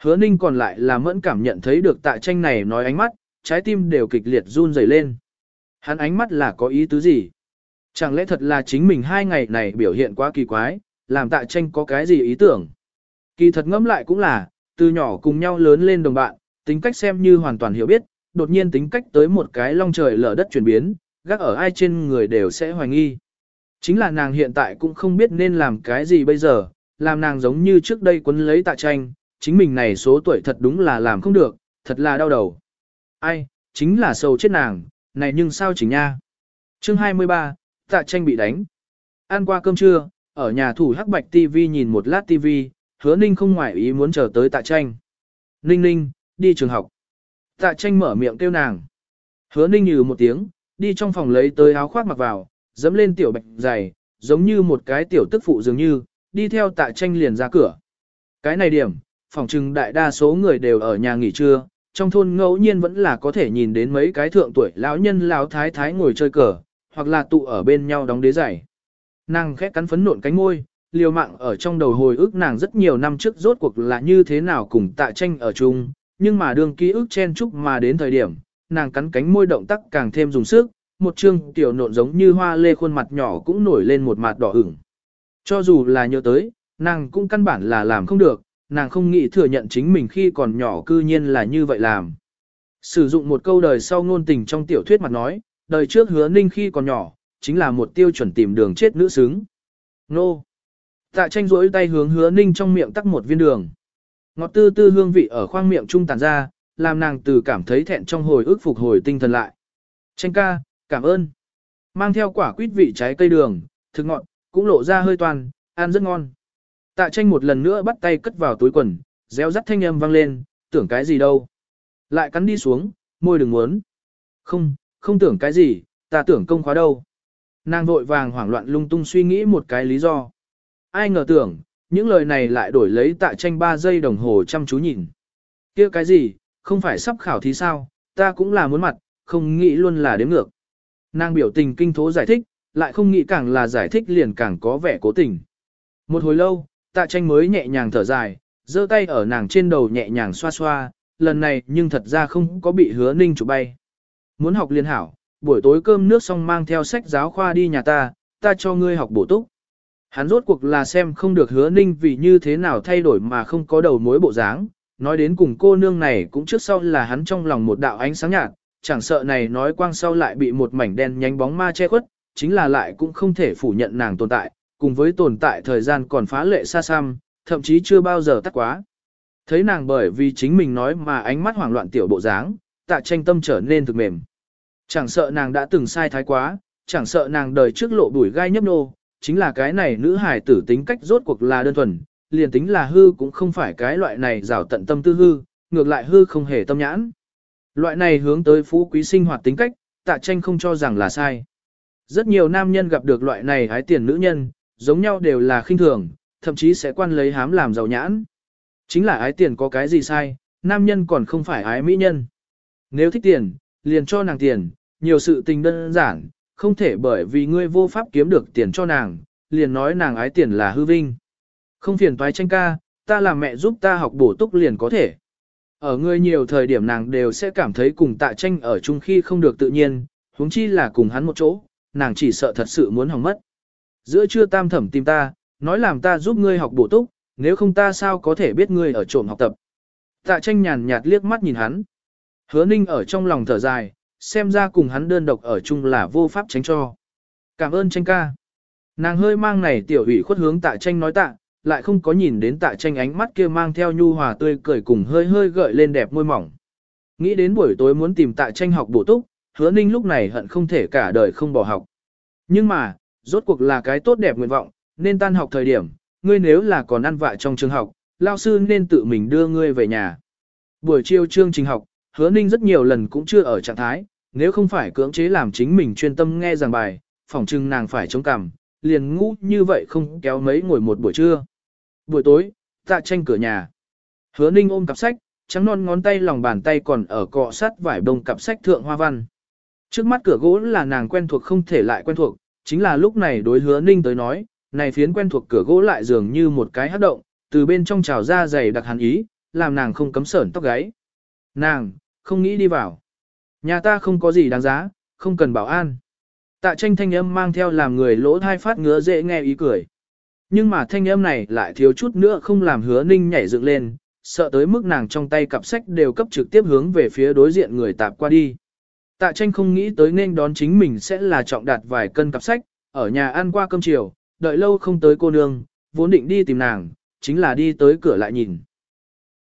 Hứa ninh còn lại là mẫn cảm nhận thấy được tạ tranh này nói ánh mắt, trái tim đều kịch liệt run rẩy lên. Hắn ánh mắt là có ý tứ gì? Chẳng lẽ thật là chính mình hai ngày này biểu hiện quá kỳ quái, làm tạ tranh có cái gì ý tưởng? Kỳ thật ngẫm lại cũng là, từ nhỏ cùng nhau lớn lên đồng bạn, tính cách xem như hoàn toàn hiểu biết, đột nhiên tính cách tới một cái long trời lở đất chuyển biến, gác ở ai trên người đều sẽ hoài nghi. Chính là nàng hiện tại cũng không biết nên làm cái gì bây giờ, làm nàng giống như trước đây quấn lấy tạ tranh, chính mình này số tuổi thật đúng là làm không được, thật là đau đầu. Ai, chính là sầu chết nàng, này nhưng sao chỉnh nha. Chương 23, tạ tranh bị đánh. Ăn qua cơm trưa, ở nhà thủ hắc bạch TV nhìn một lát TV, hứa ninh không ngoại ý muốn chờ tới tạ tranh. Ninh ninh, đi trường học. Tạ tranh mở miệng kêu nàng. Hứa ninh nhừ một tiếng, đi trong phòng lấy tới áo khoác mặc vào, dẫm lên tiểu bạch dày, giống như một cái tiểu tức phụ dường như, đi theo tạ tranh liền ra cửa. Cái này điểm, phòng trừng đại đa số người đều ở nhà nghỉ trưa, trong thôn ngẫu nhiên vẫn là có thể nhìn đến mấy cái thượng tuổi lão nhân lão thái thái ngồi chơi cờ, hoặc là tụ ở bên nhau đóng đế giày. Nàng khẽ cắn phấn nộn cánh môi, liều mạng ở trong đầu hồi ức nàng rất nhiều năm trước rốt cuộc là như thế nào cùng tạ tranh ở chung, nhưng mà đường ký ức chen chúc mà đến thời điểm, nàng cắn cánh môi động tác càng thêm dùng sức, một chương tiểu nộn giống như hoa lê khuôn mặt nhỏ cũng nổi lên một mặt đỏ ửng. Cho dù là nhớ tới, nàng cũng căn bản là làm không được, nàng không nghĩ thừa nhận chính mình khi còn nhỏ cư nhiên là như vậy làm. Sử dụng một câu đời sau ngôn tình trong tiểu thuyết mặt nói, đời trước hứa ninh khi còn nhỏ, chính là một tiêu chuẩn tìm đường chết nữ xứng. Nô! Tạ tranh rỗi tay hướng hứa ninh trong miệng tắc một viên đường. Ngọt tư tư hương vị ở khoang miệng trung tàn ra, làm nàng từ cảm thấy thẹn trong hồi ức phục hồi tinh thần lại. Tranh ca, cảm ơn. Mang theo quả quýt vị trái cây đường, thực ngọt, cũng lộ ra hơi toàn, ăn rất ngon. Tạ tranh một lần nữa bắt tay cất vào túi quần, réo rắt thanh âm vang lên, tưởng cái gì đâu. Lại cắn đi xuống, môi đừng muốn. Không, không tưởng cái gì, ta tưởng công khóa đâu. Nàng vội vàng hoảng loạn lung tung suy nghĩ một cái lý do. Ai ngờ tưởng, những lời này lại đổi lấy tạ tranh 3 giây đồng hồ chăm chú nhìn. kia cái gì, không phải sắp khảo thì sao, ta cũng là muốn mặt, không nghĩ luôn là đếm ngược. Nàng biểu tình kinh thố giải thích, lại không nghĩ càng là giải thích liền càng có vẻ cố tình. Một hồi lâu, tạ tranh mới nhẹ nhàng thở dài, giơ tay ở nàng trên đầu nhẹ nhàng xoa xoa, lần này nhưng thật ra không có bị hứa ninh chụp bay. Muốn học liên hảo, buổi tối cơm nước xong mang theo sách giáo khoa đi nhà ta, ta cho ngươi học bổ túc. Hắn rốt cuộc là xem không được hứa ninh vì như thế nào thay đổi mà không có đầu mối bộ dáng, nói đến cùng cô nương này cũng trước sau là hắn trong lòng một đạo ánh sáng nhạt, chẳng sợ này nói quang sau lại bị một mảnh đen nhánh bóng ma che khuất, chính là lại cũng không thể phủ nhận nàng tồn tại, cùng với tồn tại thời gian còn phá lệ xa xăm, thậm chí chưa bao giờ tắt quá. Thấy nàng bởi vì chính mình nói mà ánh mắt hoảng loạn tiểu bộ dáng, tạ tranh tâm trở nên thực mềm. Chẳng sợ nàng đã từng sai thái quá, chẳng sợ nàng đời trước lộ đuổi gai nhấp nô, chính là cái này nữ hài tử tính cách rốt cuộc là đơn thuần, liền tính là hư cũng không phải cái loại này rào tận tâm tư hư, ngược lại hư không hề tâm nhãn. Loại này hướng tới phú quý sinh hoạt tính cách, tạ tranh không cho rằng là sai. Rất nhiều nam nhân gặp được loại này hái tiền nữ nhân, giống nhau đều là khinh thường, thậm chí sẽ quan lấy hám làm giàu nhãn. Chính là ái tiền có cái gì sai, nam nhân còn không phải ái mỹ nhân. Nếu thích tiền, liền cho nàng tiền, nhiều sự tình đơn giản, không thể bởi vì ngươi vô pháp kiếm được tiền cho nàng, liền nói nàng ái tiền là hư vinh. Không phiền toái tranh ca, ta làm mẹ giúp ta học bổ túc liền có thể. Ở ngươi nhiều thời điểm nàng đều sẽ cảm thấy cùng tạ tranh ở chung khi không được tự nhiên, huống chi là cùng hắn một chỗ, nàng chỉ sợ thật sự muốn hỏng mất. Giữa trưa tam thẩm tìm ta, nói làm ta giúp ngươi học bổ túc, nếu không ta sao có thể biết ngươi ở trộm học tập. Tạ tranh nhàn nhạt liếc mắt nhìn hắn. Hứa ninh ở trong lòng thở dài, xem ra cùng hắn đơn độc ở chung là vô pháp tránh cho. Cảm ơn tranh ca. Nàng hơi mang này tiểu ủy khuất hướng tạ tranh nói tạ, lại không có nhìn đến tạ tranh ánh mắt kia mang theo nhu hòa tươi cười cùng hơi hơi gợi lên đẹp môi mỏng. Nghĩ đến buổi tối muốn tìm tạ tranh học bổ túc, hứa ninh lúc này hận không thể cả đời không bỏ học. Nhưng mà, rốt cuộc là cái tốt đẹp nguyện vọng, nên tan học thời điểm, ngươi nếu là còn ăn vạ trong trường học, lao sư nên tự mình đưa ngươi về nhà. Buổi chiều chương trình học, hứa ninh rất nhiều lần cũng chưa ở trạng thái, nếu không phải cưỡng chế làm chính mình chuyên tâm nghe giảng bài, phỏng chừng nàng phải chống cằm, liền ngủ như vậy không kéo mấy ngồi một buổi trưa. Buổi tối, tạ tranh cửa nhà. Hứa ninh ôm cặp sách, trắng non ngón tay lòng bàn tay còn ở cọ sắt vải bông cặp sách thượng hoa văn. Trước mắt cửa gỗ là nàng quen thuộc không thể lại quen thuộc, chính là lúc này đối hứa ninh tới nói, này phiến quen thuộc cửa gỗ lại dường như một cái hát động, từ bên trong trào ra dày đặc hàn ý, làm nàng không cấm sởn tóc gáy. Nàng, không nghĩ đi vào. Nhà ta không có gì đáng giá, không cần bảo an. Tạ tranh thanh âm mang theo làm người lỗ thai phát ngứa dễ nghe ý cười. Nhưng mà thanh âm này lại thiếu chút nữa không làm hứa ninh nhảy dựng lên, sợ tới mức nàng trong tay cặp sách đều cấp trực tiếp hướng về phía đối diện người tạp qua đi. Tạ tranh không nghĩ tới nên đón chính mình sẽ là trọng đạt vài cân cặp sách, ở nhà ăn qua cơm chiều, đợi lâu không tới cô nương, vốn định đi tìm nàng, chính là đi tới cửa lại nhìn.